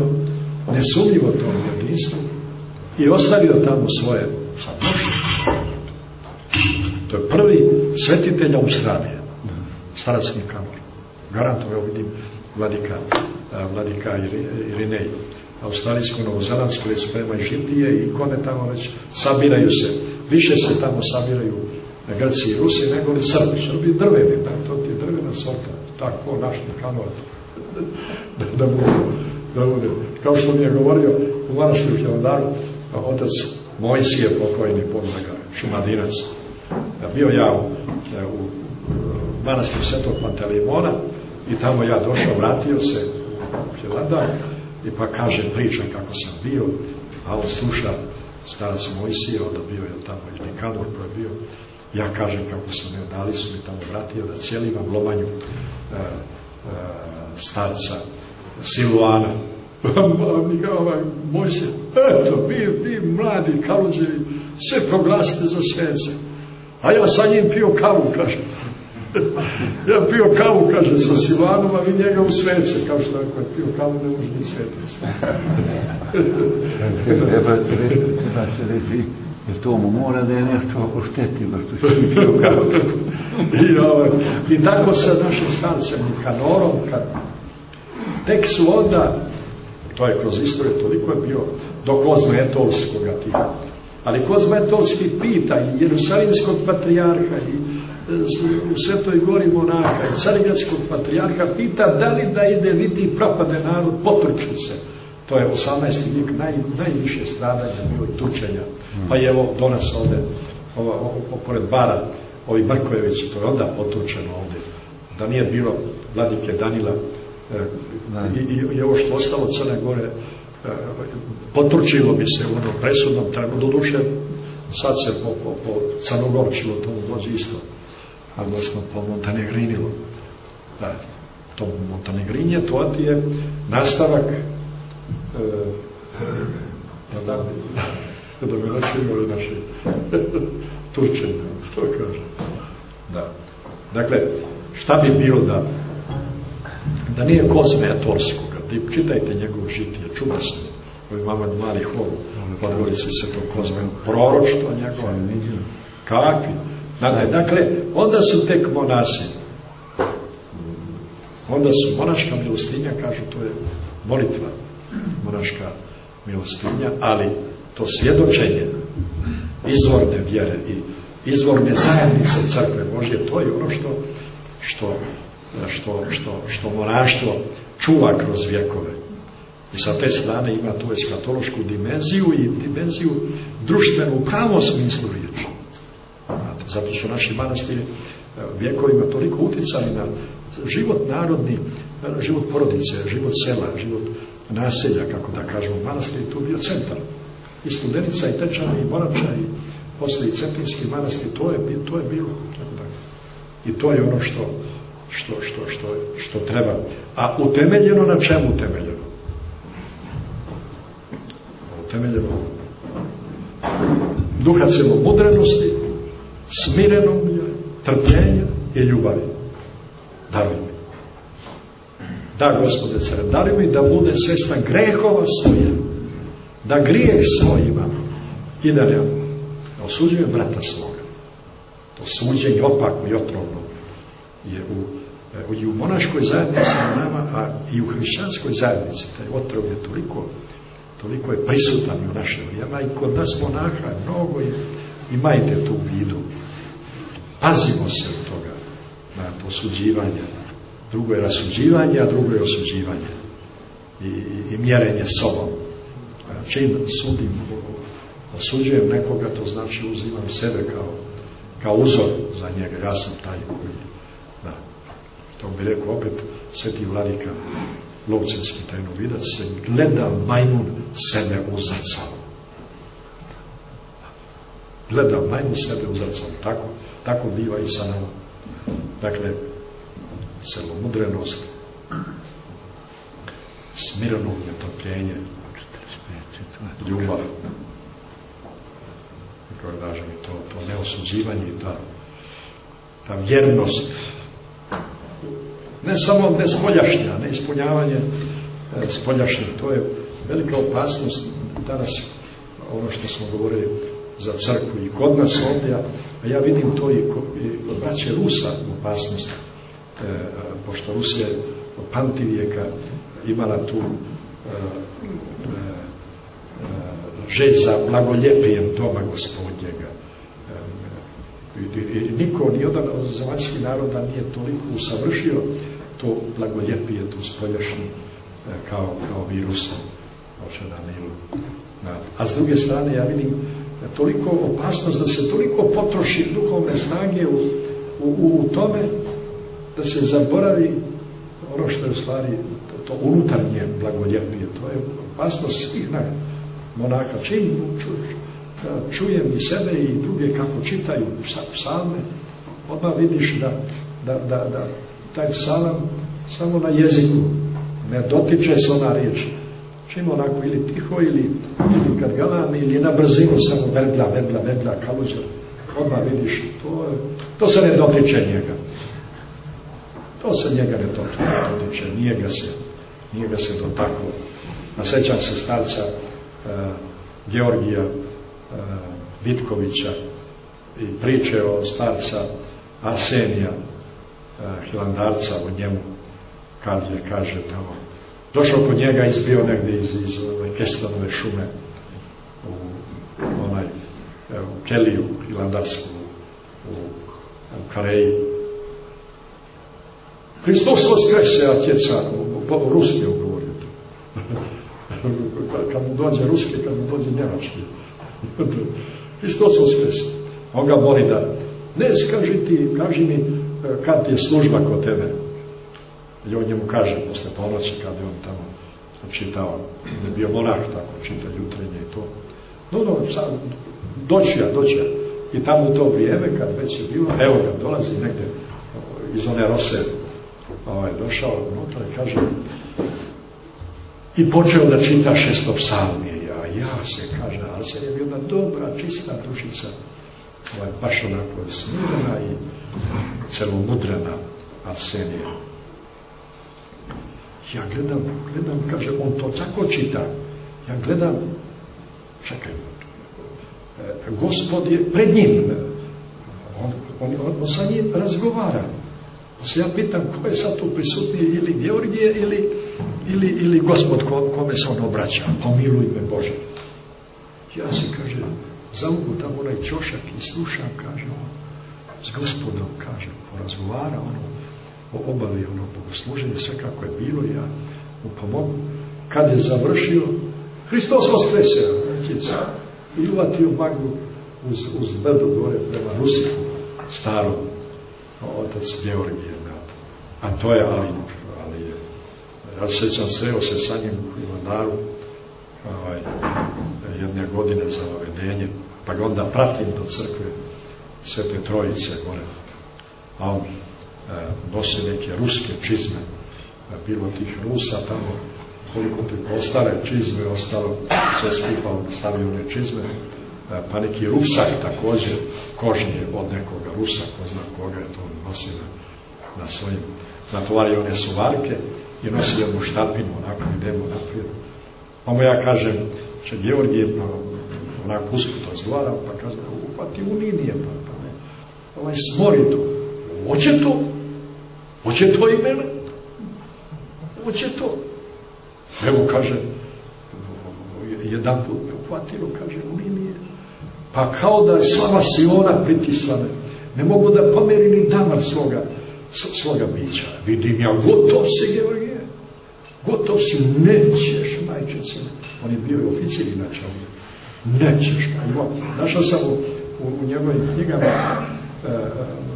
nesumljivo tom jedinstvu i ostavio tamo svoje. To je prvi svetitelj Australije, starac Nikanor. Garantovo, vidim, vladika, vladika Irinej australijsko-novozelandsko već sprema i Žindije i kone tamo već sabiraju se. Više se tamo sabiraju Grci i Rusi nego li Srbi. Srbi drveni, da, to ti drvena sorta. Tako naš kanor da, da, bude, da bude. Kao što mi je govorio u Manaštiru Hilandaru, otac Mojsije pokojni podlaga, šumadinac. Bio ja u, manastiru Svetog Pantelimona i tamo ja došao, vratio se u Hilandar i pa kaže priča kako sam bio, a on sluša starac Mojsije, onda bio je tamo i Nikanor koji je bio, ja kažem kako sam je, dali su mi tamo vratio da cijelim lomanju e, e, starca Siluana. ovaj, Mojsije, eto, vi, vi mladi kaluđevi, sve proglasite za svece. A ja sa njim pio kavu, kaže ja pio kavu, kaže, sa Silanom, a vi njega u svece, kao što ako je pio kavu, ne može ni sveti. treba, treba se reći, jer to mu mora da je nešto oštetilo, što će pio kavu. I, ovaj, I tako sa našim starcem Nikanorom, kad tek su onda, to je kroz istoriju, toliko je bio do Kozma Etolskoga tiha, ali Kozma Etolski pita i Jerusalimskog patrijarha i u Svetoj gori monaka i carigradskog patrijarha pita da li da ide vidi propade narod, potrči se. To je 18. vijek naj, najviše stradanja bilo i tučenja. Pa je evo do nas ovde, ovo, ovo, pored bara, ovi Mrkojevići, to je onda potučeno ovde. Da nije bilo vladike Danila e, i, i, ovo što ostalo Crne Gore e, potručilo bi se u onom presudnom. Do duše, sad se po, po, po Crnogorčilo to dođe isto odnosno po Montenegrinilu. Da, to Montenegrinje, to ti je nastavak e, da, da, da bi naši imali naši Turčenja, što kaže. Da. Dakle, šta bi bilo da da nije Kozme Atorskoga, ti čitajte njegov žitije, čudesno, koji mama mali hol, Podgorici se to Kozme, proroštvo njegova, kakvi, Dakle, dakle, onda su tek monasi. Onda su monaška milostinja, kažu, to je molitva monaška milostinja, ali to svjedočenje izvorne vjere i izvorne zajednice crkve Božje, to je ono što, što, što, što, što monaštvo čuva kroz vjekove. I sa te strane ima tu eskatološku dimenziju i dimenziju društvenu u pravom smislu riječi. Zato su naši manastiri e, vjekovima toliko uticali na život narodni, život porodice, život sela, život naselja, kako da kažemo, manastir tu bio centar. I studenica, i tečana, i morača, i posle i cetinski manastir, to je, to je bilo. I to je ono što, što, što, što, što treba. A utemeljeno na čemu utemeljeno? Utemeljeno duhacemo mudrenosti, smirenom trpljenja i ljubavi. Daruj mi. Da, gospode care, daruj mi da bude svestan grehova svoje, da grijeh svoj imam i da ne osuđujem brata svoga. To suđenje opako i otrovno je u, i u monaškoj zajednici na nama, a i u hrišćanskoj zajednici taj otrov je toliko toliko je prisutan u naše vrijeme i kod nas monaha mnogo je imajte to u vidu Pazimo se od toga, na to osuđivanje. Drugo je rasuđivanje, a drugo je osuđivanje. I, i, i mjerenje sobom. Čim sudim, osuđujem nekoga, to znači uzimam sebe kao, kao uzor za njega. Ja sam taj koji, da, to bi rekao opet sveti vladika Lovcenski tajnovidac se gleda majmun sebe u zrcalu. Gleda majmun sebe u zrcalu. Tako, Tako biva i sa nama. Dakle, celomudrenost, smirno netopljenje, ljubav. Kako da to, to neosuđivanje i ta, ta vjernost ne samo ne spoljašnja, ne ispunjavanje e, spoljašnjih, to je velika opasnost danas ono što smo govorili za crkvu i kod nas ovdje, a ja vidim to i kod, braće Rusa opasnost, e, pošto Rusija od pamtivijeka imala tu e, žeć za blagoljepijem doma gospodnjega. I, niko, ni jedan od zemaljskih naroda nije toliko usavršio to blagoljepije, tu spoljašnju kao, kao virusom na. A s druge strane ja vidim toliko opasnost da se toliko potroši duhovne snage u, u, u tome da se zaboravi ono što je u stvari to, to unutarnje blagoljepije. To je opasnost svih na monaka. Čim čuješ, čujem i sebe i druge kako čitaju psalme, odmah vidiš da, da, da, da taj psalam samo na jeziku ne dotiče se ona riječ čim onako ili tiho ili, kad galami ili na brzinu samo verdla, verdla, verdla, kaluđer odmah vidiš to, to se ne dotiče njega. To se njega ne dotiče nije ga se nije ga se dotaklo nasjećam se starca uh, Georgija uh, Vitkovića i priče o starca Arsenija uh, Hilandarca o njemu kad je kaže tamo došao kod njega izbio negdje iz, iz ove Kestonove šume u onaj u Keliju Hilandarsku u, u Kareji. Hristos vaskrese atjeca u, u, u ruski govorio. Kad mu dođe ruski kad mu dođe njemački. Hristos vaskrese on ga moli da ne skaži ti kaži mi kad ti je služba kod tebe i on njemu kaže posle ponoći kad je on tamo čitao, je bio monah tako, čita jutrenje i to. No, no, sad, doći ja, doći ja. I tamo u to vrijeme, kad već je bilo, evo ga, dolazi negde iz one rose, ovaj, došao unutra i kaže, i počeo da čita šesto psalmije. Ja, ja se, kaže, ali se je bila dobra, čista dušica, ovaj, baš onako smirena i celomudrena Arsenija. Ja gledam, gledam, kaže, on to tako čita. Ja gledam, čekaj, e, gospod je pred njim. On, on, on, on sa njim razgovara. Pa se ja pitam ko je sad tu prisutniji, ili Georgije, ili, ili, ili gospod ko, kome se on obraća. Pomiluj me Bože. Ja se, kaže, zamogu tamo onaj čošak i slušam, kaže on, s gospodom, kaže, porazgovara ono, obavi ono sve kako je bilo, ja mu pomogu. Kad je završio, Hristos vaskrese, kica, i uvatio maglu uz, uz brdo gore prema Rusiku, starom, otac Georgije. A to je, ali, ali ja sreo se sa njim u Ivandaru, ovaj, jedne godine za ovedenje, pa ga onda pratim do crkve Svete Trojice gore. A on nosi neke ruske čizme, bilo tih Rusa tamo, koliko ti ostale čizme, ostalo sve skipa stavio one čizme, pa neki rusak također, kožnje od nekoga Rusa, ko zna koga je to nosi na, na svojim, natovario one suvarke i nosi jednu štapinu, onako idemo naprijed. Pa mu ja kažem, će Georgije, pa onako usput razgovaram, pa kaže, upati u linije, pa, pa ne, ovaj smori to, hoće to, Hoće to i mene? Hoće to? Evo kaže, jedan put me uhvatilo, kaže, linije. Pa kao da je slava Siona pritisla me. Ne mogu da pomeri ni dama svoga, svoga bića. Vidim ja, gotov si, Georgije. Gotov si, nećeš, majčice. On je bio oficir inače. Nećeš, evo, našao sam u, u, u njegovim knjigama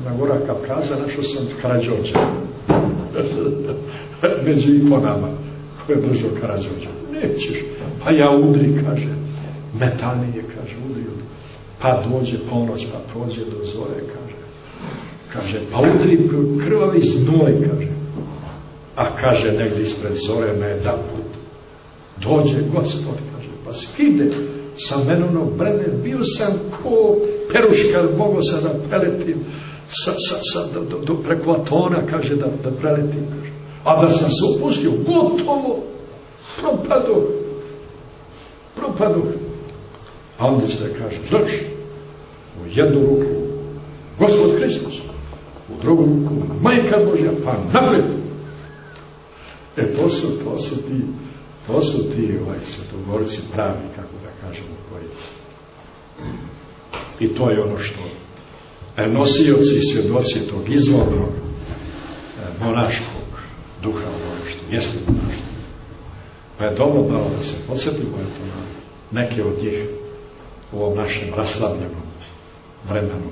na gora Kavkaza našao sam Karadžođa. Među ikonama koje je držao Karadžođa. Nećeš. Pa ja udri, kaže. Metanije, kaže, udri. Pa dođe ponoć, pa prođe do zore, kaže. Kaže, pa udri krvavi znoj, kaže. A kaže negdje ispred zore me da put. Dođe gospod, kaže, pa skide sa menonog brene, bio sam ko peruška, mogo sam da preletim sa, sa, sa, do, preko Atona, kaže, da, da preletim. A da sam se upustio, gotovo, propadu, propadu. Će da kaže, znaš, u jednu ruku, gospod Hristos, u drugu ruku, majka Božja, pa napred. E, to su, to su ti, to su ti ovaj, svetogorci pravi, kako da kažemo, koji. I to je ono što e, nosioci i svjedoci tog izvornog e, monaškog duha ono što jeste monaštvo. Pa je dobro malo da se podsjetimo eto na neke od njih u ovom našem raslavljenom vremenu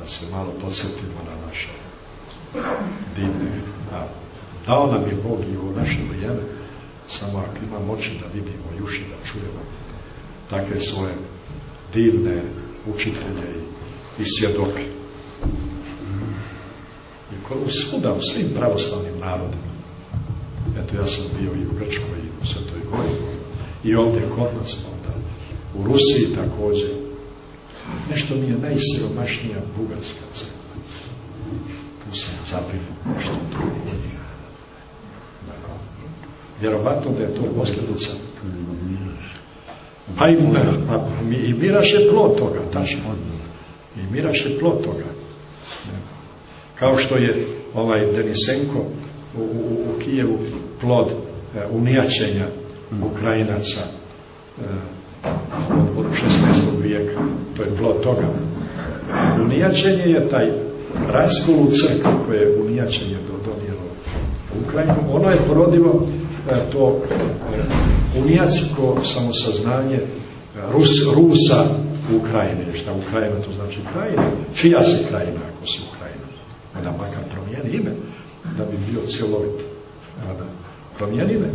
da se malo podsjetimo na naše divne a dao nam je Bog i u naše vrijeme samo ako imamo oči da vidimo i uši da čujemo takve svoje divne učitelje i, svjedoke. I kod svuda u svim pravoslavnim narodima. Eto ja sam bio i u Grčkoj i u Svetoj Gori i ovdje kod nas u Rusiji također. Nešto mi je najsiromašnija bugarska crkva. Tu sam zapio nešto drugo vjerovatno da je to posljedica pa i, pa, i miraš je plod toga tačno. I miraš je plod toga. Kao što je ovaj Denisenko u, u, u Kijevu plod e, unijačenja Ukrajinaca e, od, od 16. vijeka. To je plod toga. Unijačenje je taj raskol u crkvu koje je unijačenje do, donijelo Ukrajinu. Ono je porodilo e, to e, unijacko samosaznanje e, Rus, Rusa u Ukrajini šta Ukrajina to znači? Ukrajina čija se krajina ako se Ukrajina? Da makar promijeni ime da bi bio cjelovit da promijeni ime.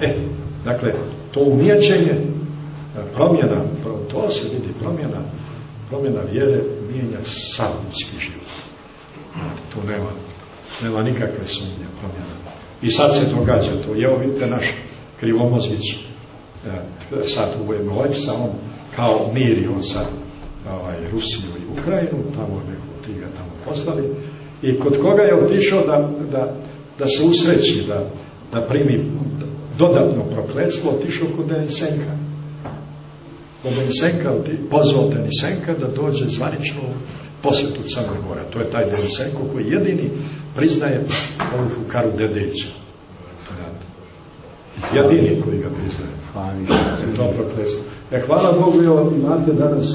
E, dakle to umiječenje promjena to se vidi promjena promjena vjere mijenja sav ljudski život tu nema nema nikakve sumnje promjena i sad se događa to. Evo vidite naš Krivomozvić sad u Vojvodca on kao miri on sad ovaj, Rusiju i Ukrajinu tamo neko ti ga tamo poslali i kod koga je otišao da, da, da se usreći da, da primi dodatno prokletstvo otišao kod Denisenka. Kod Denisenka pozvao Denisenka da dođe zvanično posjetu Crne Gore to je taj Denisenko koji jedini priznaje ovu Fukaru Dedića jedini koji ga priznaje. To prokletstvo e, hvala Bogu evo imate danas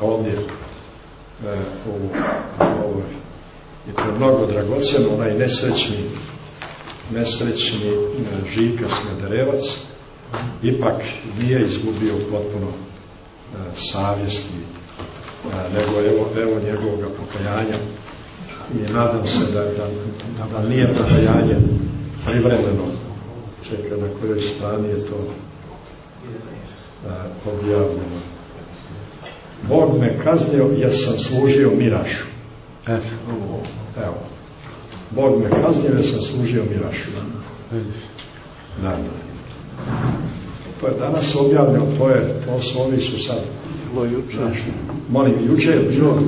ovdje e, u, u, i to je mnogo dragoceno onaj nesrećni nesrećni e, Žika Smederevac ipak nije izgubio potpuno e, savjesti e, nego evo, evo njegovoga pokajanja. I nadam se da, da, da, da nije pokajanje privremeno čeka na kojoj strani je to objavljeno. Bog me kaznio jer sam služio mirašu. Evo. Bog me kaznio jer sam služio mirašu. Da. To je danas objavljeno to je, to su ovi su sad juče. Molim, juče je bilo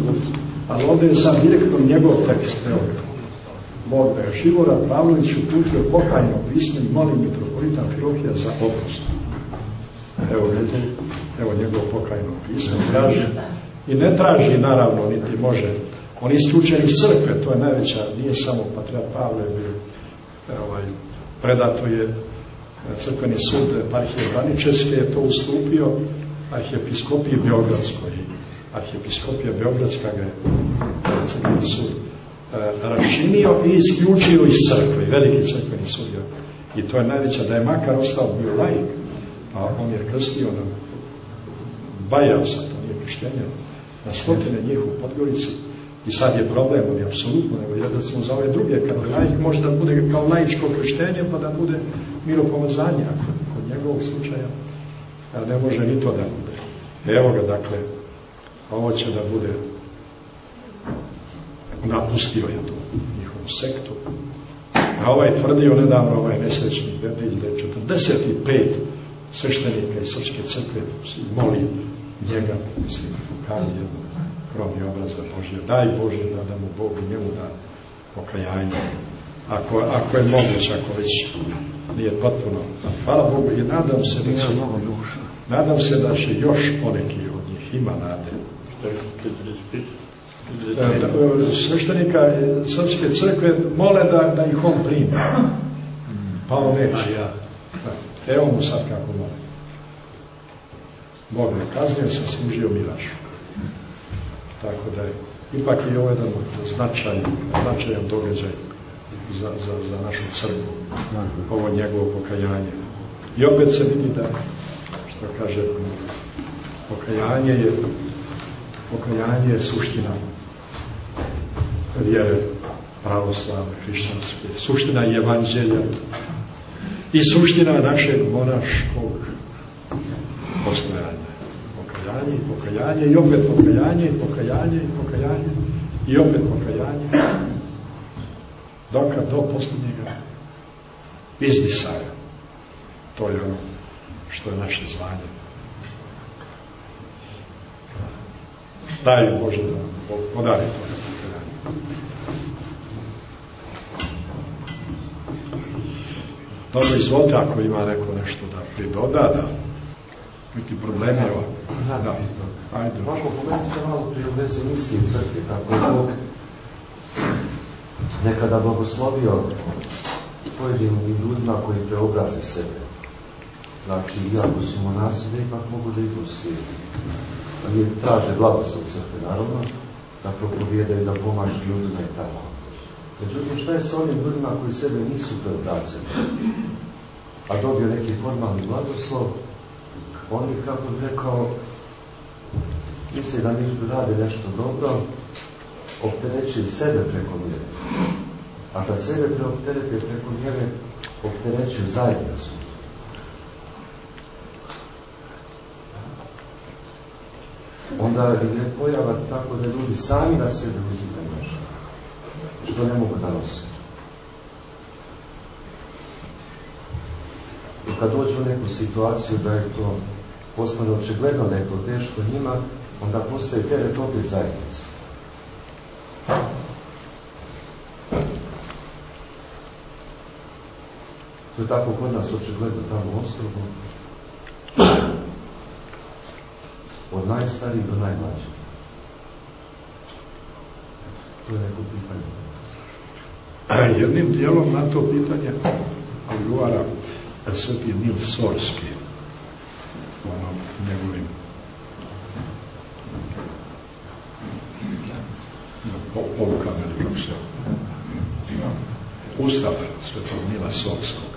ali ovdje je sad direktno njegov tekst evo. Bog da je Živora Pavlović uputio pokajno pismo i molim mitropolita Filokija za oprost. Evo vidite evo njegov pokajno pismo traži. I ne traži naravno niti može. On isključen iz crkve to je najveća, nije samo patrijarh Pavle ovaj, predato je crkveni sud parhije Braničevske je to ustupio arhijepiskopiji Beogradskoj. Arhijepiskopija Beogradska ga je sud rašinio i isključio iz crkve veliki crkveni sud i to je najveća da je makar ostao bio lajk a on je krstio na bajao sa to nije krštenje na stotine njih u Podgorici. I sad je problem, on je apsolutno nego je recimo za ove druge kad lajk može da bude kao laičko krštenje pa da bude miropomazanje kod njegovog slučaja a ne može ni to da bude evo ga dakle ovo će da bude napustio je tu njihovu sektu. A ovaj tvrdio nedavno, ovaj nesrećni Bebilj, da je 45 sveštenika iz Srpske crkve moli njega, mislim, kali jedno krovni obraza Božje. Daj Bože da, da mu Bog njemu da pokajanje. Ako, ako je moguće, ako već nije potpuno. Hvala Bogu i nadam se da će, nadam se da će još poneki od njih ima nade. Sveštenika Srpske crkve mole da, da ih on primi. Pa on neće. Ja. Evo mu sad kako mole. Bog ne kaznio sam služio Milašu. Tako da je, ipak je ovo jedan značaj, značajan događaj za, za, za našu crkvu. Ovo njegovo pokajanje. I opet se vidi da, što kaže, pokajanje je pokajanje je suština vjere pravoslavne, hrišćanske, suština evanđelja i suština našeg monaškog postojanja. Pokajanje i pokajanje i opet pokajanje i pokajanje i pokajanje i opet pokajanje dokad do posljednjega izdisaja. To je ono što je naše zvanje. Daj Bože da podari to. Dobro, izvolite ako ima neko nešto da pridoda, da neki problemi ovo. Da, ajde. Možemo pomenuti se malo prije u vezi misli crkve, kako je Bog nekada blagoslovio pojedinim ljudima koji preobraze sebe. Znači, iako su monasi, da ipak mogu da idu u svijet. Oni traže blagoslov crkve, naravno, da propovijedaju, da pomažu ljudima i tako. Međutim, šta je sa onim ljudima koji sebe nisu preobrazili, a dobio neki formalni blagoslov, oni, kako bi rekao, misle da mi rade nešto dobro, opterećuju sebe preko mjere. A kad sebe preopterete preko mjere, opterećuju zajednicu. Onda je pojava tako da ljudi sami na sebe uzimaju nešto, što ne mogu da nose. I kad dođu u neku situaciju da je to postane očigledno da je to teško njima, onda postoje teret opet zajednice. To je tako kod nas očigledno tamo u ostrogu. Od najstarijih do najmlađih. To je neko pitanje. Jednim dijelom na to pitanje odgovara sveti Nil Sorski onom njegovim poukama ili kako se Ustav svetog Nila Sorskog.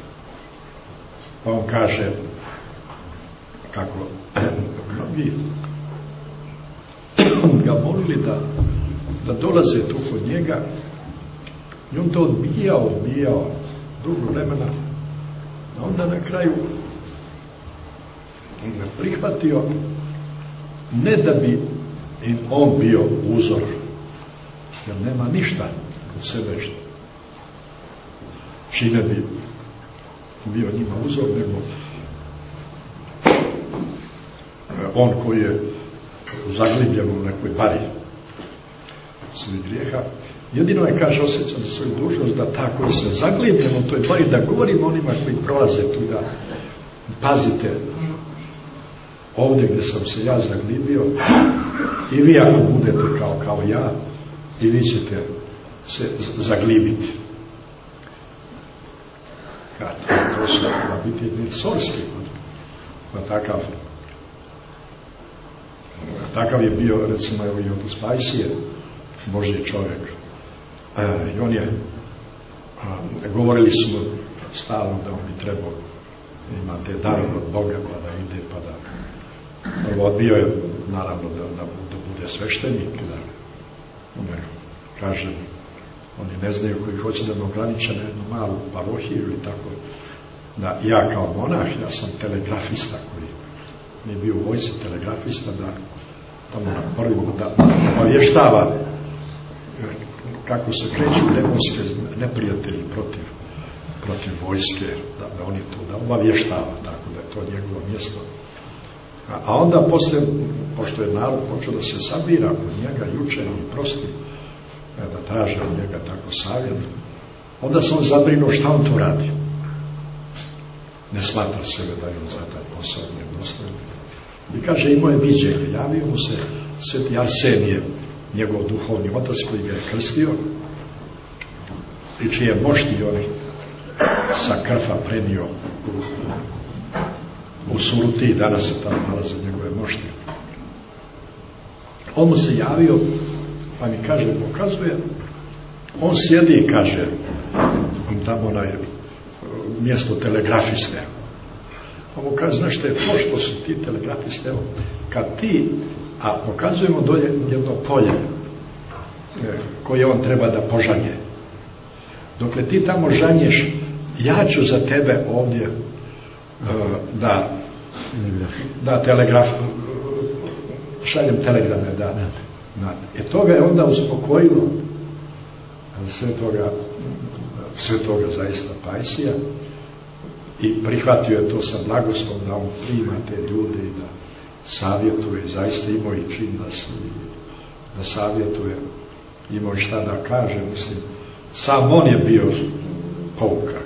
Pa on kaže kako mnogi ga molili da, da dolaze tu kod njega i on to odbijao, odbijao dugo vremena a onda na kraju ga prihvatio ne da bi im on bio uzor jer nema ništa kod sebe što čime bi bio njima uzor nego on koji je zaglibljen u nekoj bari svojih grijeha. Jedino je kaže osjećan za svoju dužnost da ta koji se zaglibljen u toj bari da govorim onima koji prolaze tu da pazite ovdje gdje sam se ja zaglibio i vi ako budete kao, kao ja i vi ćete se zaglibiti. Kad to su biti jedni sorski pa takav takav je bio recimo evo i od Spajsije Božji čovjek. E, i on je govorili su mu da on bi trebao imate dar od Boga pa da ide pa da prvo bio je naravno da, da, da bude sveštenik da on je kaže oni ne znaju koji hoće da me ograniče na jednu malu parohiju ili tako. Da ja kao monah ja sam telegrafista koji mi bio u vojci telegrafista da tamo na prvu da obavještava kako se kreću demonske neprijatelji protiv, protiv vojske, da, da oni to, da obavještava, tako da je to njegovo mjesto. A, onda poslije, pošto je narod počeo da se sabira kod njega juče i prosti, e, da traže od njega tako savjet, onda se on zabrinuo šta on to radi. Ne smatra sebe da je on za taj posao nije dostojan. I kaže, imao je viđenje, javio mu se sveti Arsenije, njegov duhovni otac koji ga je krstio i čije mošti on sa krfa prenio u, u Suruti, danas se tamo nalaze njegove mošti. On mu se javio, pa mi kaže, pokazuje, on sjedi i kaže, on tamo na mjesto telegrafiste. Kaže, znaš što je to što su ti telegrafiste, evo, kad ti a pokazujemo dolje jedno polje e, koje on treba da požanje. Dokle ti tamo žanješ, ja ću za tebe ovdje e, da da telegraf šaljem telegrame da, da. E toga je onda uspokojilo sve toga sve toga zaista Pajsija i prihvatio je to sa blagoslovom da on prima te ljude i da savjetuje, zaista imao i čin da, da savjetuje, imao i šta da kaže, mislim, sam on je bio pouka.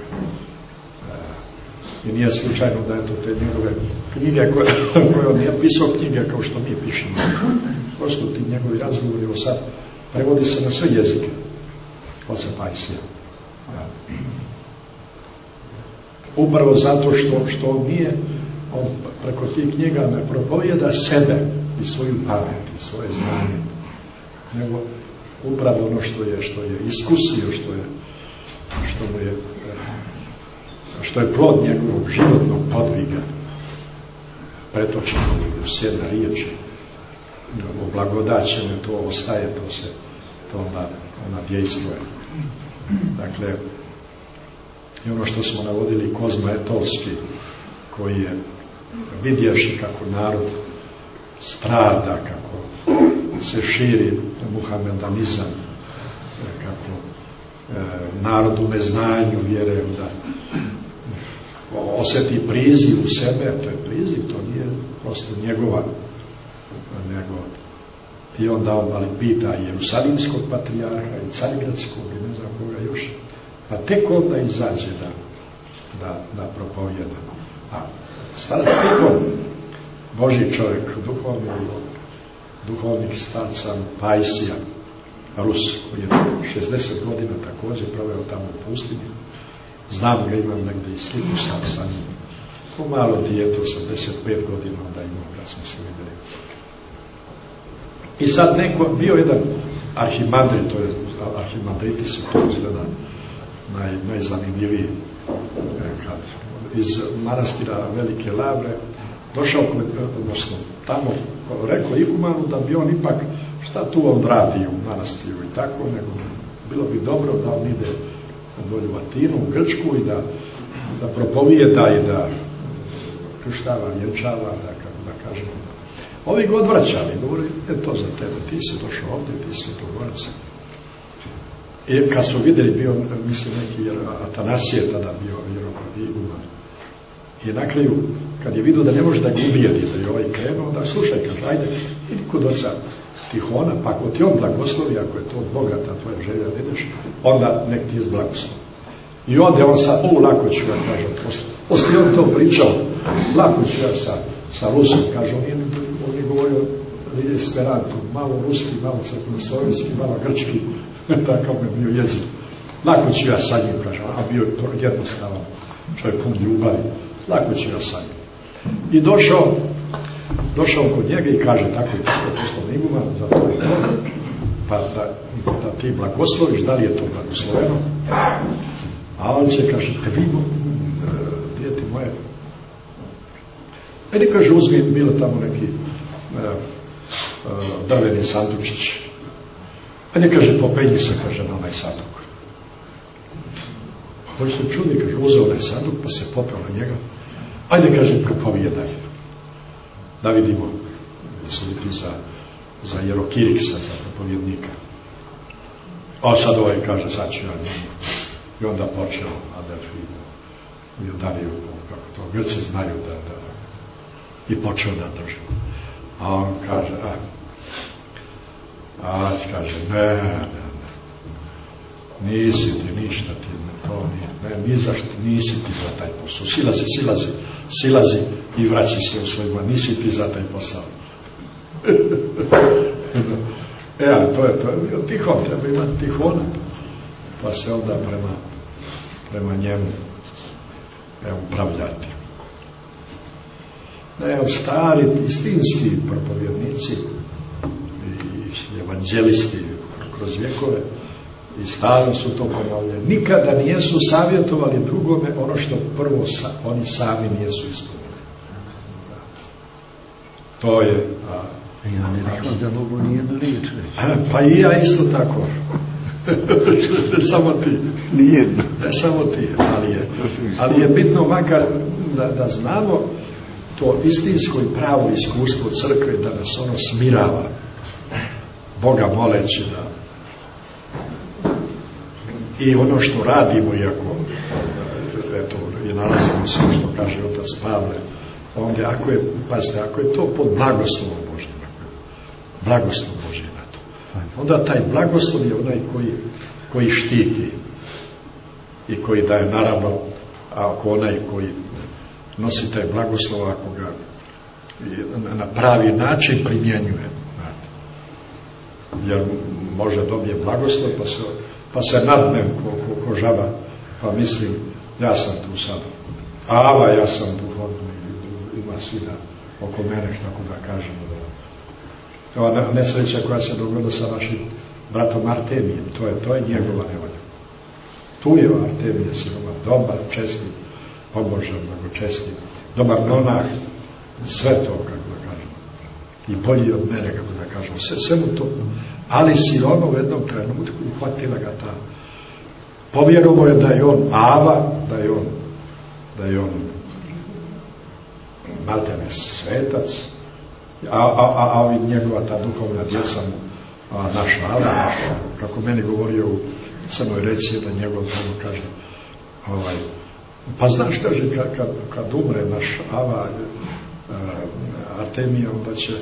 E, I nije slučajno da je to te njegove knjige koje, koje on nije pisao knjige kao što mi pišemo. Prosto ti njegovi razgovori, evo sad, prevodi se na sve jezike. Oca Pajsija. Ja. Upravo zato što, što on nije on preko tih knjiga ne propovijeda sebe i svoju pamet i svoje znanje nego upravo ono što je što je iskusio što je što mu je što je plod njegovog životnog podviga pretočeno u sjedna riječi u blagodaćenju to ostaje to se to onda ona dakle i ono što smo navodili Kozma Etolski koji je vidjevši kako narod strada, kako se širi muhamedanizam, kako e, narod u neznanju vjerujem da osjeti priziv u sebe, to je priziv, to nije prosto njegova, nego i onda on ali pita Jerusalimskog patrijarha i Carigradskog i ne znam koga još, pa tek onda izađe da, da, da propovjeda. A starac Tikon, Boži čovjek, duhovni, duhovnik starca Pajsija, Rus, koji je 60 godina također proveo tamo u pustinji. Znam ga, imam negdje i sliku sam sa njim. Po malo dijete, 85 godina onda imao kad smo se vidjeli. I sad neko, bio jedan arhimandrit, to je, arhimandriti su to izgleda naj, najzanimljiviji kad iz manastira Velike Lavre došao odnosno tamo rekao Igumanu da bi on ipak šta tu on radi u manastiru i tako nego bilo bi dobro da on ide dolje u Atinu, u Grčku i da, da propovijeda i da krštava, vjenčava, da, kako da kažemo. Ovi ga odvraćali, govori, e to za tebe, ti si došao ovdje, ti si to gorac. I kad su vidjeli, bio, mislim, neki Atanasije tada bio vjerovan I na kraju, kad je vidio da ne može da ga ubijedi, da je ovaj krenuo, da slušaj, kaže, ajde, idi kod oca Tihona, pa ako ti on blagoslovi, ako je to Boga, ta tvoja želja, vidiš, onda nek ti je blagoslov. I onda on sa, o, lako ću ja, kaže, posle on to pričao, lako ću ja sa, sa Rusom, kaže, on je, on je govorio esperanto, malo ruski, malo crkvenslovenski, malo grčki, takav mi bio jezik. Lako ću ja sa njim, kaže, a bio je jednostavan čovjek pun ljubavi, lako ću ja sa njim. I došao, došao kod njega i kaže, tako je tako poslovni iguman, za to je to, pa da, da ti blagosloviš, da li je to blagosloveno? A on će, kaže, te vi, dijeti moje, Ajde, kaže, uzmi, bilo tamo neki uh, uh, drveni sandučić. Ajde, kaže, popenji se, kaže, na onaj sanduk. Hoće se čudi, kaže, uzeo onaj sanduk, pa se popeo na njega. Ajde, kaže, propovijedaj. Da vidimo, jesu li ti za, za Jerokiriksa, za propovjednika. A sad ovaj kaže, sad ću ja I onda počeo Adelfi i udario, kako to, Grci znaju da, da, i počeo da drži. A on kaže, a, a kaže, ne, ne, ne, nisi ti ništa ti, ne, to nije, ne, ni zašto, nisi ti za taj posao. Silazi, silazi, silazi i vraći se u svoj nisi ti za taj posao. e, a to je, to je bio tihon, treba imati tihona. Pa se onda prema, prema njemu e, upravljati. Evo, stari istinski propovjednici i evanđelisti kroz vjekove i stalno su to ponovljeni. Nikada nijesu savjetovali drugome ono što prvo sa, oni sami nijesu ispunili. To je... A, ja ne rekao da mogu nijednu riječ reći. Pa i ja isto tako. ne samo ti. Nijedno. Ne samo ti, ali je, ali je bitno makar da, da znamo to istinsko i pravo iskustvo crkve da nas ono smirava Boga moleći da i ono što radimo iako eto je nalazimo se što kaže otac Pavle onda ako je, pazite, ako je to pod blagoslovom Božim blagoslov Božim na to onda taj blagoslov je onaj koji, koji štiti i koji daje naravno ako onaj koji nosi taj blagoslov ako ga na pravi način primjenjuje jer može dobije blagoslov pa se, pa se nadnem ko, žaba pa mislim ja sam tu sad. Ava ja sam duhovno ima svina oko mene tako da kažemo da ova nesreća koja se dogodila sa našim bratom Artemijem to je, to je njegova nevolja. Tu je Artemije siroma dobar, čestit pobožan, čestit dobar monah sve to kako i bolji od mene kako da kažemo sve, sve mu to. Ali siroma u jednom trenutku uhvatila ga ta. Povjerovo je da je on ava da je on da je on maltene svetac a, a, a, a ovi njegova ta duhovna djeca mu a, naš ava kako meni govorio u samoj reci da njegov tamo kaže ovaj, pa znaš kaže kad, kad, kad umre naš ava Artemija onda će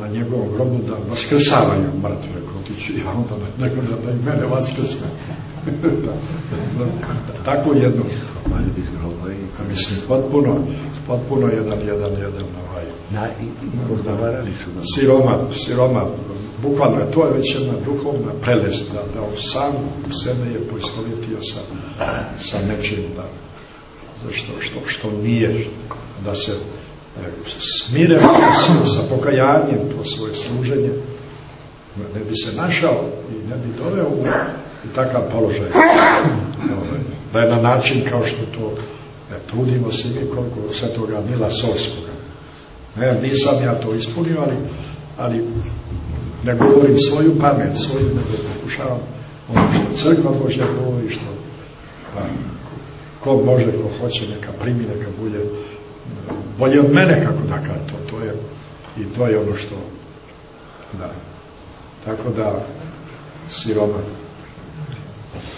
na njegovom grobu da vaskrsavaju mrtve kotići, a onda neko da, da i mene vaskrsne. da, da, tako jedno. A mislim, potpuno, potpuno jedan, jedan, jedan, ovaj... Na, i, i su. Siroma, siroma, bukvalno je, to je već jedna duhovna prelest, da, da on sam sebe je poistovjetio sa, sa nečim, da, što, što, što nije, da se smireno sa pokajanjem to svoje služenje ne bi se našao i ne bi doveo u, takav položaj. Da je na način kao što to ne, trudimo se mi koliko svetoga Mila Solskoga ne, nisam ja to ispunio ali, ali ne govorim svoju pamet svoju nego pokušavam ono što crkva Božja govori što pa, ko može, ko hoće neka primi, neka bude bolje od mene kako da kad to, to je i to je ono što da. Tako da siroma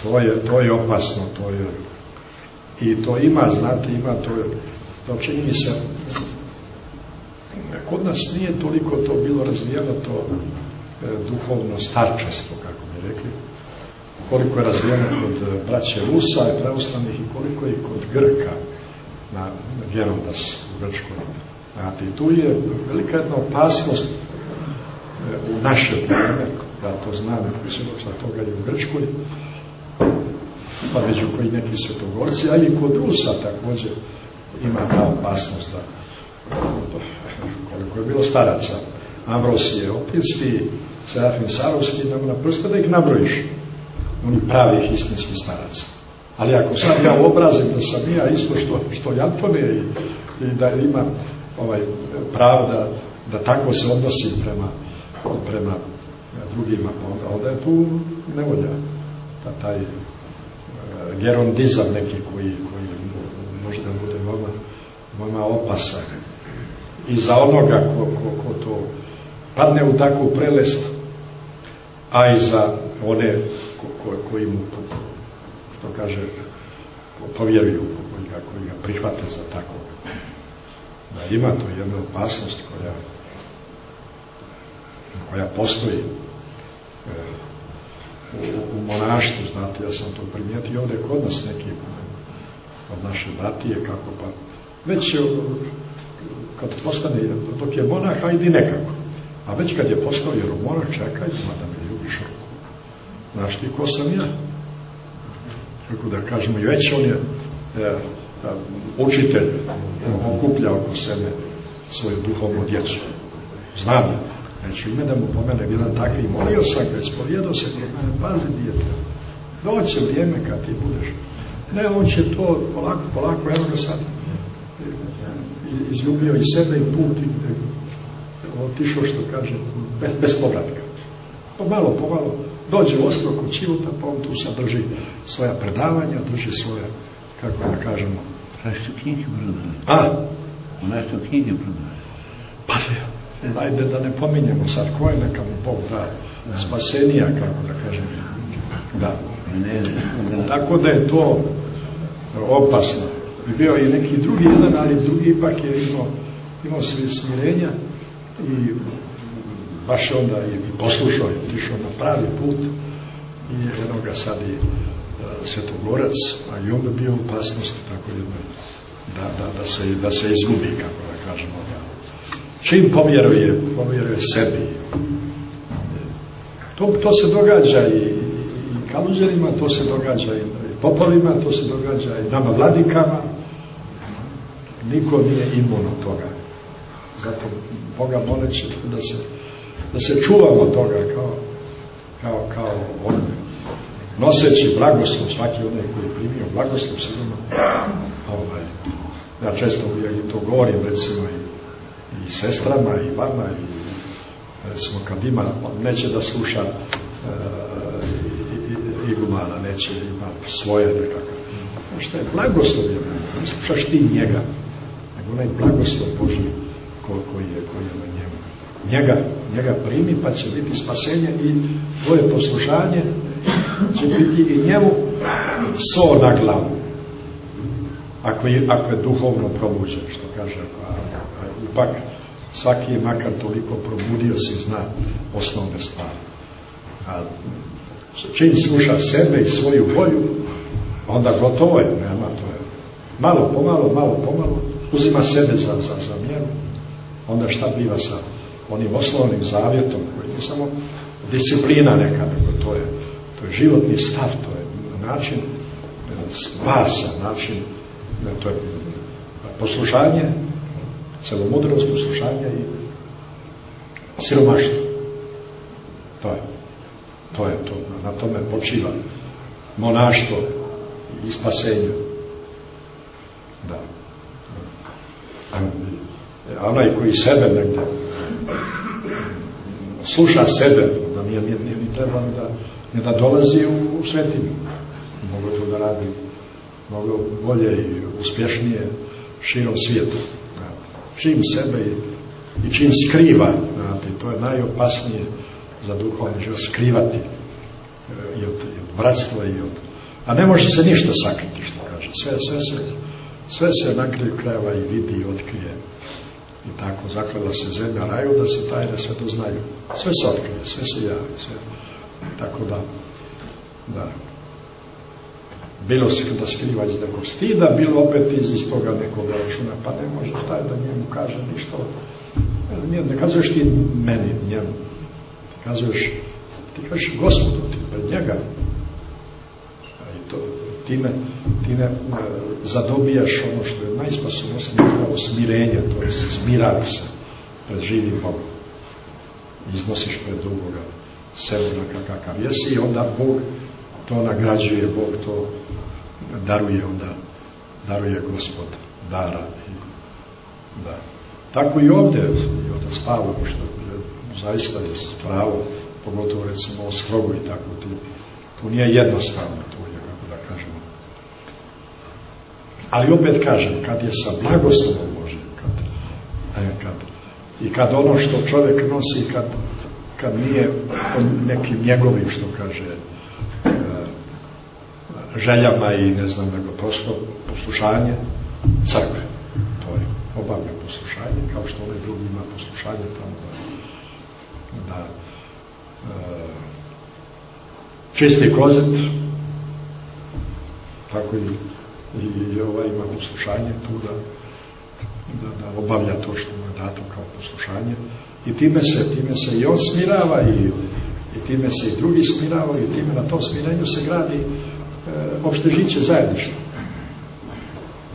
to je, to je opasno to je i to ima, znate, ima to je to čini mi se kod nas nije toliko to bilo razvijeno to e, duhovno starčestvo kako bi rekli. Koliko je razvijeno kod braće Rusa i pravoslavnih i koliko je kod Grka na Gerondas u Grčkoj. Znate, i tu je velika jedna opasnost e, u naše vrijeme, da to znam, se sa toga i u Grčkoj, pa među koji neki svetogorci, ali i kod Rusa također ima ta opasnost da koliko je bilo staraca Ambrosije, Opinski, Serafin Sarovski, na prsta da ih nabrojiš, oni pravih istinskih staraca. Ali ako sad ja obrazim da sam ja isto što, što Jantone i, i da ima ovaj pravo da, da tako se odnosi prema, prema drugima, pa onda, onda je tu nevolja. Ta, taj uh, gerondizam neki koji, koji može da bude veoma, veoma opasan. I za onoga ko, ko, ko to padne u takvu prelest, a i za one ko, ko, koji mu, što kaže, povjeruju, koji ga, koji ga prihvate za tako. Da ima to jedna opasnost koja, koja postoji e, u, u monaštvu, znate, ja sam to primijetio ovdje kod nas neki od naše bratije, kako pa već kad postane, dok je monah, ajdi nekako. A već kad je postao monah, čekaj, da me ljubiš ruku. Znaš ti ko sam ja? Kako da kažemo, i već on je e, učitelj, okuplja oko sebe svoju duhovnu djecu. Znam, neću ime da mu pomene, jedan takvi, molio sam ga, ispovjedao se kod mene, pazi dijete, doće vrijeme kad ti budeš. Ne, on će to polako, polako, evo ga sad, izgubio i sebe i put i otišao što kaže bez, bez povratka. Pomalo, pomalo dođe u ostro kod Čivuta, pa on tu sad drži svoja predavanja, drži svoje, kako da kažemo. Zašto knjige prodaje? A? Ona što knjige? Pa ajde da ne pominjemo sad ko je neka mu Bog da spasenija, kako da kažem. Da. Tako da je to opasno bi bio i neki drugi jedan, ali drugi ipak je imao, imao sve smirenja i baš onda je i poslušao je, otišao na pravi put i ga sad i uh, svetogorac, a i on bi bio u opasnosti tako jedno, da, da, da, se, da se izgubi, kako da kažemo. Da. Čim povjeruje, povjeruje sebi. To, to se događa i, i kaluzerima, to se događa i popovima, to se događa i nama vladikama, niko nije imun od toga. Zato Boga moleći da se, da se čuvamo toga kao, kao, kao on noseći blagoslov, svaki onaj koji je primio blagoslov sigurno ovaj, ja često uvijek to govorim recimo i, i sestrama i vama i recimo kad ima, neće da sluša e, igumana, neće ima svoje nekakav. Što je blagoslov je, ne slušaš ti njega, onaj blagoslov Boži ko, koji, je, koji je na njemu. Njega, njega primi pa će biti spasenje i tvoje poslušanje će biti i njemu so na glavu. Ako je, ako je duhovno probuđen, što kaže, ipak svaki je makar toliko probudio se zna osnovne stvari. A čim sluša sebe i svoju volju, onda gotovo je, nema to je. Malo pomalo, malo pomalo, uzima sebe za, za, za mjeru, onda šta biva sa onim osnovnim zavjetom koji nije samo disciplina neka, nego to je, to je životni stav, to je način spasa, način, to je poslušanje, celomudrost poslušanja i siromaštvo. To je. To je to. Na tome počiva monaštvo i spasenje. Da onaj koji sebe negde sluša sebe, da nije, nije, nije ni treba da, ni da dolazi u, u svetinu. Mogu to da radi mnogo bolje i uspješnije širom svijeta. Čim sebe i, i čim skriva, to je najopasnije za duhovni život, skrivati i od, i od bratstva i od... A ne može se ništa sakriti, što kaže. Sve, sve se Sve se na krajeva i vidi i otkrije. I tako zaklada se zemlja raju da se tajne sve to znaju. Sve se otkrije, sve se javi. Sve. Tako da, da. Bilo se da skriva iz nekog stida, bilo opet iz, iz toga nekog računa, pa ne možeš taj da njemu kaže ništa. Ne, ne kazuješ ti meni, njemu. Kazuješ, ti kažeš gospodu, ti pred njega. I to, time, time zadobijaš ono što je najspasonosnije upravo smirenje, to je smiraš se pred živim Bogom. Iznosiš pred drugoga sebe kakav jesi i onda Bog to nagrađuje, Bog to daruje onda, daruje gospod dara. Da. Tako i ovdje, i što zaista je pravo, pogotovo recimo o strogu i tako, ti, to nije jednostavno, to je Ali opet kažem, kad je sa blagoslovom Božim, kad, e, kad, i kad ono što čovjek nosi, kad, kad nije nekim njegovim, što kaže, željama i ne znam nego prosto poslušanje crkve. To je obavlja poslušanje kao što ovaj drugi ima poslušanje tamo da, da e, čisti tako i, i, ovaj ima poslušanje tu da, da, da obavlja to što mu je dato kao poslušanje. I time se, time se i on smirava i, i time se i drugi smiravaju i time na tom smirenju se gradi e, opšte žiće zajedništvo.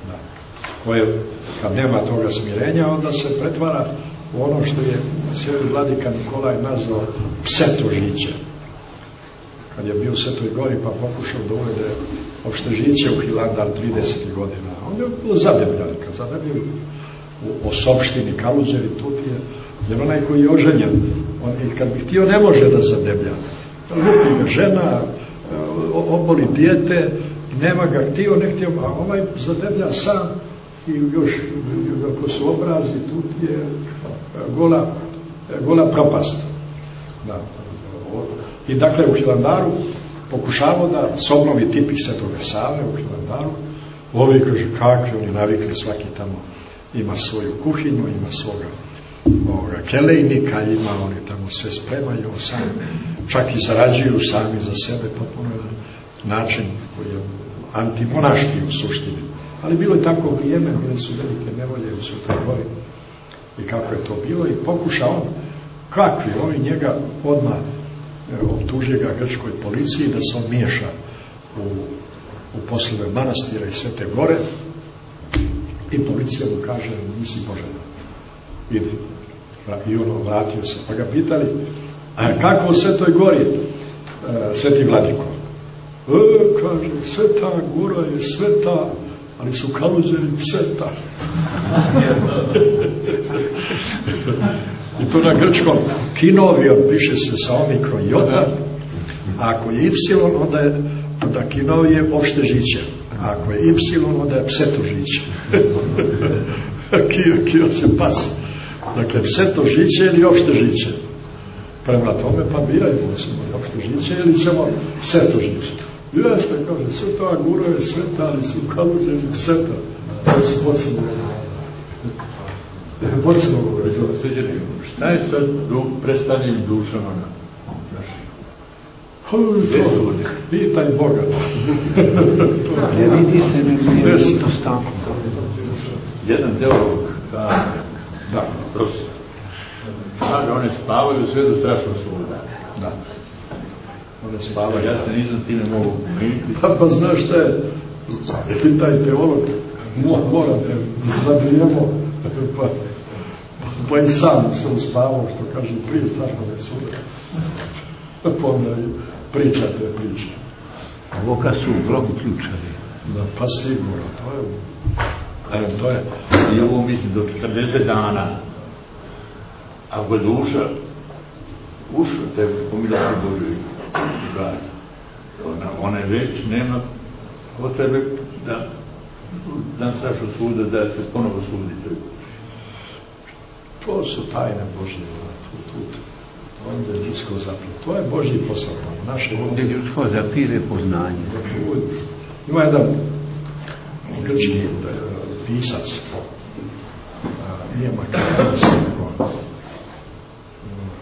Da. koje kad nema toga smirenja onda se pretvara u ono što je cijeli vladika Nikolaj nazvao psetožiće kad je bio u Svetoj gori pa pokušao da uvede opšte žiće u Hilandar 30. godina onda je bilo zadebljali kad zadebljali u Osobštini, Kaluđeri, Tutije jer onaj koji je oženjen on, i kad bi htio ne može da zadeblja lupi ga žena oboli dijete nema ga htio, ne htio a ovaj zadeblja sam i još ako su obrazi tu je gola, gola propast da. I dakle u Hilandaru pokušavao da se obnovi tipi Svetoga Save u Hilandaru. Ovi kaže kakvi oni navikli svaki tamo ima svoju kuhinju ima svoga ovoga kelejnika ima oni tamo sve spremaju sami čak i zarađuju sami za sebe potpuno način koji je antimonaški u suštini. Ali bilo je tako vrijeme bile su velike nevolje u Svetoj gori i kako je to bilo i pokušao kakvi ovi njega odmah optuže ga grčkoj policiji da se on miješa u, u poslove manastira i Svete gore i policija mu kaže nisi poželjan. Idi. I ono vratio se. Pa ga pitali a kako u Svetoj gori e, Sveti Vladiko? E, kaže Sveta gora je sveta ali su kaluzeri pseta. I to na grčkom kinovio piše se sa omikron jota. A ako je y onda je onda kinov je opšte žiće. A ako je y onda je pseto žiće. Kio, kio se pas. Dakle pseto žiće ili opšte žiće? Prema tome pa birajmo ćemo opšte žiće ili ćemo pseto žiće jeste kaže sveta gura je sveta ali su kaluzeri pseta Bocimo Bocimo Šta je sad du, predstavljenim dušama na naših? Pitaj Boga. ne vidi se, ne vidi to stavno. Jedan teolog kaže, da, profesor, kaže, one spavaju sve do strašnog suda. Da. One spavaju. Ja se nisam time mogu pomiriti. Pa, pa znaš šta je? Pitaj teolog, morate, zabijemo, pa, pa i sam se uspavao, što kaže, prije strašnog suda. Pa onda pričate priče. Ovo kad su u grobu ključevi. Da, pa sigurno, to je... E, to je... I ovo mislim do 40 dana. Ako je duša ušla, te pomilači Ona, ona već nema potrebe da dan strašno suda da se ponovo sudi toj To su tajne Božje. Onda je ljudsko zaplet. To je Božji posao. Naše ovdje ljudsko zapire poznanje. Ima jedan grčki pisac, nije Makedonijs,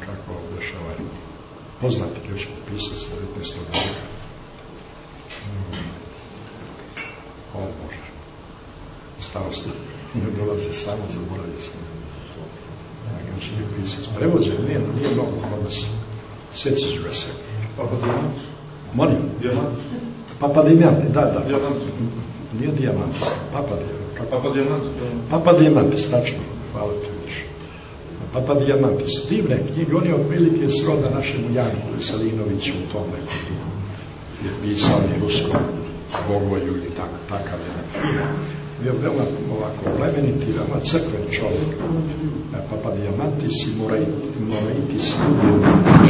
kako ovdje ovaj poznati grčki pisac 19. vijeka. O Bože, starosti ne dolaze samo, zaboravio sam. Grčki pisac, prevođen, nije, nije mnogo nas. Sjeći ću ga se. Papa Dijamant? Molim? Dijamant? Papa Dijamant, da, da. Dijamant. Nije Dijamant, Papa Dijamant. Papa Dijamant? Papa Diamantis, tačno. Hvala ti. Papa Diamantis. Divne knjige, on je otprilike sroda našemu Janku Veselinoviću u tom nekom je pisao i ruskom Bogoju ili tak, takav jedan bio veoma ovako plemeniti, veoma crkven čovjek. Papa Diamantis i Moraitis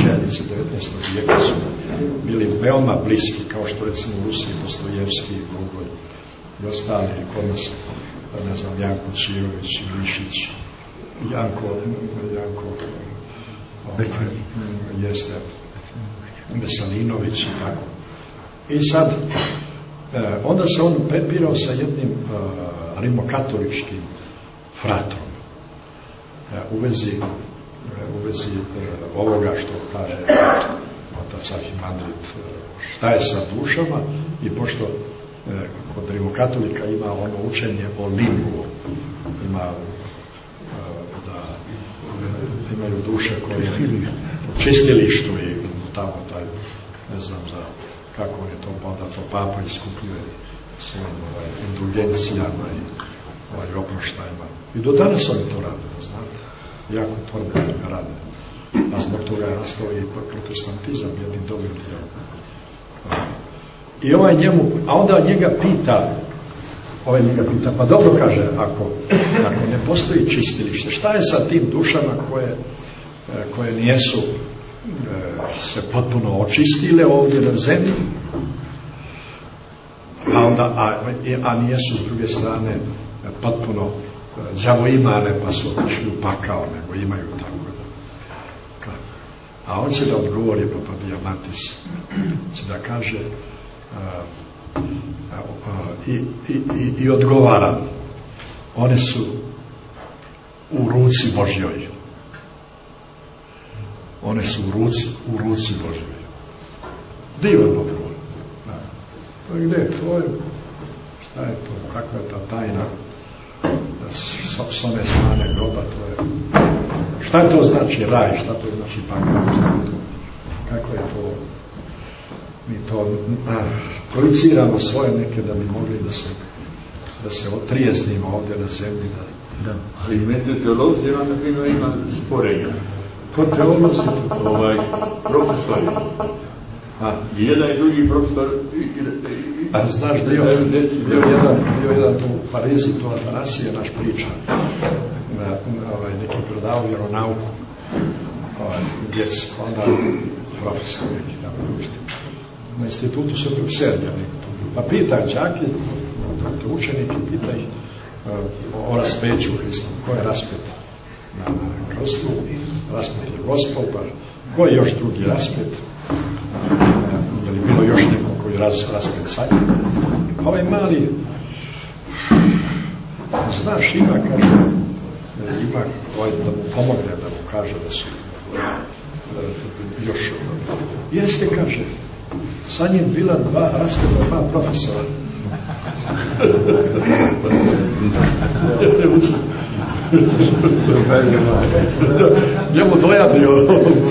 ženici 19. vijeka su bili veoma bliski, kao što recimo u Rusiji Dostojevski, Gogol i ostali kod nas, ne znam, Janko Čirović, Lišić, Janko, Janko ovaj, jeste. Veselinović i tako. I sad e, onda se on prepirao sa jednim uh, rimokatoličkim fratrom u vezi u vezi ovoga što kaže otac Arhimandrit šta je sa dušama i pošto kod rimokatolika ima ono učenje o limbu ima imaju duše koje čistilištu i tamo taj ne znam za kako je to pa onda to papa iskupljuje svojim ovaj, indulgencijama i ovaj, oproštajima. I do danas oni to rade, znate. Jako tvrde rade. A zbog toga je nastao i protestantizam jednim dijelom. I ovaj njemu, a onda njega pita, ovaj njega pita, pa dobro kaže, ako, ako ne postoji čistilište, šta je sa tim dušama koje, koje nijesu se potpuno očistile ovdje na zemlji, a, onda, a, a nijesu s druge strane potpuno džavoimane pa su otišli u pakao, nego imaju tako da. A on će da odgovori Papa Diamantis, će da kaže i, i, i, odgovara one su u ruci Božjoj one su u ruci, u ruci Božoj. Divan odgovor. To je gde? To je, šta je to? Kakva je ta tajna? S, s one strane groba, to je... Šta to znači raj? Šta to znači pakao? Kako je to? Mi to a, projiciramo svoje neke da bi mogli da se da se otrijeznimo ovdje na zemlji da Da. Ali meteorolozi vam, na primjer, ima sporenja. Ko teolozi? Ovaj, profesori. A, jedan i drugi profesor. I, i, i, A znaš, bio, bio jedan, bio jedan u Parizi, to Atanasije naš priča. Na, ovaj, neki predao vjeronauku. Ovaj, djeci, onda profesor neki tamo učitelj. Na institutu Svetog Sergija. Pa pita čaki, te učenike, pita ih o raspeću Hristu, ko je raspet na, krstu, raspet je gospod, pa ko je još drugi raspet, je li bilo još neko koji raz, raspet sad? Ovaj mali, znaš, ima, kaže, ima ovaj da mu pomogne, da mu kaže da su još, jeste, kaže, sa njim bila dva raspeta, dva profesora, Njemu dojadio,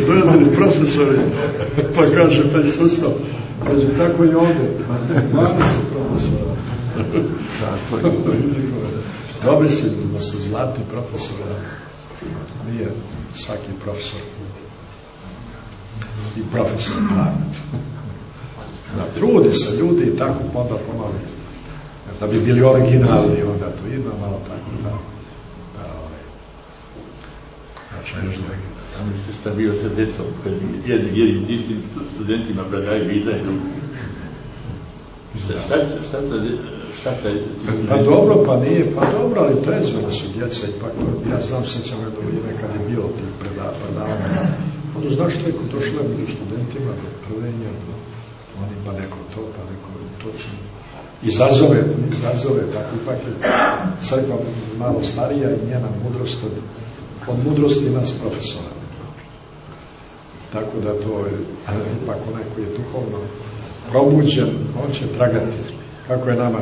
dojadili profesori, pa kaže, pa je susao, kaže, tako i ovdje, mali su profesora. Dobri su, su zlatni profesori, nije svaki profesor i profesor pravi. Da, trudi se ljudi i tako pa onda pomalo da bi bili originalni onda to ima malo tako da. Da ovaj. Znači samo ste šta bio sa decom kad jednim jednim istim studentima predaju pitanje šta šta šta šta šta pa dobro pa nije pa dobro ali trezvena su djeca ipak ja znam sećam jedno vrijeme kad je bilo tih predavanja onda znaš što je ko došlo među studentima do prvenja do oni pa neko to, pa neko to izazove, izazove, tako ipak je crkva malo starija i njena mudrost od, od mudrosti nas profesora. Tako da to je, ipak onaj koji je duhovno probuđen, on će tragati. Kako je nama,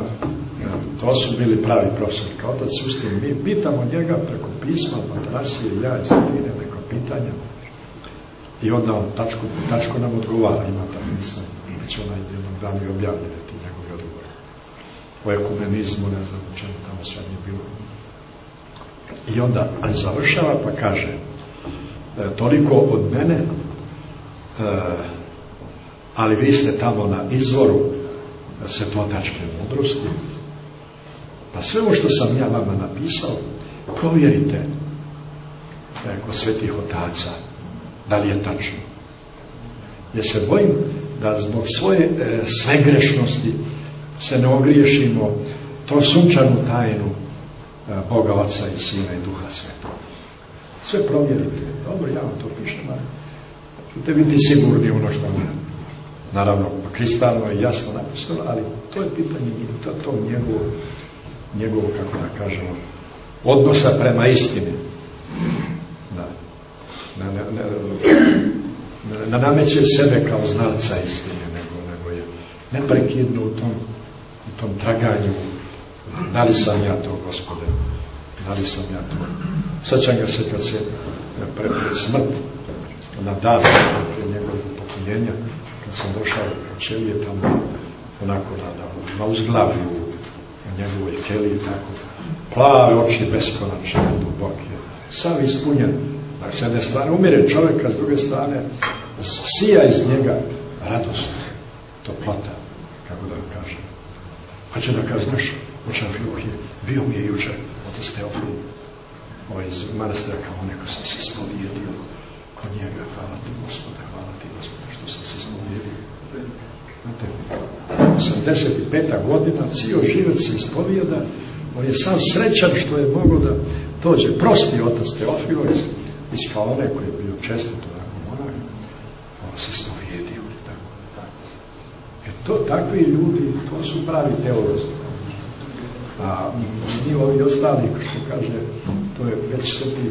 to su bili pravi profesori, kao otac Sustin, mi pitamo njega preko pisma, patrasije, ja i zatine, neko pitanja. I onda on tačko, tačko nam odgovara, ima ta misla će onaj jednog dana i objavljene ti njegovi odgovori. O ekumenizmu, ne znam čemu tamo sve nije bilo. I onda završava pa kaže e, toliko od mene e, ali vi ste tamo na izvoru svetotačke mudrosti pa sve ovo što sam ja vama napisao provjerite e, kod svetih otaca da li je tačno jer se bojim da zbog svoje e, svegrešnosti se ne ogriješimo to sunčanu tajnu e, Boga Oca i Sina i Duha Svetog. Sve provjerite. Dobro, ja vam to pišem, ali ćete biti sigurni ono što vam naravno kristalno je jasno napisano, ali to je pitanje to, to njegovo, njegovo, kako da kažemo, odnosa prema istini. Da. Ne, ne, ne, nameće sebe kao znalca istine, nego, nego je neprekidno u tom, u tom traganju da li sam ja to, gospode, da li sam ja to. Sjećam ga se kad se pred smrt na dan njegovog popunjenja, kad sam došao u Čelije tamo, onako na, na, uzglavlju u njegovoj keliji, tako, plave oči beskonačne, duboke, sav ispunjen, znači, s jedne strane umire čovjeka, s druge strane sija iz njega radost, toplota, kako da vam kažem. Će da kaže, znaš, učan Filohije, bio mi je jučer, otac Teofil, ovaj iz manastira kao neko sam se ispovijedio kod njega, hvala ti gospode, hvala ti gospode, što sam se ispovijedio. Znate, 85. godina, cijel život se ispovijeda, on je sam srećan što je mogo da dođe prosti otac Teofilo iz, Kalone koji je bio čestit onako monak, on se ispovijedio. Tako, tako. E to, takvi ljudi, to su pravi teolozi. A mi ovi ostali, što kaže, to je već sveti,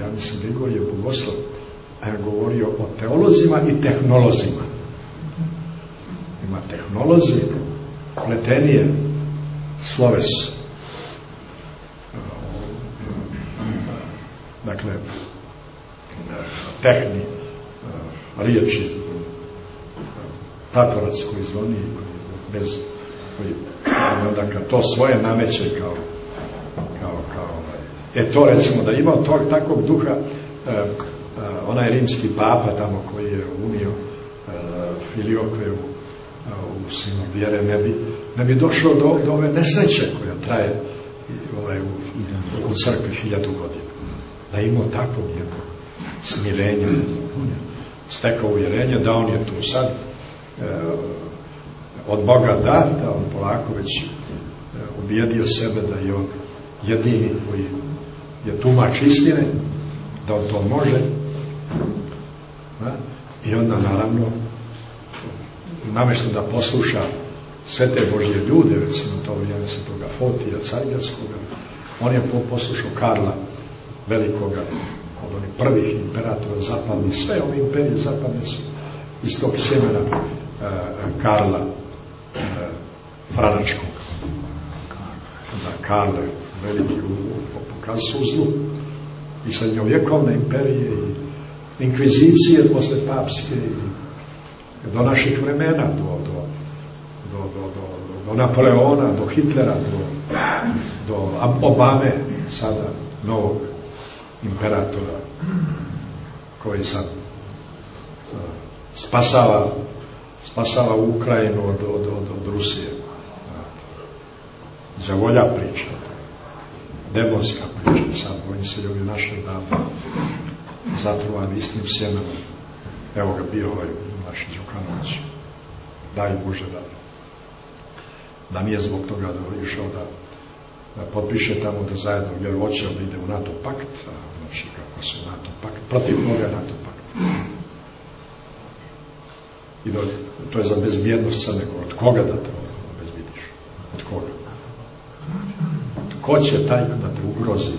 ja mislim, Grigorije Bogoslav, govorio o teolozima i tehnolozima. Ima tehnolozi, pletenije, sloves. Dakle, tehni, riječi, tatorac koji zvoni, bez koji onda kad to svoje nameće kao kao, kao ovaj. e to recimo da ima tog takvog duha e, e, onaj rimski papa tamo koji je unio e, filiokve u, u sinu vjere ne bi, ne bi došlo do, do ove nesreće koja traje ovaj, u, u crkvi hiljadu godina da ima takvog jednog smirenja stekao uvjerenje da on je tu sad od Boga dat, da on polako već ubijedio sebe da je on jedini koji je tumač istine, da on to može. Da? I onda naravno namešto da posluša sve te Božje ljude, recimo to vrijeme se toga Fotija, Cargatskoga, on je poslušao Karla velikoga, od onih prvih imperatora zapadnih, sve ove imperije zapadne su iz tog sjemena e, Karla e, da Karle veliki pokaz suzlu i srednjovjekovne imperije i inkvizicije posle papske i do naših vremena do, do, do, do, do, do Napoleona, do Hitlera do, do Obame sada novog imperatora koji sad uh, spasava spasava Ukrajinu od, od, od, od Rusije. Zavolja priča. Demonska priča sad oni se ljudi naše davno zatrovani istim sjemenom. Evo ga bio ovaj naš Đukanović. Daj Bože da da nije zbog toga da išao da potpiše tamo da zajedno jer hoće da ide u NATO pakt a znači kako se NATO pakt protiv koga NATO pakt? I da, to je za bezbjednost sa nekog od koga da te bezbjediš od koga? Ko će taj da te ugrozi?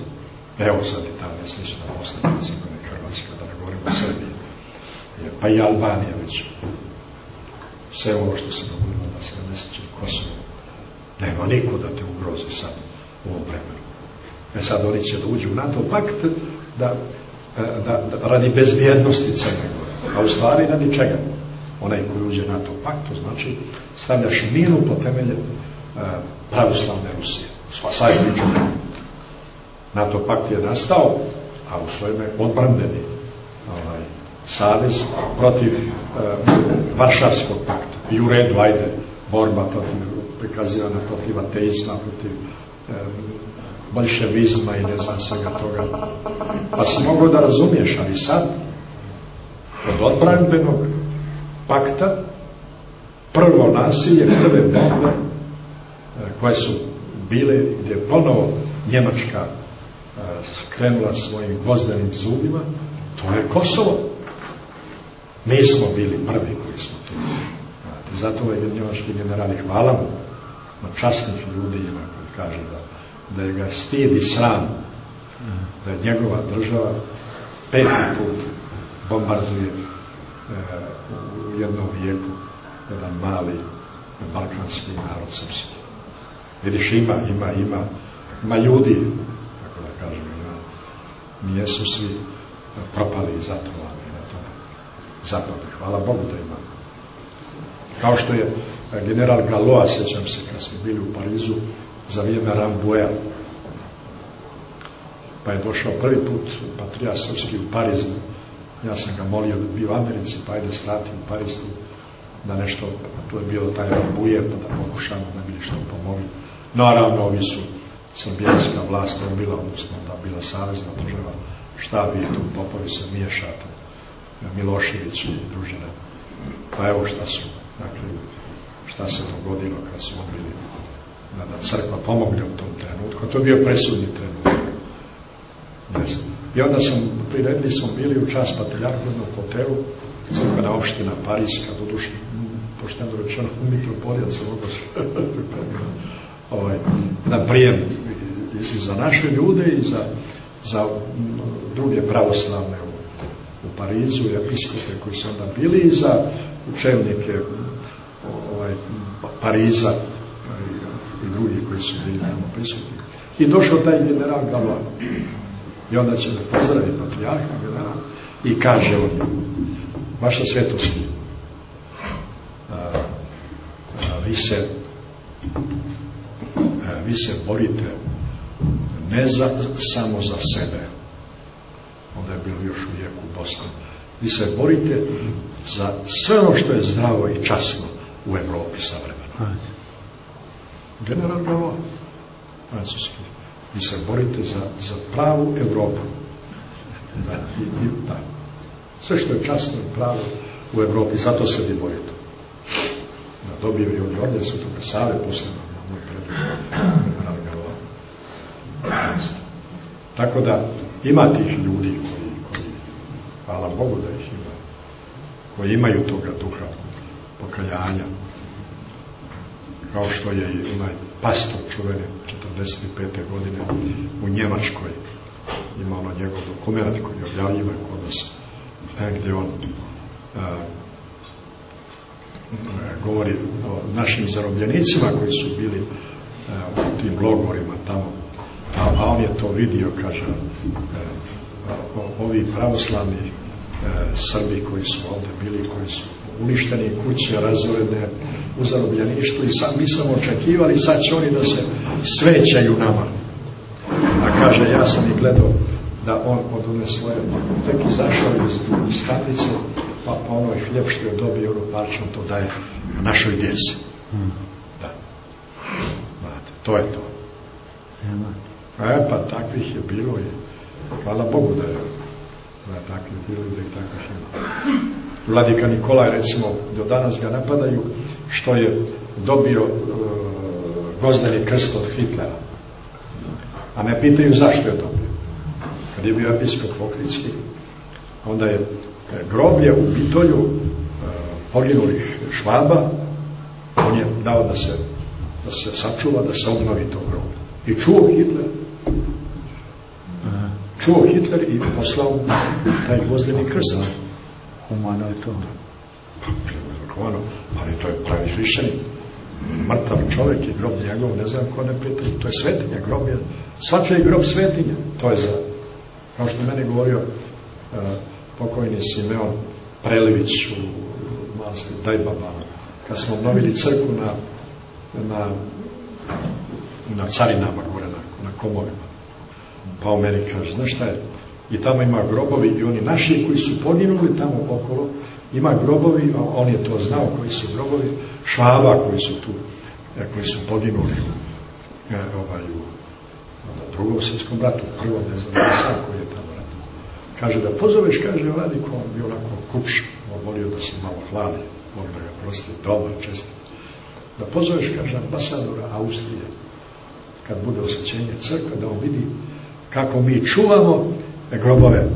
Evo sad i ta neslična Bosna Hrvatska da ne govorimo o Srbiji. Pa i Albanija već. Sve ovo što se dogodilo na 70. Kosovo nema niko da te ugrozi sad u ovom vremenu e sad oni će da uđu u NATO pakt da, da, da radi bezbjednosti Crne Gore a u stvari radi čega onaj koji uđe NATO pakt to znači stavljaš minu po temelje pravoslavne Rusije spasajniču. NATO pakt je nastao, a u svojime odbrambeni ovaj, savez protiv e, Varšavskog pakta. I u redu, ajde, borba protiv, prikazivana protiv ateizma, protiv e, bolševizma i ne znam svega toga. Pa si mogao da razumiješ, ali sad, od odbranbenog pakta, prvo nasilje, prve bombe, e, koje su bile gdje je ponovo Njemačka e, skrenula svojim gozdenim zubima, to je Kosovo. Mi smo bili prvi koji smo tu. Zato je njemački general i hvala mu časnih ljudi koji kaže da, da ga stid i sram da je njegova država peti put bombarduje e, u jednom vijeku jedan mali balkanski narod srpski. Vidiš, ima, ima, ima, ima ljudi, tako da kažem, ima, nijesu svi propali i zatrovani na tome zapade. Hvala Bogu da ima. Kao što je general Galoa, sjećam se, kad smo bili u Parizu, za vrijeme Ramboja, pa je došao prvi put patrija srpski u Pariz. Ja sam ga molio da bi u Americi, pa ajde strati u Pariz da nešto, tu je bilo taj Rambuje, pa da pokušamo da bi što pomogli. Naravno, ovi su srbijanska vlast bila, odnosno da bila savezna država, šta vi tu popovi se miješate, Milošević i družina. Pa evo šta su, dakle, šta se dogodilo kad su bili da, da crkva pomogne u tom trenutku. To je bio presudni trenutak. I onda sam, priredili smo bili u čas pateljarkodnog hotelu, crkvena opština Parijska, doduše, pošteno rečeno, mitropolijan se ovaj, na prijem i za naše ljude i za, za druge pravoslavne u, Parizu, episkope koji su onda bili i za učevnike ovaj, Pariza i, drugi koji su bili tamo prisutni. I došao taj general Galois i onda će da pozdravi patrijarha general i kaže on vaša svetosti a, vi se vi se borite ne za, samo za sebe. Onda je bilo još u vijeku Bosne vi se borite za sve ono što je zdravo i časno u Evropi savremeno general Galo francuski. Vi se borite za, za pravu Evropu da, i, i, da. sve što je časno i pravo u Evropi zato se vi borite. Da dobio i oni ovdje Svetoga Save posebno moj general tako da ima tih ljudi koji, koji hvala Bogu da ih ima koji imaju toga duha pokajanja kao što je i onaj pastor čuveni 45. godine u Njemačkoj ima ono njegov dokument koji objavljiva kod nas gdje on a, govori o našim zarobljenicima koji su bili a, u tim logorima tamo a, on je to vidio kaže ovi pravoslavni Srbi koji su ovde bili koji su uništeni kuće razorene u zarobljeništvu i sad mi smo očekivali sad će oni da se svećaju nama. A kaže ja sam i gledao da on od one svoje tek izašao iz, iz stanice pa, pa onoj hljeb što je dobio ono parčno to daje našoj djeci. Da. Znate, to je to. E pa takvih je bilo i hvala Bogu da je da takvi bilo da ih tako ima Vladika Nikolaj recimo do danas ga napadaju što je dobio uh, gozdani krst od Hitlera. A ne pitaju zašto je dobio. Kad je bio episkop Pokritski onda je groblje u Bitolju uh, poginulih švaba on je dao da se da se sačuva, da se obnovi to groblje. I čuo Hitler. Čuo Hitler i poslao taj gvozdeni krst humano je to. Humano, ali to je pravi hrišćanin mrtav čovjek i grob njegov, ne znam ko ne pita to je svetinja, grob je svačaj grob svetinja, to je za kao što je meni govorio uh, pokojni Simeon Prelević u, u masti Dajbaba kad smo obnovili crku na na na carinama gore na, na komovima. Pa o meni kaže, znaš šta je i tamo ima grobovi i oni naši koji su poginuli tamo okolo ima grobovi, a on je to znao koji su grobovi, švaba koji su tu e, koji su poginuli e, ovaj, u drugom svjetskom ratu, prvom ne znam sam koji je tamo rat. Kaže da pozoveš, kaže Vladiko, on bi onako kuć, on volio da se malo hladi, on da ga prosti, dobar, čestit. Da pozoveš, kaže, ambasadora Austrije, kad bude osjećenje crkve, da on vidi kako mi čuvamo grobove e,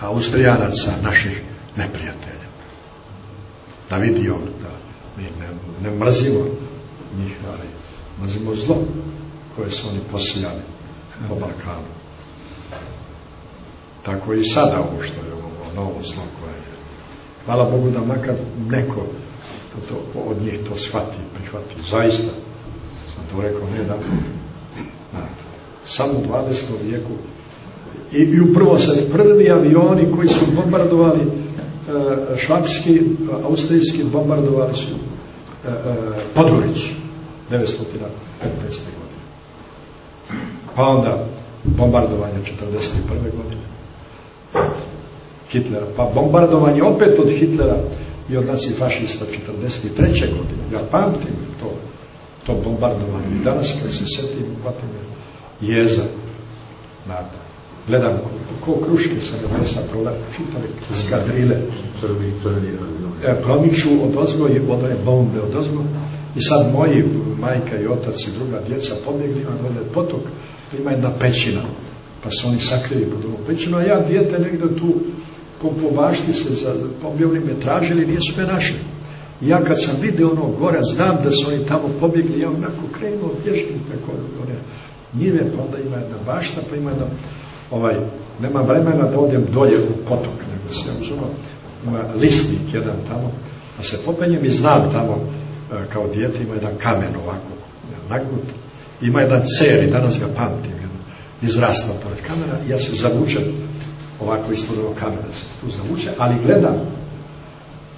Austrijanaca, naših neprijatelja. da vidi on da mi ne, mrzimo njih, ali mrzimo zlo koje su oni posijali po Balkanu. Tako i sada ovo što je ovo novo zlo koje je. Hvala Bogu da makar neko to, to, od njih to shvati, prihvati. Zaista sam to rekao ne da samo u 20. vijeku i, upravo se prvi avioni koji su bombardovali e, švapski, austrijski bombardovali su e, e, Podgorić 915. godine pa onda bombardovanje 41. godine Hitlera, pa bombardovanje opet od Hitlera i od nas fašista 43. godine. Ja pamtim to, to bombardovanje. Danas kad se setim, hvatim jeza. Nada. Gledam ko kruške sa nebesa čitali skadrile. E, promiču od ozgo i odaje bombe od ozgo. I sad moji, majka i otac i druga djeca pobjegli na dolje potok, pa ima jedna pećina. Pa se oni sakrili pod ovom pećinu, a ja dijete negdje tu po, po bašti se za pobjegli me tražili, nisu me našli. Ja kad sam vidio ono gore, znam da su oni tamo pobjegli, ja onako krenuo pješkim preko one njive, pa onda ima jedna bašta, pa ima jedna, ovaj, nema vremena da odem dolje u potok, nego se uzmano, ima listnik jedan tamo, pa se popenjem i znam tamo, e, kao dijete, ima jedan kamen ovako, nagnut, ima jedan cer i danas ga pamtim, jedan, izrastao pored kamera, ja se zavučem ovako ispod ovog kamera se tu zavuče, ali gledam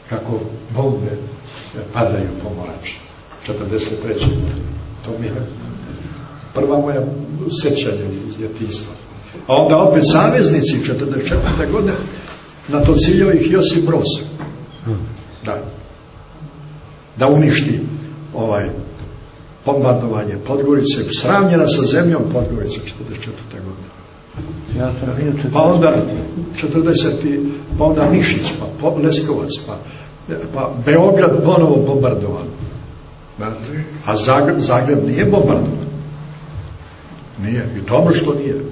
kako bombe e, padaju po morači. 43. To mi je prva moja sećanja iz djetinstva. A onda opet saveznici 44. godine na to ciljao ih Josip Broz. Da. Da uništi ovaj bombardovanje Podgorice, sravnjena sa zemljom Podgorice 44. godine. Ja sam bio Pa onda 40. pa onda Nišić, pa Leskovac, pa, pa Beograd ponovo bombardovan. A Zagreb, Zagreb nije bombardovan. Nije. I dobro što nije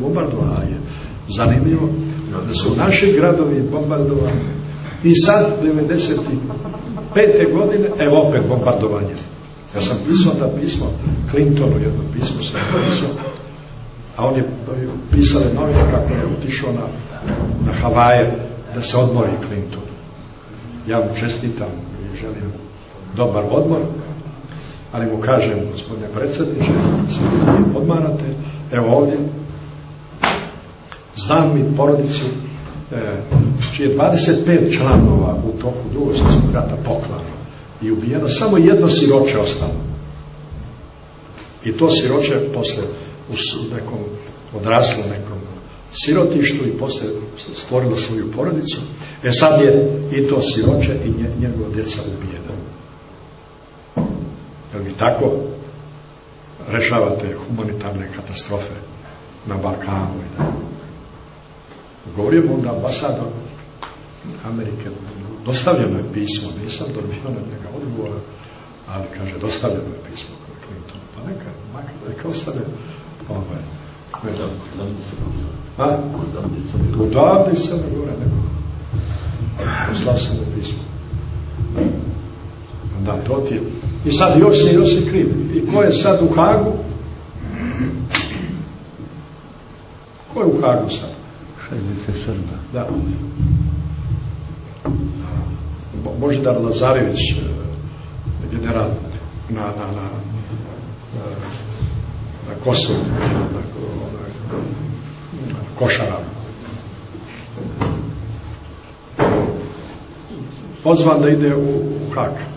bombardovan, ali je zanimljivo da su naši gradovi bombardovani. I sad, 95. godine, evo opet bombardovanje. Ja sam pisao da pismo Clintonu, jedno pismo sam pisao, a on je pisao novine kako je otišao na, na Havaje da se odmori Clinton. Ja mu čestitam i želim dobar odmor, ali mu kažem, gospodine predsjedniče, odmarate, evo ovdje, znam mi porodicu e, čije 25 članova u toku drugog svjetskog rata poklano i ubijeno, samo jedno siroče ostalo. I to siroče posle u nekom odraslo nekom sirotištu i posle stvorilo svoju porodicu. E sad je i to siroče i nje, njegova djeca ubijena. Jel vi tako rešavate humanitarne katastrofe na Balkanu? I da govorim onda ambasador Amerike dostavljeno je pismo nisam dobio na njega odgovora ali kaže dostavljeno je pismo Clinton pa neka, neka ostane ovaj a? Odavde sam gore nego poslao sam na pismo da to ti je. I sad još se još se kriv. I ko je sad u Hagu? Ko je u Hagu sad? Šedice Srba. Da. Božidar Lazarević general na, na, na, na Kosovu na, na košara. Pozvan da ide u, u Hag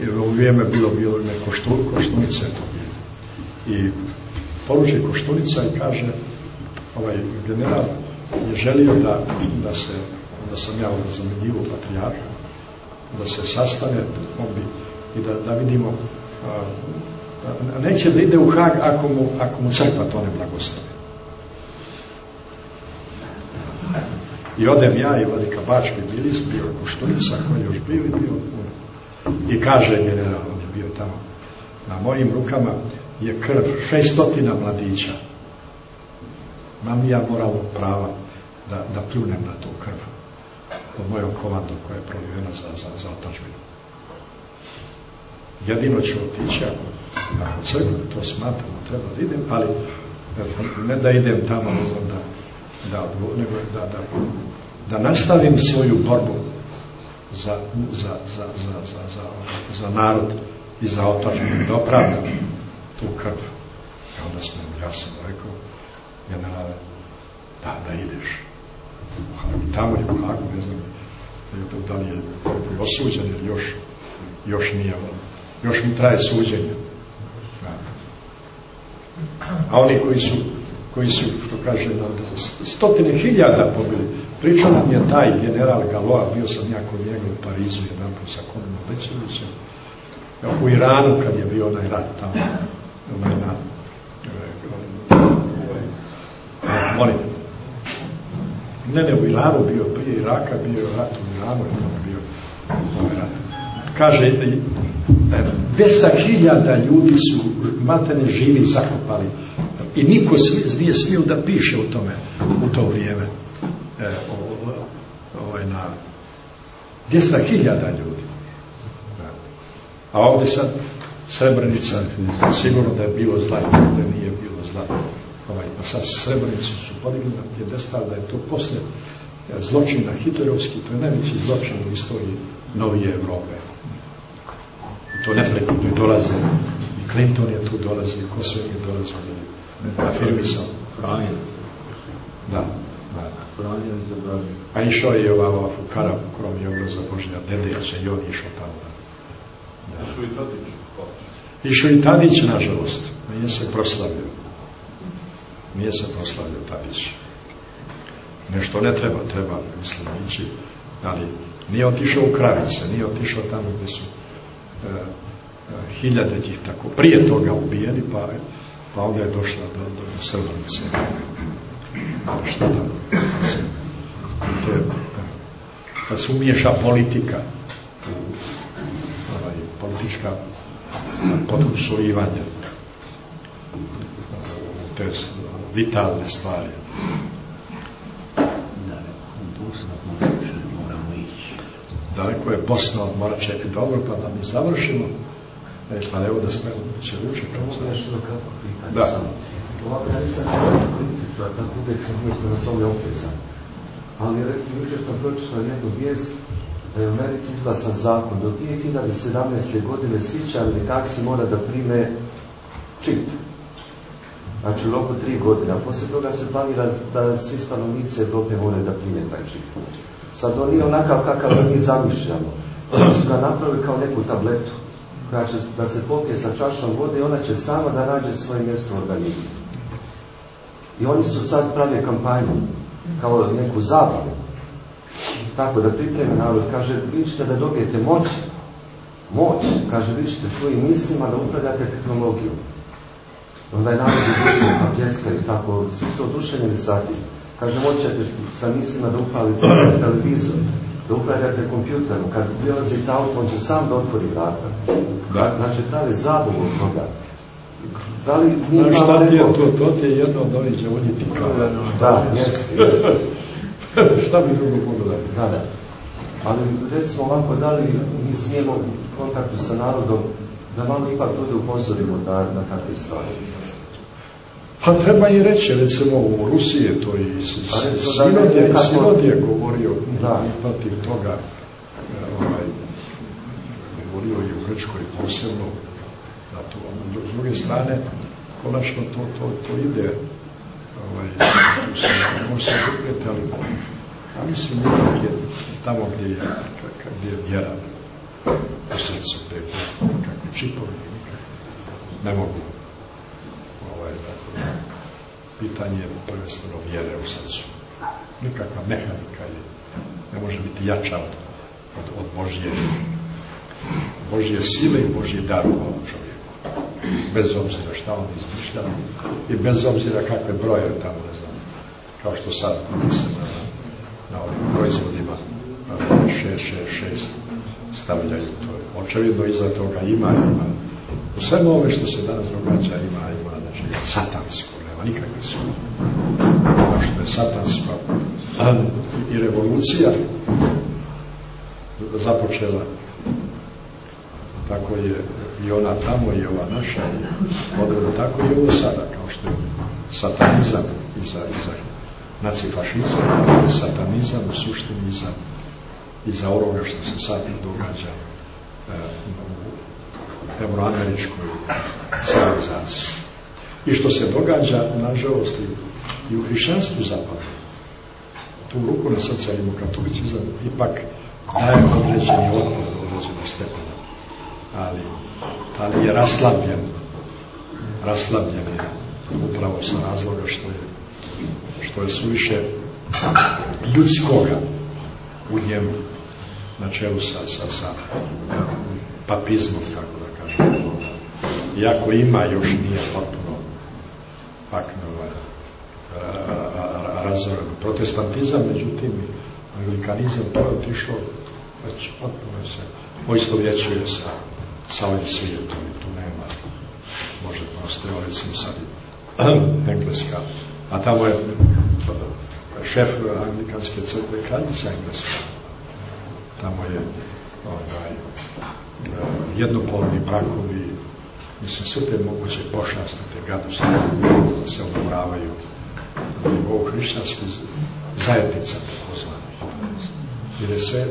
i u vrijeme bilo bilo neko štu, koštunice i poruči koštunica i kaže ovaj general je želio da, da se da sam ja zamenjivo patrijarha da se sastane bi, i da, da vidimo a, neće da ide u Hag ako mu, ako mu crkva to ne blagostavi i odem ja i Vladika Bački bili bio Koštunica koji još bio i i kaže general on je bio tamo na mojim rukama je krv šestotina mladića. Mam ja moralnog prava da, da pljunem na tu krv? Pod mojom komandom koja je prolivena za, za, za otačbinu. Jedino ću otići ako, ako crkva to smatram, treba da idem, ali ne da idem tamo, ne znam, da, da, nego da, da, da nastavim svoju borbu za, za, za, za, za, za, narod i za otačbinu, da tu krv. I onda sam, ja sam rekao, generale, da, da ideš. I tamo je u Hagu, ne znam, da li je osuđen ili još, još nije još mi traje suđenje. A oni koji su, koji su, što kaže, stotine hiljada pobili. Pričao nam je taj general Galoa, bio sam ja kod njega u Parizu jedan put sa Konom Becevićem, u Iranu kad je bio onaj rat tamo, onaj na, molim, ne, ne, u Iranu bio, prije Iraka bio rat u Iranu, je bio ovaj rat. Kaže, 200.000 ljudi su matene živi zakopali i niko nije smio da piše o tome u to vrijeme. E, o, ovaj na 200.000 ljudi. A ovdje sad Srebrenica sigurno da je bilo zla da nije bilo zla. Ovaj, pa sad Srebrenicu su podigli na pjedestal da je to posle zločina hitlerovski to je najveći zločin u istoriji novije Evrope. To neprekudno dolaze. I Clinton je tu dolazi ko sve je dolazi afirmisao da, da. a išao je ovamo u Karabu krom je Božnja Dedeća i on išao tamo. Da. Išao i Tadić. Išao i Tadić nažalost. Nije se proslavio. Nije se proslavio Tadić. Nešto ne treba treba mislim ići. Ali nije otišao u Kravice nije otišao tamo gdje su E, e, hiljade tih tako prije toga ubijeni, pa, pa onda je došla do, do, do Srebrnice. Šta da? Te, kad se umiješa politika u ovaj, politička podusojivanje u te vitalne stvari. daleko je Bosna od Moračepi dobro, pa da mi završimo. E, pa evo da smo će uče kao sve. Još jedno kratko pitanje. Da. Ovako, ja nisam kritiča, tako uvijek sam uvijek na tome opresan. Ali recimo, jučer sam pročitao jednu vijest da je u Americi izglasan zakon do 2017. godine svi taksi mora da prime čip. Znači u roku tri godine, a poslije toga se planira da svi stanovnici Evrope moraju da prime taj čip. Sad on nije onakav kakav mi zamišljamo. Oni su ga napravili kao neku tabletu koja će da se popije sa čašom vode i ona će sama da nađe svoje mjesto u organizmu. I oni su sad pravi kampanju kao neku zabavu. Tako da pripreme narod, kaže, vi ćete da dobijete moć, moć, kaže, vi ćete svojim mislima da upravljate tehnologiju. Onda je narod udušen, pa pljeskaju, tako, svi su oduševljeni sa tim. Kaže, moćete sa mislima da upalite televizor, da upravljate kompjuterom. Kad ulazite auto, on će sam da otvori vrata. Da. Znači, pravi zabavu od toga. Da li mi imamo šta ti je to? To ti je jedno od ovih džavodjetika. Da, jeste, jeste. šta bi drugo pogledati? Da, da. Ali recimo ovako, da li mi smijemo u kontaktu sa narodom da malo ipak ljude upozorimo na, na takve stvari? Pa treba i reći, recimo u Rusiji je to i Sinod je, Sinod je govorio da. protiv toga, ovaj, govorio i u Grčkoj posebno, da to, s druge strane, konačno to, to, to ide, ovaj, tu se može uprijeti, ali a mislim ipak je tamo gdje je, gdje je vjera u srcu, gdje je kakvi čipovi, ne mogu ovaj, dakle, pitanje je prvenstveno vjere u srcu. Nikakva mehanika je, ne može biti jača od, od, od Božje, Božje sile i Božje daru ovom čovjeku. Bez obzira šta on izmišlja i bez obzira kakve broje tamo, ne znam, kao što sad se na, na ovim proizvodima 666 stavljaju to. Očevidno iza toga ima, ima U svemu ove što se danas događa ima, ima znači, satansko, nema nikakve sumnje. kao što je satanska i revolucija započela tako je i ona tamo i ova naša odreda, tako i ovo sada kao što je satanizam iza, iza nacifašizam satanizam u suštini iza, iza ovoga što se sad događa e, u euroameričkoj civilizaciji i što se događa nažalost i u hrišćanstvu zapada tu ruku na srca ima katolicizam ipak daje određeni otpor određenog stepena ali, ali je raslabljen. Raslabljen je upravo sa razloga što je što je suviše ljudskoga u njemu na čelu sa, sa, sa papizmom, kako da kažem. Iako ima, još nije potpuno pak ovaj, razoran protestantizam, međutim, anglikanizam to je otišlo već potpuno se poistovjećuje sa, sa ovim svijetom i tu nema može postoje recimo sad engleska a tamo je šef anglikanske crkve kraljica engleska. Tamo je ovaj, jednopolni brakovi mislim sve te moguće pošasti te gadosti se odobravaju na nivou hrišćanskih zajednica takozvanih jer je sve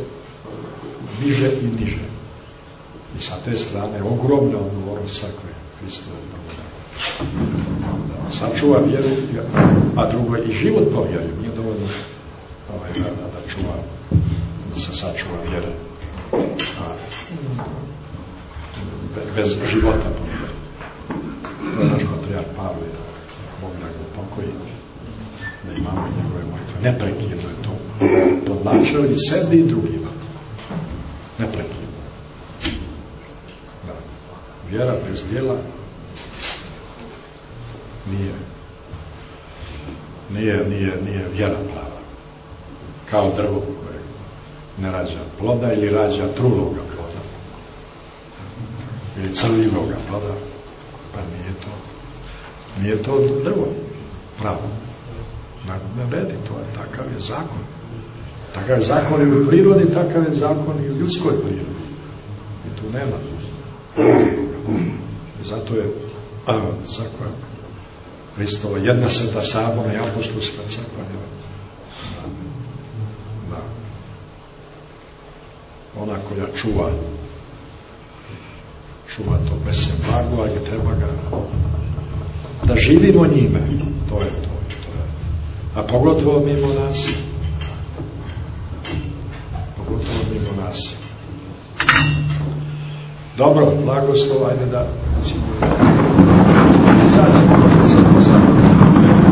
niže i niže. I sa te strane ogromna odgovornost crkve Hristove da sačuva vjeru a drugo i život po vjeru nije dovoljno ovaj, da, da čuva da se sačuva vjere a, bez života. To je naš patrijar Pavle Bog da ga pokoji da imamo njegove molitve neprekidno je to podlačao i sebi i drugima. Neprekidno. Da. vjera bez djela nije nije, nije, nije vjera prava. Kao drvo koje ne rađa ploda ili rađa truloga ploda ili crljivoga ploda pa nije to nije to drvo pravo. Ne vredi to je takav je zakon. Takav je zakon i u prirodi takav je zakon i u ljudskoj prirodi. I tu nema. I zato je a, zakon Hristova jedna sveta sabora i apostolska crkva da. ona koja čuva čuva to bez blago, ali treba ga da živimo njime. To je to, to je. a pogotovo mimo nas. Pogotovo mimo nas. Dobro, blagoslov, ajde da